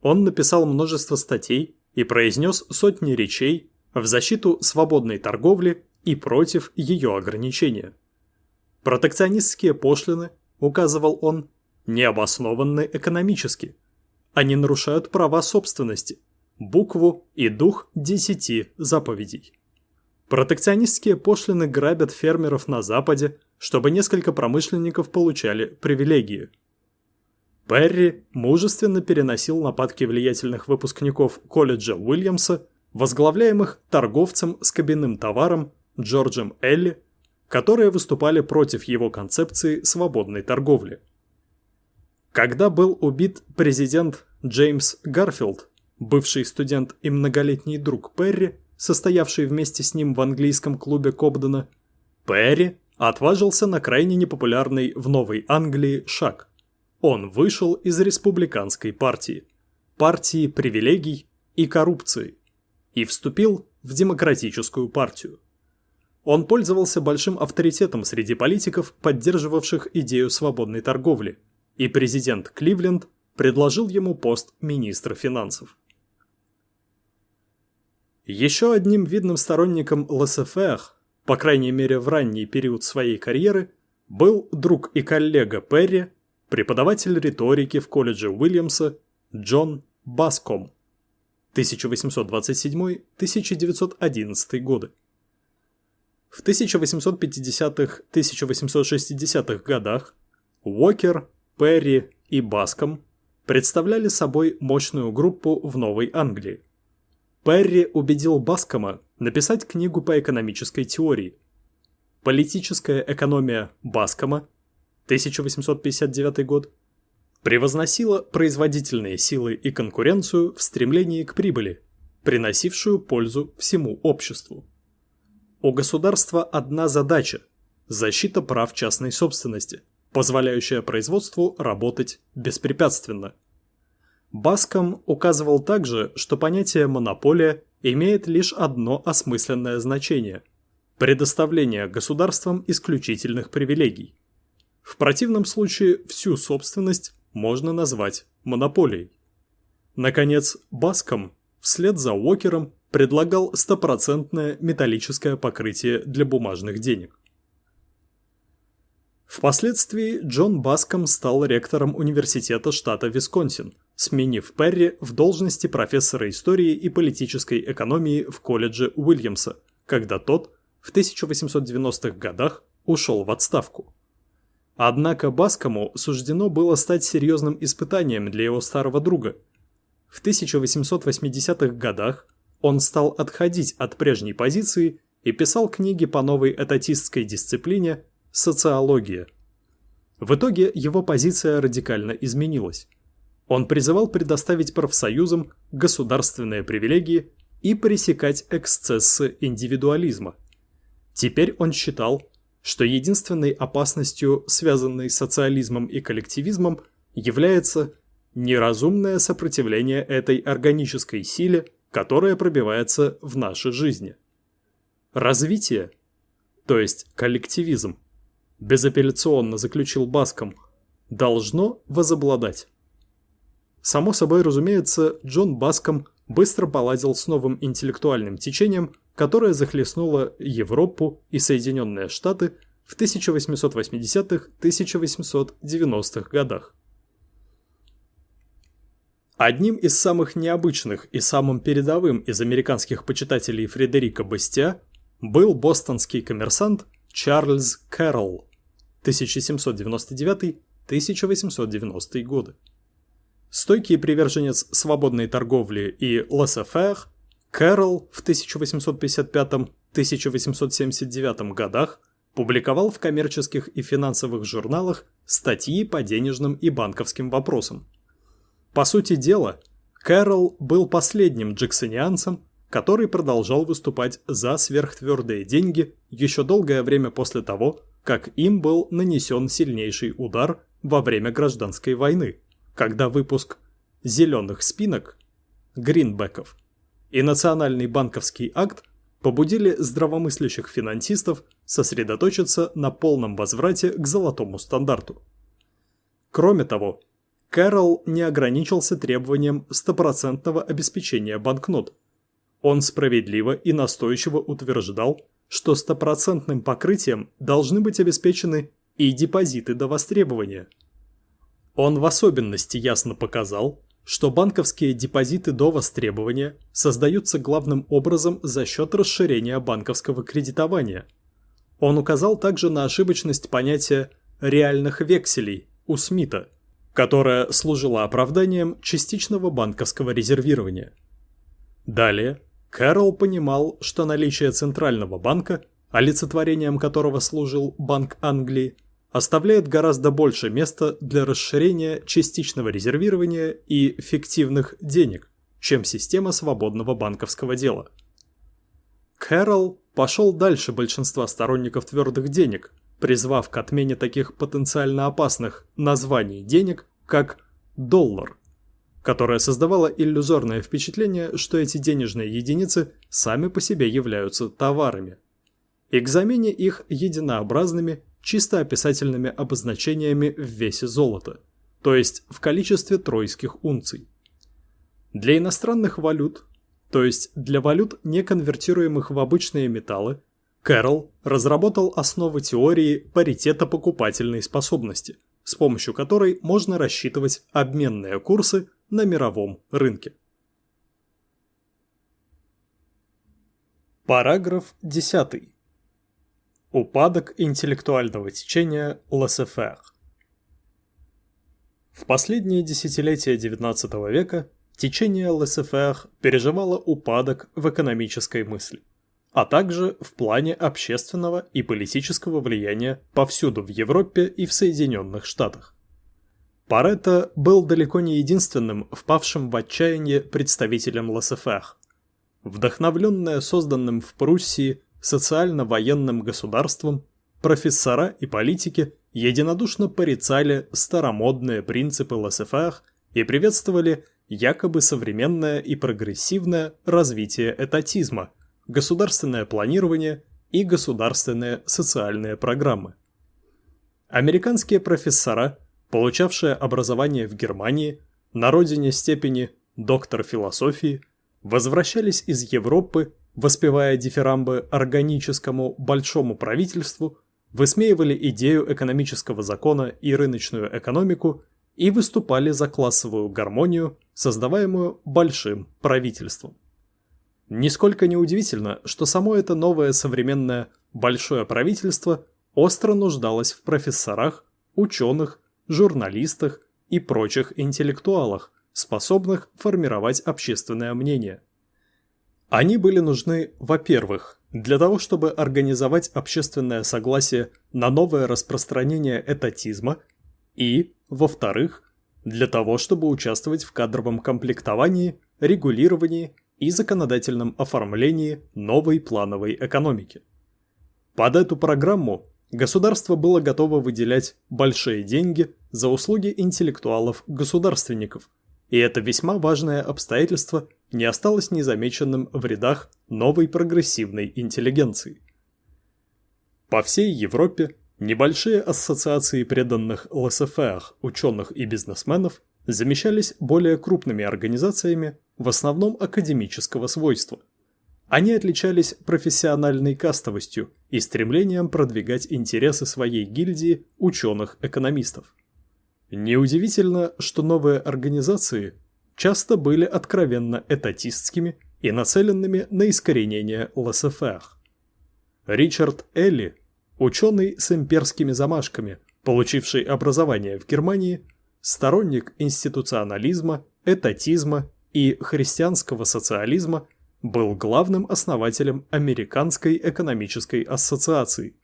Он написал множество статей и произнес сотни речей в защиту свободной торговли и против ее ограничения. Протекционистские пошлины, указывал он, необоснованны экономически. Они нарушают права собственности, букву и дух десяти заповедей. Протекционистские пошлины грабят фермеров на Западе, чтобы несколько промышленников получали привилегии. Перри мужественно переносил нападки влиятельных выпускников колледжа Уильямса, возглавляемых торговцем с кабинным товаром Джорджем Элли, которые выступали против его концепции свободной торговли. Когда был убит президент Джеймс Гарфилд, бывший студент и многолетний друг Перри, состоявший вместе с ним в английском клубе Кобдена, Перри отважился на крайне непопулярный в Новой Англии шаг. Он вышел из республиканской партии, партии привилегий и коррупции, и вступил в демократическую партию. Он пользовался большим авторитетом среди политиков, поддерживавших идею свободной торговли, и президент Кливленд предложил ему пост министра финансов. Еще одним видным сторонником ЛСФР, по крайней мере в ранний период своей карьеры, был друг и коллега Перри, преподаватель риторики в колледже Уильямса Джон Баском 1827-1911 годы. В 1850-1860-х годах Уокер, Перри и Баском представляли собой мощную группу в Новой Англии. Перри убедил Баскома написать книгу по экономической теории. Политическая экономия Баскома, 1859 год, превозносила производительные силы и конкуренцию в стремлении к прибыли, приносившую пользу всему обществу. У государства одна задача – защита прав частной собственности, позволяющая производству работать беспрепятственно. Баском указывал также, что понятие «монополия» имеет лишь одно осмысленное значение – предоставление государствам исключительных привилегий. В противном случае всю собственность можно назвать монополией. Наконец, Баском вслед за Уокером предлагал стопроцентное металлическое покрытие для бумажных денег. Впоследствии Джон Баском стал ректором университета штата Висконсин, сменив Перри в должности профессора истории и политической экономии в колледже Уильямса, когда тот в 1890-х годах ушел в отставку. Однако Баскому суждено было стать серьезным испытанием для его старого друга. В 1880-х годах он стал отходить от прежней позиции и писал книги по новой этатистской дисциплине «Социология». В итоге его позиция радикально изменилась. Он призывал предоставить профсоюзам государственные привилегии и пресекать эксцессы индивидуализма. Теперь он считал, что единственной опасностью, связанной с социализмом и коллективизмом, является неразумное сопротивление этой органической силе – которая пробивается в нашей жизни. Развитие, то есть коллективизм, безапелляционно заключил Баском, должно возобладать. Само собой разумеется, Джон Баском быстро поладил с новым интеллектуальным течением, которое захлестнуло Европу и Соединенные Штаты в 1880-1890-х годах. Одним из самых необычных и самым передовым из американских почитателей Фредерика Бастиа был бостонский коммерсант Чарльз Кэрролл 1799-1890 годы. Стойкий приверженец свободной торговли и laissez-faire, Кэрролл в 1855-1879 годах публиковал в коммерческих и финансовых журналах статьи по денежным и банковским вопросам. По сути дела, Кэрол был последним джексонианцем, который продолжал выступать за сверхтвердые деньги еще долгое время после того, как им был нанесен сильнейший удар во время гражданской войны, когда выпуск «зеленых спинок» гринбеков и национальный банковский акт побудили здравомыслящих финансистов сосредоточиться на полном возврате к золотому стандарту. Кроме того, Кэрролл не ограничился требованием стопроцентного обеспечения банкнот. Он справедливо и настойчиво утверждал, что стопроцентным покрытием должны быть обеспечены и депозиты до востребования. Он в особенности ясно показал, что банковские депозиты до востребования создаются главным образом за счет расширения банковского кредитования. Он указал также на ошибочность понятия «реальных векселей» у Смита, которое служило оправданием частичного банковского резервирования. Далее, Кэрролл понимал, что наличие Центрального банка, олицетворением которого служил Банк Англии, оставляет гораздо больше места для расширения частичного резервирования и фиктивных денег, чем система свободного банковского дела. Кэрролл пошел дальше большинства сторонников твердых денег, призвав к отмене таких потенциально опасных названий денег, как «доллар», которое создавало иллюзорное впечатление, что эти денежные единицы сами по себе являются товарами. И к замене их единообразными чисто описательными обозначениями в весе золота, то есть в количестве тройских унций. Для иностранных валют, то есть для валют, не конвертируемых в обычные металлы, Кэрролл разработал основы теории паритета покупательной способности, с помощью которой можно рассчитывать обменные курсы на мировом рынке. Параграф 10. Упадок интеллектуального течения ЛСФР. В последние десятилетия XIX века течение ЛСФР переживало упадок в экономической мысли, а также в плане общественного и политического влияния повсюду в Европе и в Соединенных Штатах. Паретто был далеко не единственным впавшим в отчаяние представителем ЛСФР. Вдохновленная созданным в Пруссии социально-военным государством, профессора и политики единодушно порицали старомодные принципы ЛСФР и приветствовали якобы современное и прогрессивное развитие этатизма, государственное планирование и государственные социальные программы. Американские профессора, получавшие образование в Германии, на родине степени доктор философии, возвращались из Европы воспевая дифирамбы органическому большому правительству, высмеивали идею экономического закона и рыночную экономику и выступали за классовую гармонию, создаваемую большим правительством. Нисколько не удивительно, что само это новое современное большое правительство остро нуждалось в профессорах, ученых, журналистах и прочих интеллектуалах, способных формировать общественное мнение – они были нужны, во-первых, для того, чтобы организовать общественное согласие на новое распространение этатизма, и, во-вторых, для того, чтобы участвовать в кадровом комплектовании, регулировании и законодательном оформлении новой плановой экономики. Под эту программу государство было готово выделять большие деньги за услуги интеллектуалов-государственников, и это весьма важное обстоятельство не осталось незамеченным в рядах новой прогрессивной интеллигенции. По всей Европе небольшие ассоциации преданных ЛСФР ученых и бизнесменов замещались более крупными организациями, в основном академического свойства. Они отличались профессиональной кастовостью и стремлением продвигать интересы своей гильдии ученых-экономистов. Неудивительно, что новые организации часто были откровенно этатистскими и нацеленными на искоренение ЛСФР. Ричард Элли, ученый с имперскими замашками, получивший образование в Германии, сторонник институционализма, этатизма и христианского социализма, был главным основателем Американской экономической ассоциации.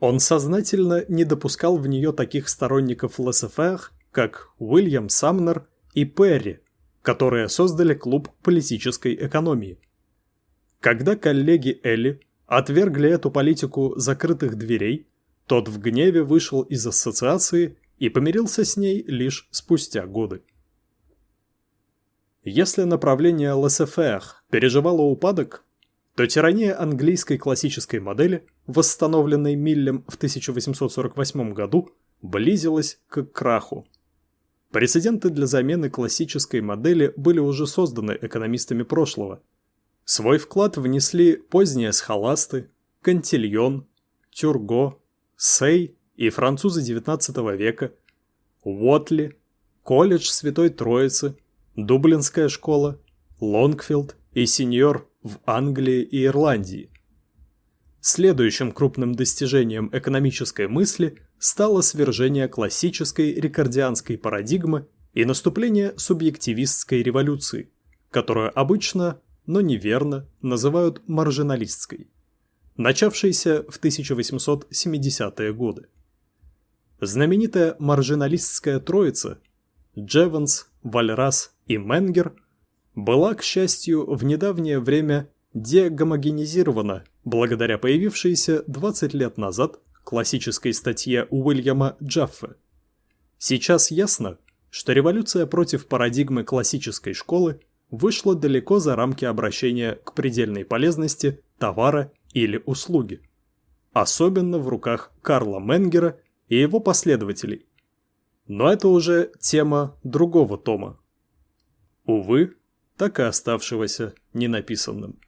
Он сознательно не допускал в нее таких сторонников ЛСФР, как Уильям Самнер и Перри, которые создали клуб политической экономии. Когда коллеги Элли отвергли эту политику закрытых дверей, тот в гневе вышел из ассоциации и помирился с ней лишь спустя годы. Если направление ЛСФР переживало упадок, то тирания английской классической модели, восстановленной Миллем в 1848 году, близилась к краху. Прецеденты для замены классической модели были уже созданы экономистами прошлого. Свой вклад внесли поздние схоласты, Кантильон, Тюрго, Сей и французы XIX века, Уотли, колледж Святой Троицы, Дублинская школа, Лонгфилд и сеньор в Англии и Ирландии. Следующим крупным достижением экономической мысли стало свержение классической рекордианской парадигмы и наступление субъективистской революции, которую обычно, но неверно, называют маржиналистской, начавшейся в 1870-е годы. Знаменитая маржиналистская троица Джеванс, Вальрас и Менгер была, к счастью, в недавнее время дегомогенизирована благодаря появившейся 20 лет назад классической статье Уильяма Джаффе. Сейчас ясно, что революция против парадигмы классической школы вышла далеко за рамки обращения к предельной полезности товара или услуги. Особенно в руках Карла Менгера и его последователей. Но это уже тема другого тома. Увы, так и оставшегося ненаписанным.